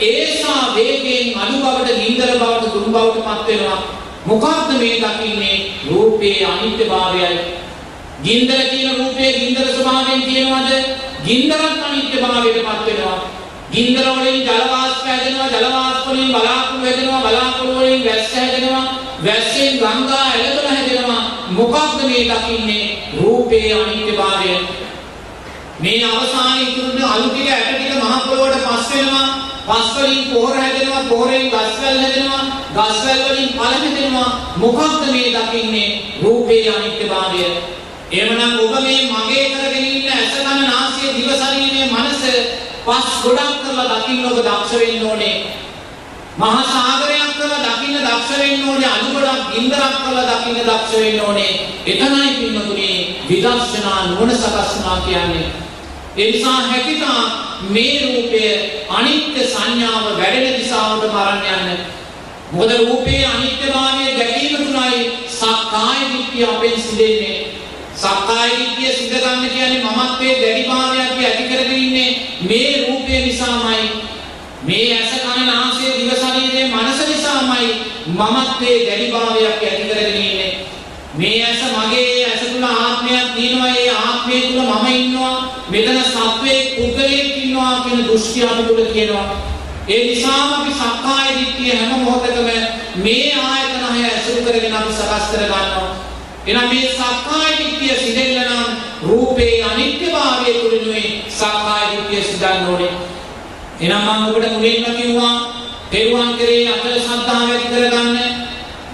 ඒසා වේගයෙන් අනුභවට නින්දර බවට දුරු බවට පත් වෙනවා. මොකක්ද මේ දකින්නේ? රූපේ අනිත්‍යභාවයයි. ගින්දර කියන රූපේ ගින්දර ස්වභාවයෙන් කියනවාද? ගින්දරත් අනිත්‍යභාවයට පත් වෙනවා. ගින්දර වලින් ජල වාෂ්ප හැදෙනවා ජල වාෂ්ප වලින් බලාකුළු හැදෙනවා බලාකුළු වලින් වැස්ස හැදෙනවා වැස්සෙන් ගංගා ඇලදොල හැදෙනවා. මොකක්ද මේ දකින්නේ? රූපේ අනිත්‍යභාවය. මේ අවසානයේ ඉතුරුන අලු ටික ඇට ටික මහ පොළොවට පස් වෙනවා. පස් වලින් පොහොර හැදෙනවා පොහොරෙන් ගස්වැල් හැදෙනවා. ගස්වැල් වලින් පළ හැදෙනවා. මොකක්ද මේ දකින්නේ? රූපේ අනිත්‍යභාවය. එවනම් ඔබ මේ මගේ කරගෙන ඉන්න ඇස කන නාසය දිව ශරීරය මනස පස් ගොඩක් කරලා දකින්න ඔබ දක්ෂ වෙන්න ඕනේ. මහා සාගරයක් කරලා දකින්න දක්ෂ වෙන්න ඕනේ. අඩු ගොඩක් ගින්දරක් කරලා දකින්න දක්ෂ වෙන්න ඕනේ. එතනයි පින්නතුනේ විදර්ශනා නුවණ සකස් වුණා කියන්නේ. ඒ නිසා හැකිතා මේ රූපය අනිත්‍ය සංඥාව වැඩෙන දිශාවට මරන්න යන්න. මොකද රූපේ අනිත්‍යභාවය දැකීම තුනයි සක්කාය දිට්ඨිය අපෙන් සිදෙන්නේ. සක්කාය දිට්ඨිය සිඳ ගන්න කියන්නේ මමත්වයේ දැඩිභාවයක් ඇති කරගෙන ඉන්නේ මේ රූපය නිසාමයි. මේ ඇස කන නාසය දිව ශරීරය මනස නිසාමයි මමත්වයේ දැඩිභාවයක් ඇති කරගෙන ඉන්නේ. මේ ඇස මගේ ඇස තුල ආත්මයක් තියෙනවා ඒ ආත්මය තුල මම ඉන්නවා මෙතන සත්වයේ පුද්ගලයෙක් ඉන්නවා කියන දෘෂ්ටි අපි තුල කියනවා ඒ නිසාම අපි සක්කාය දිට්ඨිය හැම මොහොතකම මේ ආයතන හය ඇසුරු කරගෙන අපි සකස් කර ගන්නවා. එහෙනම් මේ සක්කාය දිට්ඨිය සිදෙන්න නම් රූපේ අනිත්‍යභාවය තුලිනුයි සක්කාය දිට්ඨිය සිදන්න ඕනේ. එහෙනම් මම ඔබට මුලින්ම කිව්වා තෙරුවන් කෙරේ අකල ශ්‍රද්ධාව ඇති කරගන්න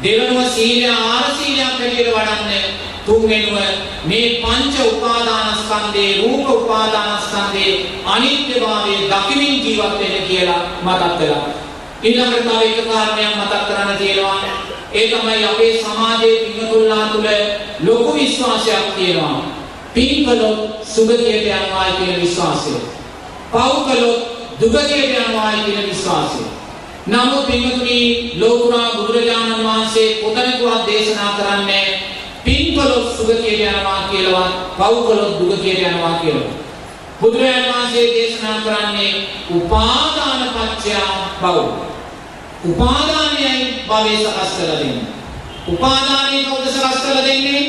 දෙවනුව සීලය ආර සීලයක් හැටියට වඩන්න. තුන්වෙනුව මේ පංච උපාදානස්කන්ධේ රූප උපාදානස්කන්ධේ අනිත්‍යභාවය දකිමින් ජීවත් වෙන්න කියලා මතක් කළා. ඊළඟට තව එක කාරණයක් මතක් කරන්න තියෙනවා. ඒ තමයි අපේ සමාජයේ පින්වතුන්ලා තුළ ලොකු විශ්වාසයක් තියෙනවා. පින් කළොත් සුගතියට යනවා කියන විශ්වාසය. පව් කළොත් දුගතියට යනවා කියන විශ්වාසය. නමුත් පින්වතුනි ලෝකුරා බුදුරජාණන් වහන්සේ කොතනකවත් දේශනා කරන්නේ පින්කලොත් සුගතියට යනවා කියලාවත් පව්කලොත් දුගතියට යනවා කියලා. බුදුරජාණන් වහන්සේ දේශනා කරන්නේ උපාදාන පත්‍ය භව. උපාදානයයි භවයේ සකස් කරලා දෙන්නේ. උපාදානයේ කවුද සකස් කරලා දෙන්නේ?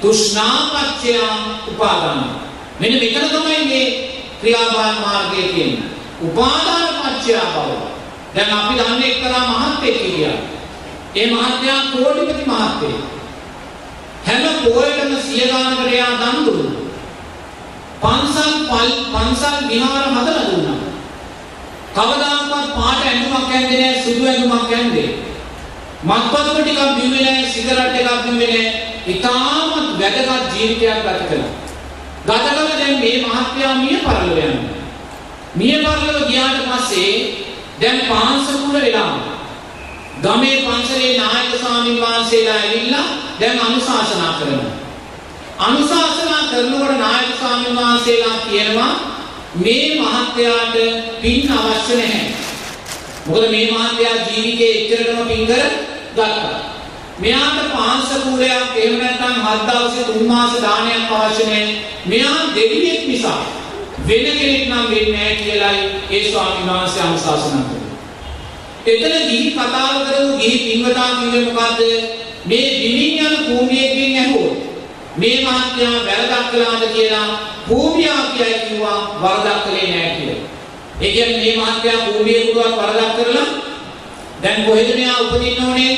තෘෂ්ණා පත්‍ය උපාදාන. මෙන්න මෙතන තමයි මේ ක්‍රියාබාල මාර්ගය කියන්නේ. උපාදාන පත්‍ය භව. දැන් අපි දන්නේ එක්තරා මහත්යෙක් කියලා. ඒ මහත්යා කෝටිපති මහත්යෙක්. හැම පොයකම සිය ගානකට එයා දන් දුන්නා. පන්සල් පන්සල් විහාර හදලා දුන්නා. කවදාකවත් පාට ඇඳුමක් ඇඳේ නැහැ සුදු ඇඳුමක් ඇඳේ. මත්පත්තු ටිකක් බිව්වේ නැහැ සිගරට් එකක් බිව්වේ නැහැ. ඉතාමත් වැදගත් ජීවිතයක් ගත කළා. ගත කළ දැන් මේ මහත්යා මිය පරලොව යනවා. මිය පරලොව ගියාට පස්සේ දැන් පාංශකූල වෙලා ගමේ පන්සලේ නායක ස්වාමීන් වහන්සේලා ඇවිල්ලා දැන් අනුශාසනා කරනවා. අනුශාසනා කරනකොට නායක ස්වාමීන් වහන්සේලා කියනවා මේ මහත්යාට පින් අවශ්‍ය නැහැ. මොකද මේ මහත්යා ජීවිතේ එච්චරටම පින් කර ගත්තා. මෙයාට පාංශකූලයක් එහෙම නැත්නම් හත් දවසේ තුන් මාස දානයක් අවශ්‍ය නැහැ. මෙයා දෙවියෙක් නිසා වෙන කෙනෙක් නම් වෙන්නේ නැහැ කියලායි ඒ ස්වාමීන් වහන්සේ අනුශාසනා කළේ. එතන ගිහි කතාව කරපු ගිහි පින්වතා කිව්වේ මොකද්ද? මේ දිමින් යන භූමියකින් ඇහුවොත් මේ මහත්මයා වැරදක් කළාද කියලා භූමියා කියයි කිව්වා වරදක් කළේ නැහැ කියලා. ඒ කියන්නේ මේ මහත්මයා භූමියේ පුරවක් වරදක් කරලා දැන් කොහෙද මෙයා උපදින්න ඕනේ?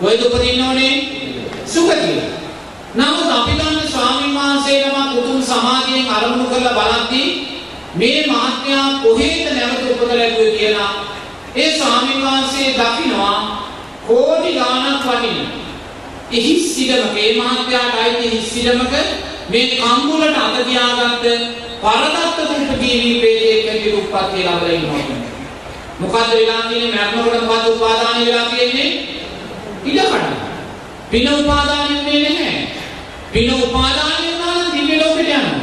කොහෙද උපදින්න ඕනේ? සුගතිය. නමුත් අපි දන්න ස්වාමීන් වහන්සේ නමක් උතුම් සමාධියෙන් අරමුණු කරලා බලද්දී මේ මහත්මයා කොහෙද නැවත උපත ලැබුවේ කියලා ඒ ස්වාමීන් වහන්සේ දකිනවා කෝටි ගාණක් වටින. එහි සිඩමක ඒ මහත්යාට අයිති එහි සිඩමක මේ කම්බුලට අත තියාගත්ත පරදත්ත රූප ජීවී වේදේ කෙරෙහි උප්පත්තිය ලැබලා ඉන්නවා. මොකද්ද වෙලා තියෙන්නේ මරණකොට මොකද්ද උපාදානය වෙලා තියෙන්නේ? ඉඩකඩ. පින උපාදානය වෙන්නේ නැහැ. පින උපාදානය වුණා නම් දිව්‍ය ලෝකෙට යනවා.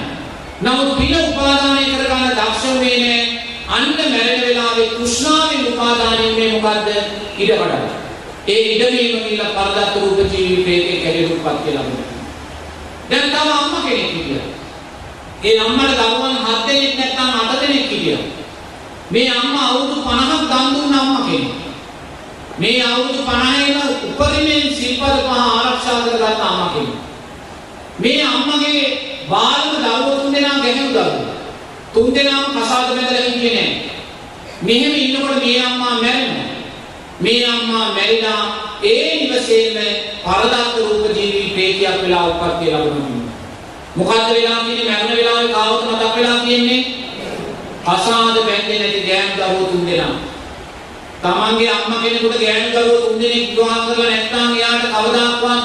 නමුත් පින උපාදානය කරගන්න දක්ෂ වෙන්නේ නැහැ. අන්න මැරෙන වෙලාවේ තෘෂ්ණාවෙන් උපාදානින් මේ මොකද්ද? ඉඩකඩ. ඒ ඉඩමීම කියලා පරදත්ත රූප ජීවි ප්‍රේතේ කැලේ රූපත් කියලා කියනවා. දැන් තව අම්මා කෙනෙක් හිටියා. ඒ අම්මට දරුවන් 7 දෙනෙක් නැත්නම් 8 දෙනෙක් හිටියා. මේ අම්මා අවුරුදු 50ක් දන් දුන්න අම්මා කෙනෙක්. මේ අවුරුදු 50ේම උපරිමයෙන් සිල්පද පහ ආරක්ෂා කරගත්ත අම්මා කෙනෙක්. මේ අම්මගේ බාලම දරුවෝ තුන් දෙනා ගැහැණු දරුවෝ. තුන් දෙනාම කසාද බැඳලා හිටියේ නැහැ. මෙහෙම ඉන්නකොට මේ අම්මා මැරෙනවා. මේ අම්මා මැරිලා ඒ නිවසේම පරදත්ත රූප ජීවී ප්‍රේතියක් වෙලා උපත්ති ලැබුණා. මොකද්ද වෙලා තියෙන්නේ මරණ වෙලාවේ කාවත මතක් වෙලා තියෙන්නේ? කසාද බැඳේ නැති ගෑනු දරුවෝ තුන් දෙනා. තමන්ගේ අම්මා කෙනෙකුට ගෑනු දරුවෝ තුන් දෙනෙක් විවාහ කරලා නැත්නම් එයාට කවදාක්වත්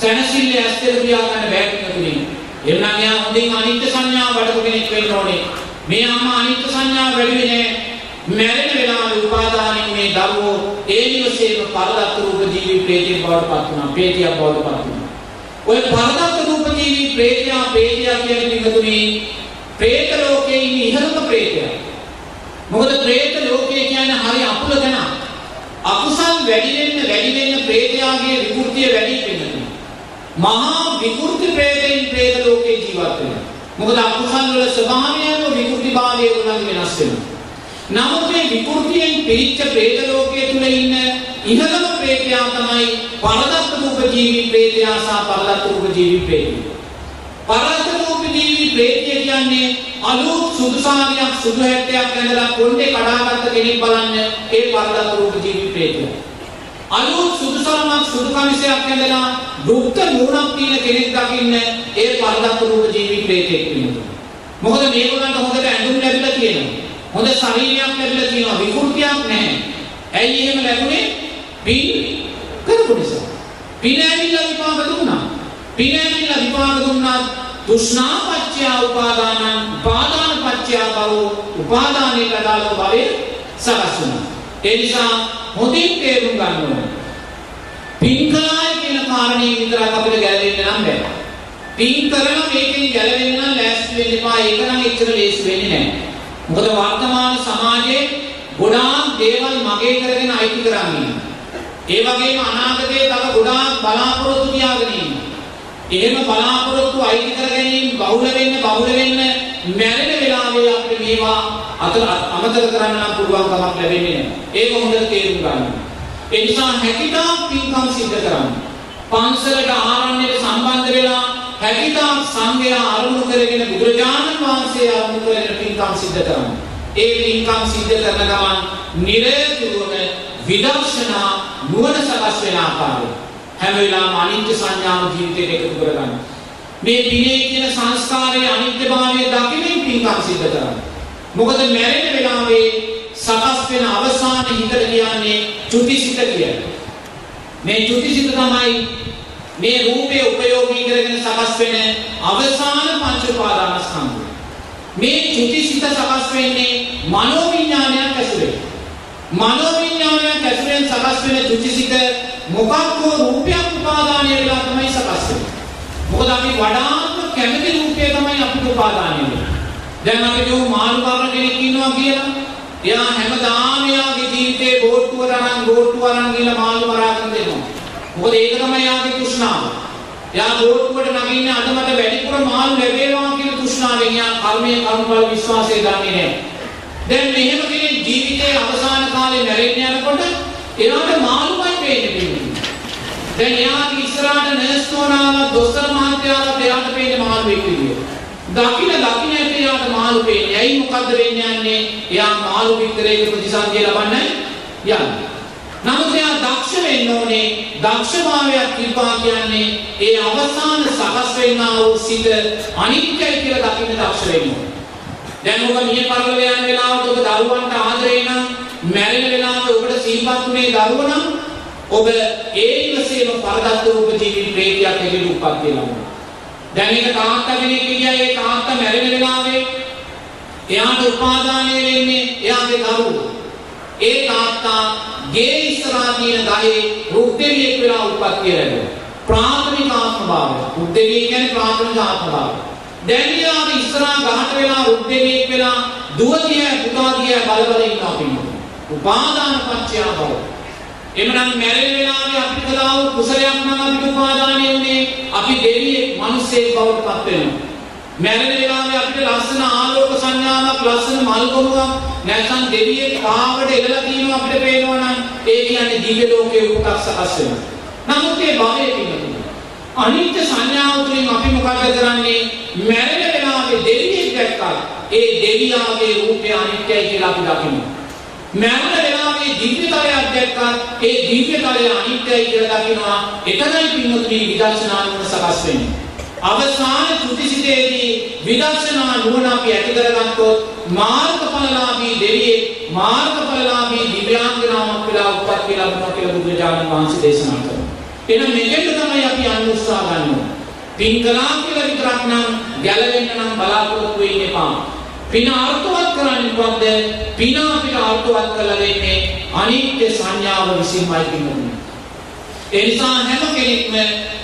සැනසille ඇස්තර පියා ගන්න බැහැ කෙනෙකුනේ. එන්නම් එයා හොඳින් අනිත්‍ය සංඥාව වඩපු කෙනෙක් වෙන්න ඕනේ. මේ අම්මා අනිත්‍ය සංඥාව වැඩිවේ නෑ. මැරෙන වෙලාවේ උපාදානයේ මේ දරුවෝ ඒ නිවසේම පරදත්ත රූප ජීවි ප්‍රේතයෙක් බවට පත් වුණා. ප්‍රේතියක් බවට පත් වුණා. ওই පරදත්ත රූප ජීවි ප්‍රේතයා ප්‍රේතියා කියන විගතුනේ പ്രേත ලෝකයේ ඉන්න ඉහළම ප්‍රේතයා. මොකද പ്രേත ලෝකය කියන්නේ හරි අපුල තැන. අකුසල් වැඩි වෙන්න වැඩි වෙන්න പ്രേතයාගේ විකෘතිය වැඩි වෙනවා. මහා විකෘති പ്രേතයන් പ്രേත ලෝකේ ජීවත් වෙනවා. මොකද අකුසල් වල ස්වභාවයම විකෘති භාවය වෙනස් වෙනවා. නමුත් මේ විකෘතියෙන් පිරිච්ච പ്രേත ලෝකයේ තුල ඉන්න ඉහළම പ്രേතයා තමයි පරදත්ත රූපජීවි പ്രേතයා සහ පරදත්ත රූපජීවි പ്രേතයා. පරදත්ත රූපජීවි പ്രേතය කියන්නේ අලුත් සුදුසාරියක් සුදු හැට්ටයක් ඇඳලා කොණ්ඩේ කඩාගත්ත කෙනෙක් බලන්න ඒ පරදත්ත රූපජීවි പ്രേතයා. අලුත් සුදුසරමක් සුදු කමිසයක් ඇඳලා දුක්ත නුණක් තියෙන කෙනෙක් දකින්න ඒ පරදත්ත රූපජීවි പ്രേතෙක් වෙනවා. මොකද මේගොල්ලන්ට හොඳට ඇඳුම් ලැබිලා තියෙනවා. හොඳ ශරීරයක් ලැබිලා තියෙනවා විකෘතියක් නැහැ. ඇයි එහෙම ලැබුණේ? පින් කරපු නිසා. පින ඇවිල්ලා විපාක දුන්නා. පින ඇවිල්ලා විපාක දුන්නා තෘෂ්ණා පත්‍ය උපාදානං උපාදාන පත්‍ය භව උපාදානේ කඩාලෝ භවේ සකස් වෙනවා. ඒ නිසා හොඳින් තේරුම් ගන්න ඕනේ. පින් කළායි කියන කාරණේ විතරක් අපිට ගැලවෙන්න නම් බෑ. පින් කරලා මේකෙන් ගැලවෙන්න නම් ලෑස්ති වෙන්න එපා. ඒක නම් එච්චර ලේසි වෙන්නේ නැහැ. මොකද වර්තමාන සමාජයේ ගොඩාක් දේවල් මගේ කරගෙන අයිති කරන්නේ. ඒ වගේම අනාගතයේ තව ගොඩාක් බලාපොරොත්තු තියාගෙන ඉන්නවා. එහෙම බලාපොරොත්තු අයිති කර ගැනීම බහුල වෙන්න බහුල වෙන්න මැරෙන වෙලාවේ අපිට මේවා අතර අමතක කරන්න නම් පුළුවන් කමක් ලැබෙන්නේ නැහැ. ඒක හොඳට තේරුම් ගන්න. ඒ නිසා හැකිතාක් පින්කම් සිද්ධ කරන්න. පන්සලට ආරණ්‍යයට සම්බන්ධ වෙලා හැකිතාක් සංඝයා අරමුණු කරගෙන බුදුරජාණන් වහන්සේ අරමුණු කරගෙන පින්කම් සිද්ධ කරන්න. ඒ පින්කම් සිද්ධ කරන ගමන් නිරතුරුවම විදර්ශනා නුවණ සකස් වෙන ආකාරය හැම වෙලාවම අනිත්‍ය සංඥාව ජීවිතයට එකතු කරගන්න. මේ පිනේ කියන සංස්කාරයේ අනිත්‍යභාවය දකිමින් පින්කම් සිද්ධ කරන්න. මොකද මැරෙන වෙලාවේ සකස් වෙන අවසාන හිතට කියන්නේ චුතිසිත කියලා. මේ චුතිසිත තමයි මේ රූපේ උපයෝගී කරගෙන සකස් වෙන අවසාන පංච උපාදානස්කන්ධය. මේ චුතිසිත සකස් වෙන්නේ මනෝවිඤ්ඤාණයක් ඇසුරෙන්. මනෝවිඤ්ඤාණයක් ඇසුරෙන් සකස් වෙන චුතිසිත මොකක් හෝ රූපයක් උපාදානය වෙලා තමයි සකස් වෙන්නේ. මොකද අපි වඩාත්ම කැමති රූපය තමයි අපිට උපාදානය වෙන්නේ. දැන් අපි කියමු මාළු බාර කෙනෙක් ඉන්නවා කියලා. එයා හැමදාම එයාගේ ජීවිතේ බෝට්ටුව තරම් බෝට්ටුව අරන් ගිහලා මාළු මරාගෙන දෙනවා. මොකද ඒක තමයි එයාගේ තෘෂ්ණාව. එයා බෝට්ටුවට නගින්නේ අද මට වැඩිපුර මාළු ලැබේවා කියන තෘෂ්ණාවෙන් එයා කර්මයේ කර්මඵල විශ්වාසය දන්නේ නැහැ. දැන් මෙහෙම කෙනෙක් ජීවිතයේ අවසාන කාලේ මැරෙන්න යනකොට එයාට මාළුමයි පේන්නේ. දැන් එයාගේ ඉස්සරහට නර්ස් තෝරාවක් දොස්තර මහත්තයාට එයාට පේන්නේ මාළුවෙක් විදියට. දකින්න දකින්න ඇට එයාට මාළු පේන්නේ. ඇයි මොකද්ද වෙන්නේ යන්නේ? එයා මාළු විතරේ ප්‍රතිසන්දිය ලබන්නේ යන්නේ. නමුත් එයා දක්ෂ වෙන්න ඕනේ. දක්ෂභාවයක් තිබා කියන්නේ ඒ අවසාන සකස් වෙන්නා වූ සිත අනිත්‍යයි කියලා දකින්න දක්ෂ වෙන්න ඕනේ. දැන් ඔබ මිය පරලෝ යන වෙලාවට ඔබ දරුවන්ට ආදරේ නම් මැරෙන වෙලාවට ඔබට සිහිපත් උනේ දරුවෝ නම් ඔබ ඒ ඉවසේම පරදත්ත රූප ජීවි ප්‍රේතයක් හැටියට උපත් වෙනවා. දැන් ඒක තාත්තා කෙනෙක් කියයි ඒ තාත්තා මැරෙන වෙලාවේ එයාට උපාදානය වෙන්නේ එයාගේ දරුවෝ. ඒ තාත්තා ගේ ඉස්සරහා තියෙන ගහේ රුක්දෙවියෙක් වෙලා උපත් ලැබුවා. ප්‍රාථමික ආත්ම භාවය. රුක්දෙවිය කියන්නේ ප්‍රාථමික ආත්ම භාවය. දැන් ඊළඟ ඉස්සරහා ගහට වෙලා රුක්දෙවියෙක් වෙලා දුව දිහා පුතා දිහා බල බල ඉන්නවා පින්නු. උපාදාන පත්‍ය භව. එමනම් මැරෙන වෙලාවේ අපිට කළා වූ කුසලයක් නම් අපිට උපාදානය උනේ අපි දෙවියෙක් මිනිසෙක් බවට පත් වෙනවා. මැරෙන වෙලාවේ අපිට ලස්සන ආලෝක සංඥාවක් ලස්සන මල් කොමුවක් නැත්නම් දෙවියෙක් ආවට එළලා තියෙනවා අපිට පේනවා නම් ඒ කියන්නේ දිව්‍ය ලෝකයේ උපතක් සකස් වෙනවා. නමුත් ඒ භවයේ තියෙනවා. අනිත්‍ය සංඥාව තුළින් අපි මොකද කරන්නේ? මැරෙන වෙලාවේ දෙවියෙක් දැක්කා. ඒ දෙවියාගේ රූපය අනිත්‍යයි කියලා අපි දකිනවා. මරණ වෙලාවේ දිව්‍ය තලයක් දැක්කත් ඒ දිව්‍ය තලය අනිත්‍යයි කියලා දකිනවා එතනයි පින්වතුනි විදර්ශනා නුවණ සකස් වෙන්නේ අවසාන ත්‍ෘතිසිතේදී විදර්ශනා නුවණ අපි ඇති කරගත්තොත් මාර්ගඵලලාභී දෙවියෙක් මාර්ගඵලලාභී දිව්‍යාංගනාවක් වෙලා උත්පත් කියලා වුණා කියලා බුදුරජාණන් වහන්සේ දේශනා කරනවා එහෙනම් මෙතෙන්ද තමයි අපි අන්න උත්සාහ ගන්න ඕනේ පින් කළා කියලා විතරක් නම් ගැලවෙන්න නම් බලාපොරොත්තු වෙන්න එපා පින අර්ථවත් කරන්නේ මොකද්ද? පින අපිට අර්ථවත් කරලා දෙන්නේ අනිත්‍ය සංඥාව විසින්මයි පින්වතුනි. ඒ නිසා හැම කෙනෙක්ම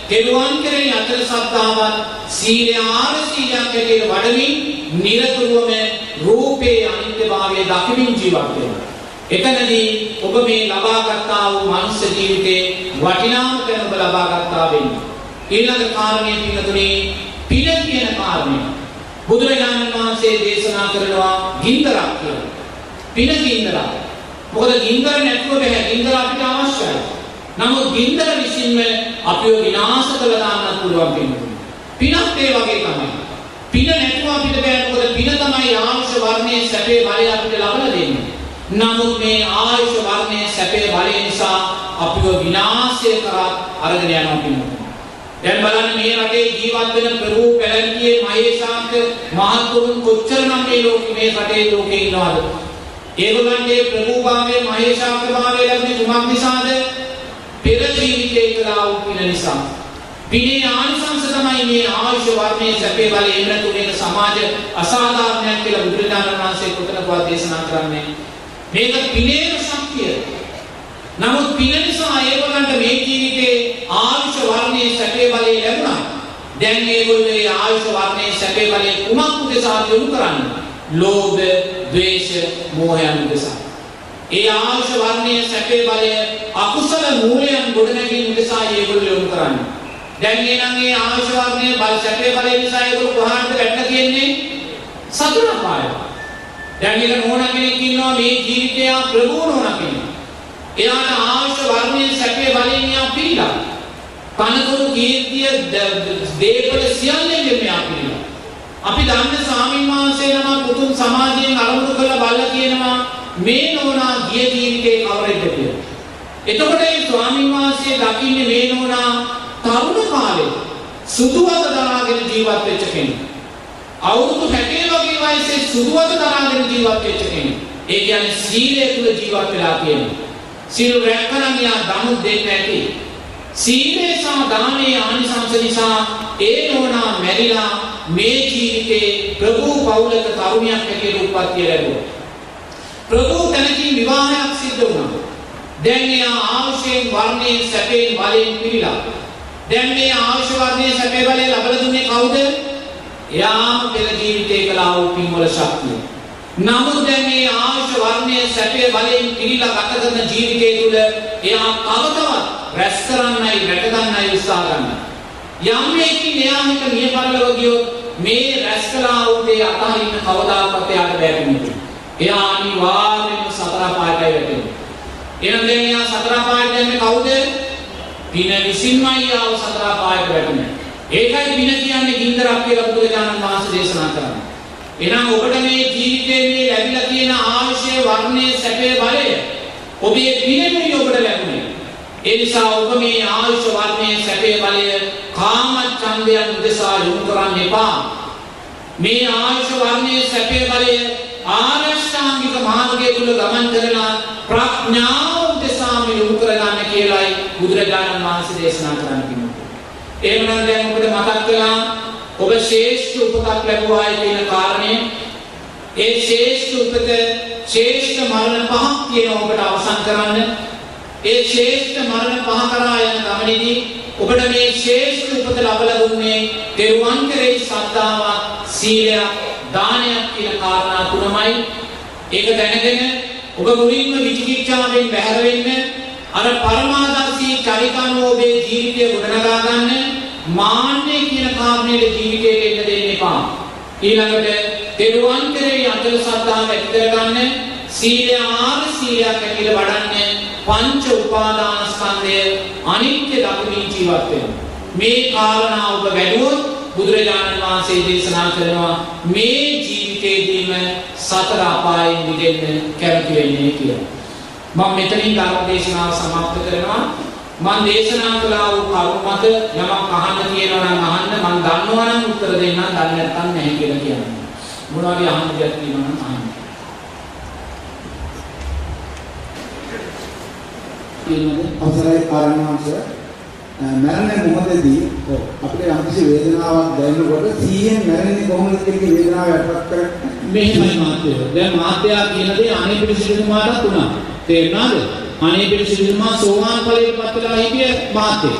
කෙරුවන් කෙරෙහි අතර සද්ධාවත් සීලය ආර සීලයක් ඇටියට වඩමින් නිරතුරුවම රූපේ අනිත්‍යභාවය දකිමින් ජීවත් වෙනවා. එතනදී ඔබ මේ ලබා ගත්තා වූ මනුෂ්‍ය ජීවිතේ වටිනාම තැන ඔබ ලබා ගත්තා වෙන්නේ. ඊළඟ කාරණය පින්වතුනි පින කියන කාරණය බුදුරජාණන් වහන්සේ දේශනා කරනවා ගින්දරක් කියලා. පින ගින්දරක්. මොකද ගින්දර නැතුව බෑ ගින්දර අපිට අවශ්‍යයි. නමුත් ගින්දර විසින්ම අපිව විනාශ කළ දාන්නත් පුළුවන් පින්වතුනි. පිනත් ඒ වගේ තමයි. පින නැතුව අපිට බෑ මොකද පින තමයි ආයුෂ වර්ණයේ සැපේ බලය අපිට ලබලා දෙන්නේ. නමුත් මේ ආයුෂ වර්ණයේ සැපේ බලය නිසා අපිව විනාශය කරා අරගෙන යනවා පින්වතුනි. දැන් බලන්න මේ රටේ ජීවත් වෙන පෙරු පැලැන්තියේ මහේශාන්ත මහත්තුරුන් කොච්චරනම් මේ ලෝකෙ මේ රටේ ලෝකේ ඉන්නවද? ඒගොල්ලන්ගේ ප්‍රභූභාවයේ මහේශාන්තභාවය ලැබෙන්නේ කුමක් නිසාද? පෙර ජීවිතේ කළා වූ පින නිසා. පිනේ ආනිසංස තමයි මේ ආයුෂ වර්ණයේ සැපේ බලය එන්න තුනේක සමාජ අසාධාරණයක් කියලා බුදුරජාණන් වහන්සේ කොතනකවත් දේශනා කරන්නේ. මේක පිනේම ශක්තිය. නමුත් පින නිසා ඒගොල්ලන්ට මේ ජීවිතේ ආයුෂ වර්ණයේ සැපේ බලය ලැබුණා. දැන් ඒගොල්ලෝ ආයුෂ වර්ණයේ සැපේ බලය කුමක් උදෙසා යොමු කරන්නේ? ලෝභ, ද්වේෂ, මෝහයන් උදෙසා. ඒ ආයුෂ වර්ණයේ සැපේ බලය අකුසල මූලයන් ගොඩනැගීම උදෙසා ඒගොල්ලෝ යොමු කරන්නේ. දැන් එනං ඒ ආයුෂ වර්ණයේ බල සැපේ බලය නිසා ඒගොල්ලෝ කොහාටද වැටලා තියෙන්නේ? සතර පාය. දැන් එක නෝන කෙනෙක් ඉන්නවා මේ ජීවිතය ප්‍රභූ නෝන කෙනෙක්. එයාට ආයුෂ වර්ණයේ සැපේ බලයෙන් එයා පිළිලා. කනතුරු කීර්තිය දේපල සියල්ලෙන් මෙයා පිළිලා. අපි දන්න ස්වාමීන් වහන්සේ නමක් පුතුන් සමාජයෙන් අරමුණු කරලා බලලා කියනවා මේ නෝනා ගිය ජීවිතේ කවරෙද්ද කියලා. එතකොට මේ ස්වාමීන් වහන්සේ දකින්නේ මේ නෝනා තරුණ කාලේ සුදුවත දරාගෙන ජීවත් වෙච්ච කෙනෙක්. අවුරුදු 60 වගේ වයසේ සුදුවත දරාගෙන ජීවත් වෙච්ච කෙනෙක්. ඒ කියන්නේ සීලය තුල ජීවත් වෙලා තියෙනවා. සීල රැකගෙන යා දනු දෙන්න ඇති. සීලේ සහ දානයේ ආනිසංස නිසා ඒ නෝනා මැරිලා මේ ජීවිතේ ප්‍රභූ පවුලක තරුණියක් හැටියට උප්පත්තිය ලැබුවා. ප්‍රභූ තැනකින් විවාහයක් සිද්ධ වුණා. දැන් එයා ආශයෙන් වර්ණයෙන් සැපයෙන් බලයෙන් පිරීලා. දැන් මේ ආශ වර්ණයේ සැපේ බලය ලබලා දුන්නේ කවුද? එයාම පෙර ජීවිතේ කළා වූ පින්වල ශක්තිය. නමුත් දැන් මේ ආශ වර්ණයේ සැපේ බලයෙන් පිරීලා ගත කරන ජීවිතය තුළ එයා තව තවත් රැස් කරන්නයි රැක ගන්නයි උත්සාහ කරනවා. යම් මේකින් එයා හිත මිය පරලව ගියොත් මේ රැස් කළා වූ දේ අතහින්න කවදාකවත් එයාට බැහැ පිණිස. එයා අනිවාර්යයෙන්ම සතර පායටයි වැටෙනවා. එහෙනම් දැන් එයා සතර පායට දැම්මේ කවුද? පින විසින්මයි ආව සතර පායට වැටුනේ. ඒකයි පින කියන්නේ ගින්දරක් කියලා බුදුරජාණන් වහන්සේ දේශනා කරන්නේ. එහෙනම් ඔබට මේ ජීවිතයේ මේ ලැබිලා තියෙන ආශය වර්ණයේ සැපේ බලය ඔබේ පිනෙනුයි ඔබට ලැබුණේ. ඒ නිසා ඔබ මේ ආයුෂ වර්ණයේ සැපේ බලය කාම ඡන්දයන් උදෙසා යොමු කරන්න එපා. මේ ආයුෂ වර්ණයේ සැපේ බලය ආරෂ්ඨාංගික මාර්ගය තුල ගමන් කරලා ප්‍රඥාව උදෙසාම යොමු කරගන්න කියලායි බුදුරජාණන් වහන්සේ දේශනා කරන්න කිව්වේ. එහෙමනම් දැන් ඔබට මතක් කළා ඔබ ශ්‍රේෂ්ඨ උපතක් ලැබුවායි කියන කාරණය ඒ ශ්‍රේෂ්ඨ උපත ශ්‍රේෂ්ඨ මරණ පහක් කියන ඔබට අවසන් කරන්න ඒ ශ්‍රේෂ්ඨ මරණ පහ කරා යන ගමනේදී ඔබට මේ ශ්‍රේෂ්ඨ උපත ලබලා දුන්නේ තෙරුවන් කෙරෙහි ශ්‍රද්ධාවක් සීලයක් දානයක් කියන කාරණා තුනමයි ඒක දැනගෙන ඔබ මුලින්ම විචිකිච්ඡාවෙන් බැහැර වෙන්න අර පරමාදර්ශී චරිතානුව ඔබේ ජීවිතය ගොඩනගා ගන්න මාන්නේ කියන කාරණේට ජීවිතයට එන්න දෙන්න එපා ඊළඟට තෙරුවන් කෙරෙහි අචල ශ්‍රද්ධාව ඇති කරගන්න සීලය ආර්ය සීලයක් ඇතිල වඩන්න පංච උපාදානස්කන්ධය අනිත්‍ය දකිමින් ජීවත් වෙනවා. මේ කාරණා ඔබ වැඩුවොත් බුදුරජාණන් වහන්සේ දේශනා කරනවා මේ ජීවිතේදීම සතර අපායෙන් මිදෙන්න කැමති වෙන්නේ කියලා. මම මෙතනින් ධර්ම දේශනාව સમાપ્ત කරනවා. මම දේශනා කළා වූ කරුණ මත යමක් අහන්න තියෙනවා නම් අහන්න මම දන්නවා නම් උත්තර දෙන්නම් දන්නේ නැත්නම් නැහැ කියලා කියනවා. මොනවද අහන්න දෙයක් තියෙනවා නම් අහන්න. අවසරයි කාරණාංශ මරණ මොහොතදී අපිට යම්කිසි වේදනාවක් දැනෙනකොට 100න් මැරෙන්නේ කොහොමද කියන වේදනාව යටපත් කරන්නේ මෙහෙමයි මාත්‍යය. දැන් මාත්‍යා කියන දේ අනේ පිළිසිතුමාටත් උනා. තේරුණාද? අනේ පිළිසිතුමා සෝවාන් ඵලයට පත් වෙලා හිටිය මාත්‍යේ.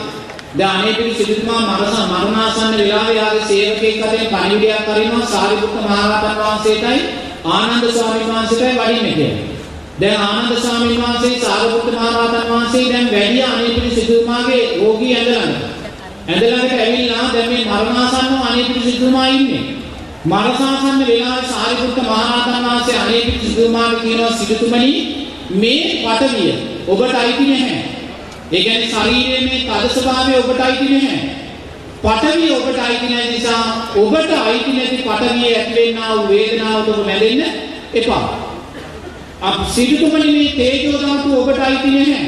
දැන් අනේ පිළිසිතුමා මරණ මරණාසන්න වෙලාවේ යාගේ සේවකෙක් අතරින් පණිවිඩයක් කරනවා සාරිපුත්ත මහ රහතන් වහන්සේටයි ආනන්ද ස්වාමීන් වහන්සේටයි වඩින්න කියලා. දැන් ආනන්ද ස්වාමීන් වහන්සේ සාරිපුත්ත මහ රහතන් වහන්සේ දැන් වැඩි අනේපිරි සිටුමාගේ රෝගී ඇඳලන්න. ඇඳලන්නට ඇවිල්ලා දැන් මේ මරණාසන්නව අනේපිරි සිටුමා ඉන්නේ. මරණාසන්න වෙලාවේ සාරිපුත්ත මහ රහතන් වහන්සේ අනේපිරි සිටුමාගේ කියනවා සිටුතුමනි මේ පටවිය ඔබට අයිති නැහැ. ඒ කියන්නේ ශරීරයේ මේ තද ස්වභාවය ඔබට අයිති නැහැ. පටවිය ඔබට අයිති නැති නිසා ඔබට අයිති නැති පටවිය ඇතිවෙනා වූ වේදනාවට ඔබ මැදෙන්න එපා. අප සිටුතුමනි මේ තේජෝ ධාතුව ඔබට අයිති නැහැ.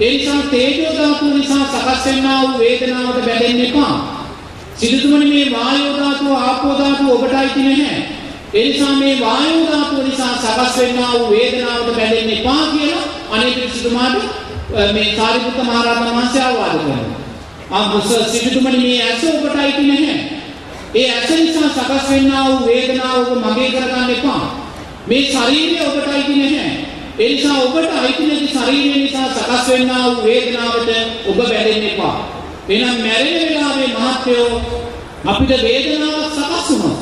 ඒ නිසා තේජෝ ධාතුව නිසා සකස් වෙනා වූ වේදනාවට බැඳෙන්න එපා. සිටුතුමනි මේ වායෝ ධාතුව ආපෝ ධාතුව ඔබට අයිති නැහැ. ඒ නිසා මේ වායෝ ධාතුව නිසා සකස් වෙනා වූ වේදනාවට බැඳෙන්න එපා කියලා අනේ පිළිසිතුමාට මේ සාරිපුත්ත මහ රහතන් වහන්සේ ආවාද කරනවා. අම්බුස සිටුතුමනි මේ ඇස ඔබට අයිති නැහැ. ඒ ඇස නිසා සකස් වෙනා වූ වේදනාව ඔබ මගේ කරගන්න එපා. මේ ශරීරය ඔබට අයිති නැහැ. ඒ නිසා ඔබට අයිති නැති ශරීරය නිසා සකස් වෙන්නා වූ වේදනාවට ඔබ බැඳෙන්න එපා. එහෙනම් මැරෙන වෙලාවේ මහත්යෝ අපිට වේදනාවක් සකස් වුණා.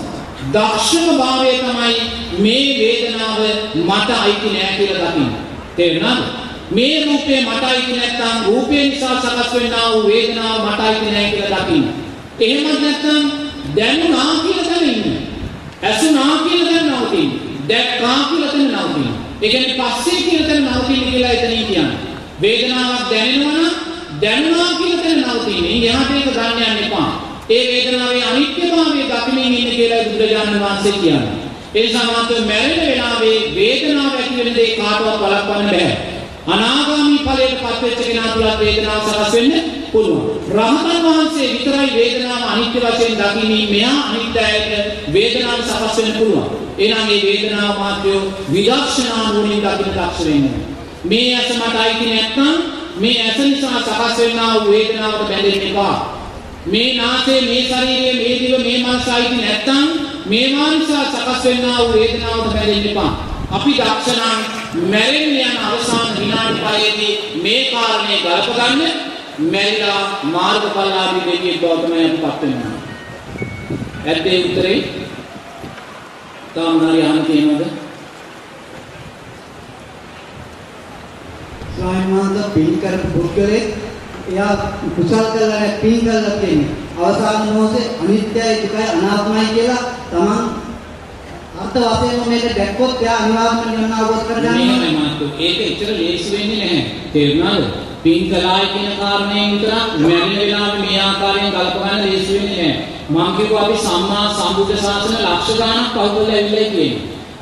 දක්ෂම භාවය තමයි මේ වේදනාව මට අයිති නෑ කියලා දකින්න. තේරුණාද? මේ රූපේ මට අයිති නැත්නම් රූපේ නිසා සකස් වෙන්නා වූ වේදනාව මට අයිති නෑ කියලා දකින්න. එහෙමත් නැත්නම් දැනුණා කියලා දැනෙන්න. ඇසුණා කියලා දැනනවතින්න. දැක්කා කියලා තැන නවතින. ඒ කියන්නේ පස්සේ කියලා තැන නවතින කියලා එතනින් කියන්නේ. වේදනාවක් දැනෙනවා නම් දැනුණා කියලා තැන නවතින. එහාට ඒක ගන්න යන්න එපා. ඒ වේදනාවේ අනිත්‍යභාවය දකිමින් ඉන්න කියලා බුදුරජාණන් වහන්සේ කියනවා. ඒ නිසා මාත් මැරෙන වෙලාවේ වේදනාව ඇති වෙන දේ කාටවත් වළක්වන්න බෑ. අනාගාමී ඵලයට පත් වෙච්ච කෙනා තුල වේදනාව සකස් වෙන්න පුළුවන්. රහතන් වහන්සේ විතරයි වේදනාව අනිත්‍ය වශයෙන් දකින්නේ මෙයා අනිත්‍යයට වේදනාව සකස් වෙන්න පුළුවන්. එහෙනම් මේ වේදනාව මාත්‍ය විදර්ශනා නුවණින් දකින්න දක්ෂ වෙන්න. මේ ඇස මට අයිති නැත්නම් මේ ඇස නිසා සකස් වෙනා වූ වේදනාවට බැඳෙන්න එපා. මේ නාසය මේ ශරීරය මේ දිව මේ මනස අයිති නැත්නම් මේවා නිසා සකස් වෙනා වූ වේදනාවට බැඳෙන්න එපා. අපි දක්ෂණම් මැරෙන්න යන අවසාන විනාඩි පහේදී මේ කාරණේ ගලප ගන්න මැරිලා මාර්ගඵලලාභී දෙවියෙක් බවට තමයි අපිපත් වෙනවා. ඇත්තේ උත්තරේ තාම හරි අහන්න තියෙනවද? ස්වාමීන් වහන්සේ පින් කරපු පුද්ගලෙක් එයා කුසල් කළා නැහැ පින් කළා කියන්නේ අවසාන මොහොතේ අනිත්‍යයි දුකයි අනාත්මයි කියලා තමන් අර්ථ වශයෙන්ම මේක දැක්කොත් එයා අනිවාර්යයෙන්ම නිවන අවබෝධ කරගන්නවා මේකයි මාත්තු. ඒක එච්චර ලේසි වෙන්නේ නැහැ. තේරුණාද? පින් කළායි කියන කාරණයෙන් විතරක් මැරෙන වෙලාවේ මේ ආකාරයෙන් ගලප ගන්න ලේසි වෙන්නේ නැහැ. මම කිව්වා අපි සම්මා සම්බුද්ධ ශාසන ලක්ෂ ගාණක් පහුවලා ඇවිල්ලා කියන්නේ.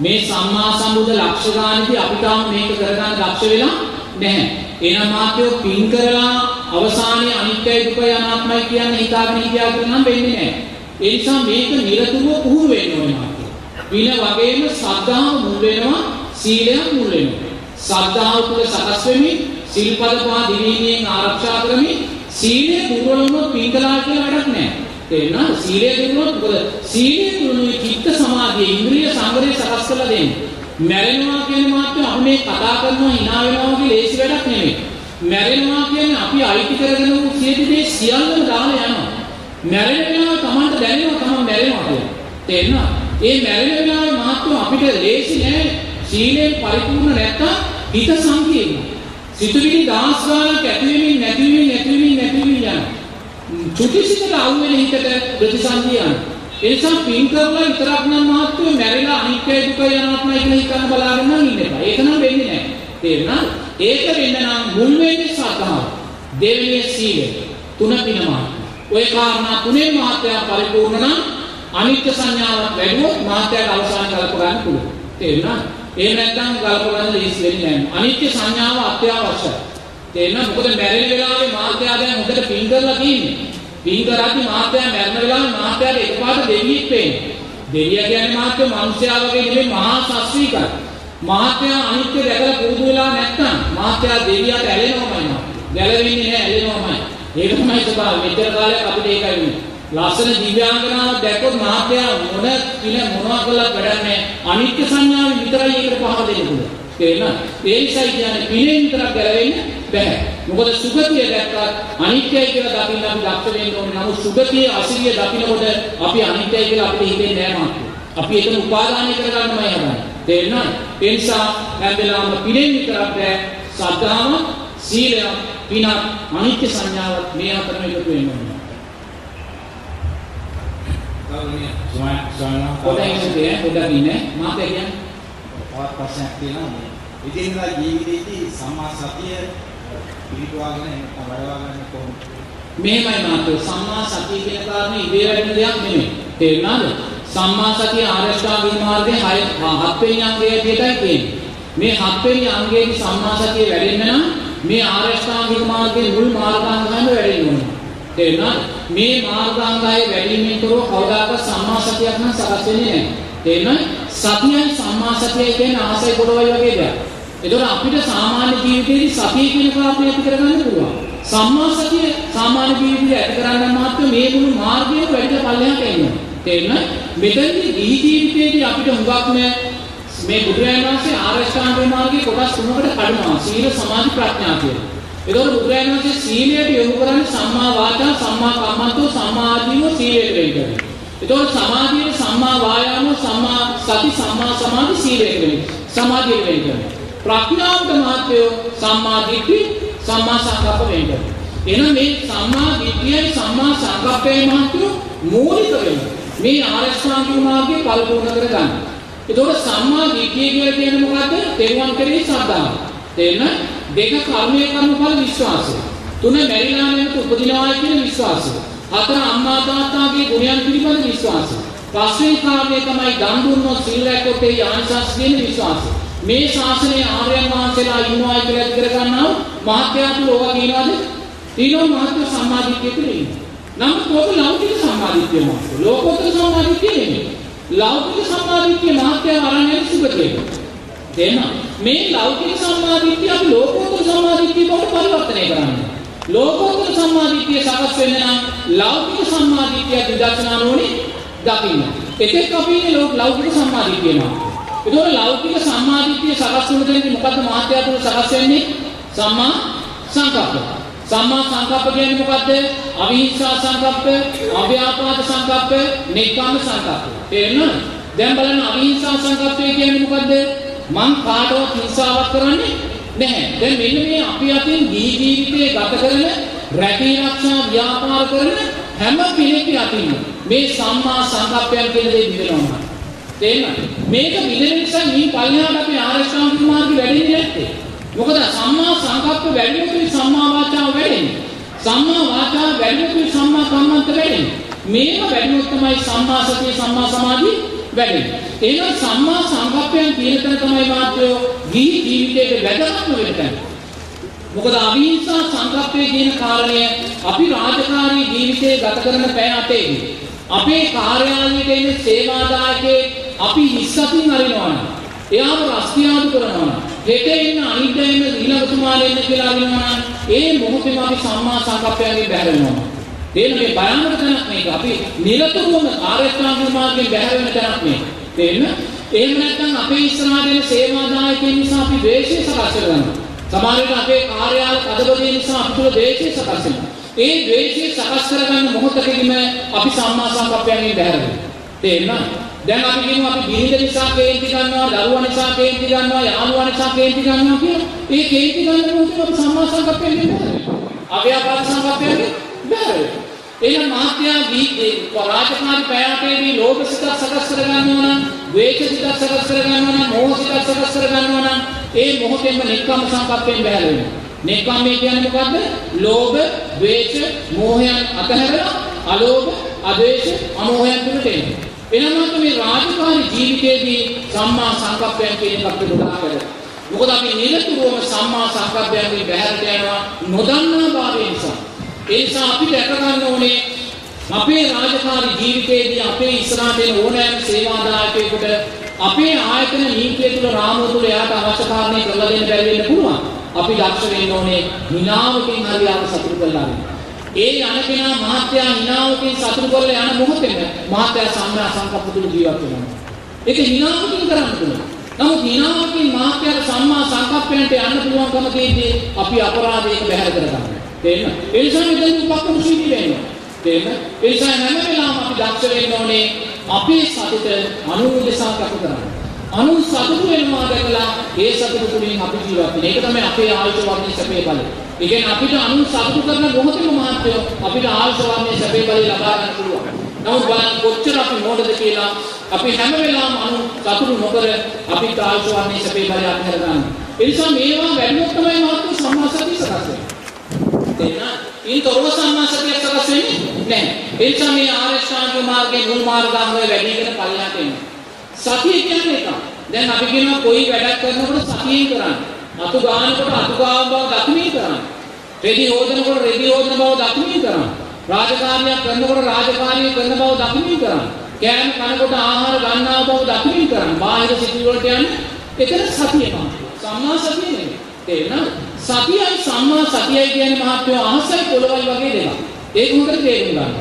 මේ සම්මා සම්බුද්ධ ලක්ෂ ගාණදී අපි තාම මේක කරගන්න දක්ෂ වෙලා නැහැ. එහෙනම් මාත්‍යෝ පින් කරලා අවසානයේ අනිත්‍යයි දුකයි අනාත්මයි කියන්නේ හිතාගෙන හිටියා කියලා නම් වෙන්නේ නැහැ. ඒ නිසා මේක නිරතුරුව පුහුණු වෙන්න ඕනේ මාත්‍යෝ. පින වගේම ශ්‍රද්ධාව මුල් වෙනවා සීලයක් මුල් වෙනවා. ශ්‍රද්ධාව තුළ සකස් වෙමින් සිල්පද පහ දිවීමෙන් ආරක්ෂා කරමින් සීලය දුර්වලවම පින්කලා කියලා වැඩක් නැහැ. තේරෙනවද? සීලය දුර්වලව මොකද සීලය තුළනේ චිත්ත සමාධිය ඉන්ද්‍රිය සංවරය සකස් කරලා දෙන්නේ. මැරෙනවා කියන මාත්‍ය අපි මේ කතා කරනවා hina වෙනවා වගේ ලේසි වැඩක් නෙමෙයි. මැරෙනවා කියන්නේ අපි අයිති කරගෙන උ සියදි දේ සියල්ලම දාලා යනවා. මැරෙන වෙලාව Tamanට දැනෙනවා Taman මැරෙනවා කියලා. තේරෙනවද? ඒ මැරෙන වෙලාවේ මාත්‍ය අපිට ලේසි නෑ. සීලයෙන් පරිපූර්ණ නැත්තම් හිත සංකීර්ණයි. සිතුවිලි දහස් ගානක් ඇතිවෙමින් නැතිවෙමින් නැතිවෙමින් නැතිවෙමින් යනවා. චුතිසිතට අවු වෙන හිතට ප්‍රතිසන්දිය යනවා. ඒ නිසා පින් කරලා විතරක් නම් මහත්වෝ මැරිලා අනිත්‍යයි දුකයි අනාත්මයි කියලා හිතන බලාගෙන නම් ඉන්න එපා. ඒක නම් වෙන්නේ නැහැ. තේරුණාද? ඒක වෙන්න නම් මුල් වෙන්නේ ශ්‍රද්ධාව. දෙවෙනි සීලය. තුන පින මාර්ගය. ඔය කාරණා තුනෙන් මාත්‍ය පරිපූර්ණ නම් අනිත්‍ය සංඥාවක් වැඩුවොත් මාත්‍යට අවසාන කල්ප ගන්න පුළුවන්. තේරුණාද? එහෙම නැත්නම් ගල්ප ගන්න ලීස් වෙන්නේ නැහැ. අනිත්‍ය සංඥාව අත්‍යවශ්‍යයි. තේරෙනවද? මොකද මැරෙන වෙලාවේ මාත්‍යා දැන් හොඳට පින් කරලා තියෙන්නේ. පින් කරද්දි මාත්‍යා මැරෙන වෙලාවේ මාත්‍යාට එකපාරට දෙවියෙක් වෙන්නේ. දෙවියා කියන්නේ මාත්‍යා මිනිසයා වගේ නෙමෙයි මහා ශස්ත්‍රීකයි. මාත්‍යා අනිත්‍ය දැකලා පුරුදු වෙලා නැත්නම් මාත්‍යා දෙවියාට ඇලෙනවමයි. ගැලවෙන්නේ නැහැ ඇලෙනවමයි. ඒක තමයි ස්වභාවය. මෙච්චර කාලයක් අපිට ඒකයි වෙන්නේ. ලස්සන දිව්‍යාංගනාවක් දැක්කොත් මහත්යා මොන කින මොනවා කළත් වැඩක් නැහැ. අනිත්‍ය සංඥාව විතරයි ඒකට පහර දෙන්න පුළුවන්. තේරෙනවද? ඒ නිසා කියන්නේ පිනෙන් විතරක් ගැලවෙන්න බෑ. මොකද සුගතිය දැක්කත් අනිත්‍යයි කියලා දකින්න අපි දක්ෂ වෙන්න ඕනේ. නමුත් සුගතිය අසිරිය දකින්නකොට අපි අනිත්‍යයි කියලා අපිට හිතෙන්නේ නැහැ මහත්මයා. අපි ඒකම උපාදානය කරගන්නමයි හදන්නේ. තේරෙනවද? ඒ නිසා හැම වෙලාවම පිනෙන් විතරක් බෑ. සද්ධාම, සීලය, පිනක්, අනිත්‍ය සංඥාවක් මේ අතරම එකතු වෙන්න ඕනේ. ගෞරවනීය ස්වාමීන් වහන්සේ පොඩ්ඩක් ඉන්නේ පොඩ්ඩක් ඉන්නේ මාත් කියන්නේ තවත් ප්‍රශ්නයක් තියෙනවා මේ ඉදිරියදා ජීවිතයේදී සම්මා සතිය පිළිපවාගෙන නැත්නම් වඩවාගෙන කොහොමද මෙහෙමයි මාතෘ සම්මා සතිය කියන කාරණේ ඉබේ වැඩෙන දෙයක් නෙමෙයි තේරුණාද සම්මා සතිය ආරෂ්ඨාංගික මාර්ගයේ 6 හත් වෙනි අංගයේ පිටයි කියන්නේ මේ හත් වෙනි අංගයේ සම්මා සතිය වැඩෙන්න නම් මේ ආරෂ්ඨාංගික මාර්ගයේ මුල් මාර්ගාංගයම වැඩෙන්න ඕනේ තේරුණාද මේ මාර්ගාංගය වැඩිමින් තොරව කවදාකවත් සම්මා සතියක් නම් සකස් වෙන්නේ නැහැ. තේරෙනවද සතියයි සම්මා සතියයි කියන්නේ ආසයි පොඩවයි වගේ දෙයක්. එතකොට අපිට සාමාන්‍ය ජීවිතේදී සතිය කියන කාරණේ ඇති කරගන්න පුළුවන්. සම්මා සතිය සාමාන්‍ය ජීවිතේ ඇති කරගන්න මාත්‍ර මේ මුළු මාර්ගයම වැඩිලා පල්ලෙහාට එනවා තේරෙනවද මෙතනදී දී ජීවිතේදී අපිට හුඟක් මේ බුදුරජාණන් වහන්සේ ආරෂ්ඨාංග මාර්ගයේ කොටස් තුනකට කඩනවා. සීල සමාධි ප්‍රඥා කියලා. එතකොට බුදුරජාණන් වහන්සේ සීලයට යොමු කරන්නේ සම්මා වාචා, සම්මා කම්මන්තෝ, සම්මා ආජීව සීලයට වෙන් කරනවා. එතකොට සමාධියේ සම්මා වායාම, සම්මා සති, සම්මා සමාධි සීලයට වෙන් සමාධියට වෙන් කරනවා. ප්‍රඥාවට මාත්‍ය සම්මා දිට්ඨි, සම්මා සංකප්ප වෙන් කරනවා. එහෙනම් මේ සම්මා දිට්ඨියයි සම්මා සංකප්පේ මාත්‍ය මූලික වෙනවා. මේ ආරෂ්ඨාංගික මාර්ගය පරිපූර්ණ කරගන්න. එතකොට සම්මා දිට්ඨිය කියලා කියන්නේ මොකද්ද? තෙරුවන් කෙරෙහි ශ්‍රද්ධාව. තේරෙනවද? දෙක කර්මයේ කර්මඵල විශ්වාසය. තුන මැරිලා නැවත උපදිනවා කියන විශ්වාසය. හතර අම්මා තාත්තාගේ ගුණයන් පිළිබඳ විශ්වාසය. පස්වෙනි කාරණය තමයි දන් දුන්නොත් සීල රැක්කොත් ඒ ආනිසංස කියන විශ්වාසය. මේ ශාසනයේ ආර්යයන් වහන්සේලා ඉන්නවා කියලා ඇති කරගන්නා මහත්යාතු ලෝක කියනවාද? ඊළො මහත්ය සම්මාදිට්ඨිය කියලා ඉන්නවා. නමුත් ඔබ ලෞකික සම්මාදිට්ඨිය මොකක්ද? ලෝකෝත්තර සම්මාදිට්ඨිය නෙමෙයි. ලෞකික සම්මාදිට්ඨිය මහත්ය අරන්නේ සුගතේ. තේන මේ ලෞකික සම්මාදිට්ඨිය අපි ලෝකෝත්තර සම්මාදිට්ඨිය බවට පරිවර්තනය කරන්නේ. ලෝකෝත්තර සම්මාදිට්ඨිය සකස් වෙන්න නම් ලෞකික සම්මාදිට්ඨිය විදර්ශනා නොනේ දකින්න. එතෙක් අපි ඉන්නේ ලෞකික සම්මාදිට්ඨිය නෝ. ඒතකොට ලෞකික සම්මාදිට්ඨිය සකස් වුණ දෙන්නේ මොකද්ද මාත්‍යා තුන සකස් වෙන්නේ? සම්මා සංකප්ප. සම්මා සංකප්ප කියන්නේ මොකද්ද? අවිහිංසා සංකප්ප, අව්‍යාපාද සංකප්ප, නික්කම් සංකප්ප. තේරෙනවද? දැන් බලන්න අවිහිංසා සංකප්පය කියන්නේ මොකද්ද? මං කාටවත් හිංසාවක් කරන්නේ නැහැ. දැන් මෙන්න මේ අපි අතින් ගිහි ජීවිතයේ ගත කරන රැකී ආරක්ෂා ව්‍යාපාර කරන හැම කෙනෙක් අතින් මේ සම්මා සංකප්පයන් කියන දේ දිවෙනවා. තේරෙනවද? මේක විදින නිසා මේ පල්ලෙහාට අපි ආරක්ෂාංගික මාර්ගය වැඩින්නේ නැත්තේ. මොකද සම්මා සංකප්ප වැඩි වෙනකොට සම්මා වාචාව වැඩෙන්නේ. සම්මා වාචාව වැඩි වෙනකොට සම්මා කම්මන්ත වැඩෙන්නේ. මේක වැඩිවොත් තමයි සම්මා සතිය සම්මා සමාධිය වැඩෙන්නේ. එහෙනම් සම්මා සංකප්පයන් කියන තැන තමයි මාත්‍රෝ ගිහි ජීවිතයේ වැදගත්ම වෙන තැන. මොකද අවිහිංසා සංකප්පය කියන කාරණය අපි රාජකාරී ජීවිතයේ ගත කරන පැය අටේදී අපේ කාර්යාලයට එන සේවාදායකේ අපි හිස්සකින් අරිනවා නම් එයාම රස්තියාදු කරනවා නම් හෙට එන්න අනිත් එන්න ඊළඟතුමාල එන්න කියලා අරිනවා නම් ඒ මොහොතේම අපි සම්මා සංකප්පයෙන් බැහැර වෙනවා. තේන මේ භයානක තැනක් මේක. අපි නිරතුරුවම ආරේෂ්ඨාංගික මාර්ගයෙන් බැහැර වෙන තැනක් මේක. තේන්න? එහෙම නැත්නම් අපේ ඉස්සරහට එන සේවාදායකයන් නිසා අපි ද්වේෂය සකස් කරගන්නවා. සමහර විට අපේ කාර්යාල කඩබදිය නිසා අපි තුල ද්වේෂය සකස් වෙනවා. ඒ ද්වේෂය සකස් කරගන්න මොහොතකදීම අපි සම්මා සංකප්පයෙන් බැහැර වෙනවා. තේරෙනවද? දැන් අපි කියනවා අපි බිරිඳ නිසා කේන්ති ගන්නවා, දරුවා නිසා කේන්ති ගන්නවා, යාළුවා නිසා කේන්ති ගන්නවා කියලා. ඒ කේන්ති ගන්න මොහොතේ අපි සම්මා සංකප්පයෙන් බැහැර වෙනවා. අව්‍යාපාද සංකප්පයෙන් බැහැර වෙනවා. එහෙනම් මාත්‍යා දී රාජකාරී පැයටේදී ලෝභ සිතක් සකස් කර ගන්නවා නම්, ද්වේෂ සිතක් සකස් කර ගන්නවා නම්, මෝහ සිතක් සකස් කර ගන්නවා නම්, ඒ මොහොතේම නික්කම් සංකප්පයෙන් බැහැර වෙනවා. නික්කම් කියන්නේ මොකද්ද? ලෝභ, ද්වේෂ, මෝහයන් අතහැරලා අලෝභ, අද්වේෂ, අමෝහයන් තුනට එනවා. එනනම් මේ රාජකාරී ජීවිතයේදී සම්මා සංකප්පයන් කියන එක අපිට ගොඩාක් වැඩ. මොකද අපි නිරතුරුවම සම්මා සංකප්පයන්ගෙන් බැහැරට යනවා නොදන්නා භාවය නිසා. ඒ නිසා අපි දැක ගන්න ඕනේ අපේ රාජකාරී ජීවිතයේදී අපේ ඉස්සරහට එන ඕනෑම සේවාදායකයෙකුට අපේ ආයතන නීතිය තුළ රාමුව තුළ එයාට අවශ්‍ය කාරණේ කරලා දෙන්න බැරි වෙන්න පුළුවන්. අපි දක්ෂ වෙන්න ඕනේ හිනාවකින් හරි ආව සතුටු කරලා ගන්න. ඒ යන කෙනා මහත්යා හිනාවකින් සතුටු කරලා යන මොහොතේම මහත්යා සම්මා සංකප්ප තුළ ජීවත් වෙනවා. ඒක හිනාවකින් කරන්න පුළුවන්. නමුත් හිනාවකින් මහත්යාට සම්මා සංකප්පයන්ට යන්න පුළුවන්කම තියෙද්දී අපි අපරාධයක බැහැර කරගන්නවා. තේන්න? ඒ නිසා මෙතන උපක්‍රමශීලී වෙනවා. තේන්න? ඒ නිසා හැම වෙලාවම අපි දක්ෂ වෙන්න ඕනේ අපේ සතුට අනුමුදසා කටු කරන්න. අනු සතුට වෙනවා දැකලා ඒ සතුට තුලින් අපි ජීවත් වෙන. ඒක තමයි අපේ ආයුෂ වර්ණයේ සැපේ බලය. ඒ කියන්නේ අපිට අනු සතුට කරන මොහොතේම මහත්ය අපිට ආයුෂ වර්ණයේ සැපේ බලය ලබා ගන්න පුළුවන්. නමුත් බලන්න කොච්චර අපි මොඩද කියලා අපි හැම වෙලාවම අනු සතුට නොකර අපිට ආයුෂ වර්ණයේ සැපේ බලය අත්හැර ගන්න. ඒ නිසා මේවා වැඩිවෙත් තමයි මහත්ය සම්මා සතිය සකස් වෙන්නේ. තේරෙනවද? ඉන් තොරව සම්මා සතිය සකස් වෙන්නේ නැහැ. ඒ නිසා මේ ආරෂ්ඨාංග මාර්ගයේ මුල් මාර්ගාංග වැඩිගෙන පල්ලෙහාට එන්නේ. සතිය කියන්නේ එක. දැන් අපි කියනවා කොයි වැඩක් කරනකොට සතියෙන් කරන්නේ. අතු ගන්නකොට අතු ගාව බව දක්මී කරන්නේ. රෙදි හොදනකොට රෙදි හොදන බව දක්මී කරන්නේ. රාජකාරියක් කරනකොට රාජකාරිය කරන බව දක්මී කරන්නේ. කෑම කනකොට ආහාර ගන්නා බව දක්මී කරන්නේ. බාහිර සිතුවිලි වලට යන්නේ. එතන සතිය තමයි. සම්මා සතිය නෙමෙයි. තේරෙනවද? සතියයි සම්මා සතියයි කියන්නේ මහත්වෝ අහසයි පොළොවයි වගේ දෙකක්. ඒක හොඳට තේරුම් ගන්න.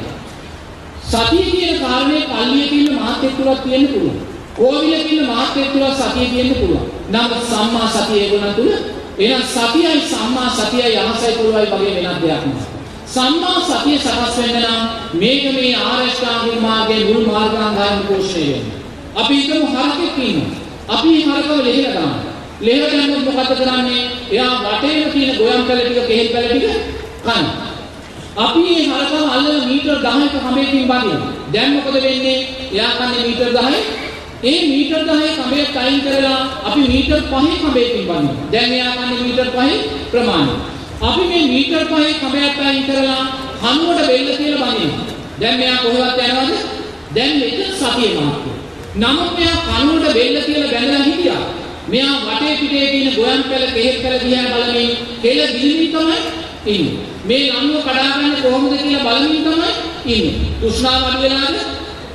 සතිය කියන කාරණේ පල්ලියේ තියෙන මහත්යෙක් තුලක් තියෙන්න පුළුවන්. කෝවිලේ තියෙන මහත්යෙක් තුලක් සතිය තියෙන්න පුළුවන්. නමුත් සම්මා සතිය ඒගොල්ලන් තුල එහෙනම් සතියයි සම්මා සතියයි අහසයි පොළොවයි වගේ වෙනත් දෙයක් නෙවෙයි. සම්මා සතිය සකස් වෙන්න නම් මේක මේ ආරෂ්ඨාංගික මාර්ගයේ මුල් මාර්ගාංගයන් පෝෂණය වෙනවා. අපි හිතමු හරකෙක් ඉන්නවා. අපි හරකව ලෙහෙලා දානවා. ලෙහෙලා දැම්මොත් මොකද කරන්නේ? එයා වටේම තියෙන ගොයම් පැල ටික කෙහෙල් පැල ටික කනවා. අපි මේ හරකව අල්ලලා මීටර 10ක කඹයකින් බඳිනවා. දැන් මොකද වෙන්නේ? එයා කන්නේ මීටර 10 ඒ මීටර 10 කඹයක් අයින් කරලා අපි මීටර 5 කඹයකින් බඳිනවා. දැන් එයා කන්නේ මීටර 5 ප්‍රමාණය. අපි මේ මීටර 5 කඹයක් අයින් කරලා කනුවට බෙල්ල කියලා බනිනවා. දැන් මෙයා කොහෙවත් යනවද? දැන් මෙතන සතිය මාත්‍ය. නමුත් මෙයා කනුවට බෙල්ල කියලා බැඳලා හිටියා. මෙයා වටේ පිටේ තියෙන ගොයන් පැල කෙහෙත් පැල දිහා බලමින් කෙල ගිලිමින් තමයි ඉන්නේ. මේ ලණුව කඩා ගන්න කොහොමද කියලා බලමින් තමයි ඉන්නේ. තෘෂ්ණාව අඩු වෙලාද?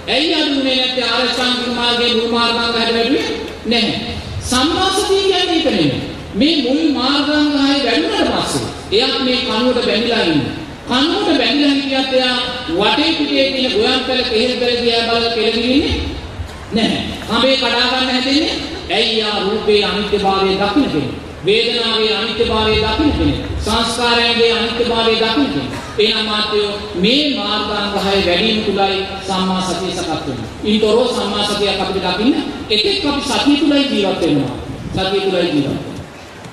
ඇයි අඩු වෙන්නේ නැත්තේ ආරෂ්ඨාංගික මාර්ගයේ මුල් මාර්ගාංග හැට වැඩුවේ? නැහැ. සම්මාසතිය කියන්නේ ඒක නෙමෙයි. මේ මුල් මාර්ගාංග හය වැඩුණාට පස්සේ එයාත් මේ කනුවට බැඳිලා ඉන්නේ. කනුවට බැඳිලා හිටියත් එයා වටේ පිටේ තියෙන ගොයන් පැල කෙහෙත් පැල දිහා බලලා කෙල ගිලින්නේ නැහැ. කඹේ කඩා ගන්න හැදෙන්නේ ඇයි යා රූපේ අනිත්‍යභාවය දකින්න කෙනෙක්. වේදනාවේ අනිත්‍යභාවය දකින්න කෙනෙක්. සංස්කාරයන්ගේ අනිත්‍යභාවය දකින්න කෙනෙක්. එහෙනම් මාත්‍යෝ මේ මාර්ගාංග හය වැඩිම තුලයි සම්මා සතිය සකස් වෙන්නේ. ඊටරෝ සම්මා සතියක් අපිට දකින්න එකෙක් අපි සතිය තුලයි ජීවත් වෙනවා. සතිය තුලයි ජීවත්.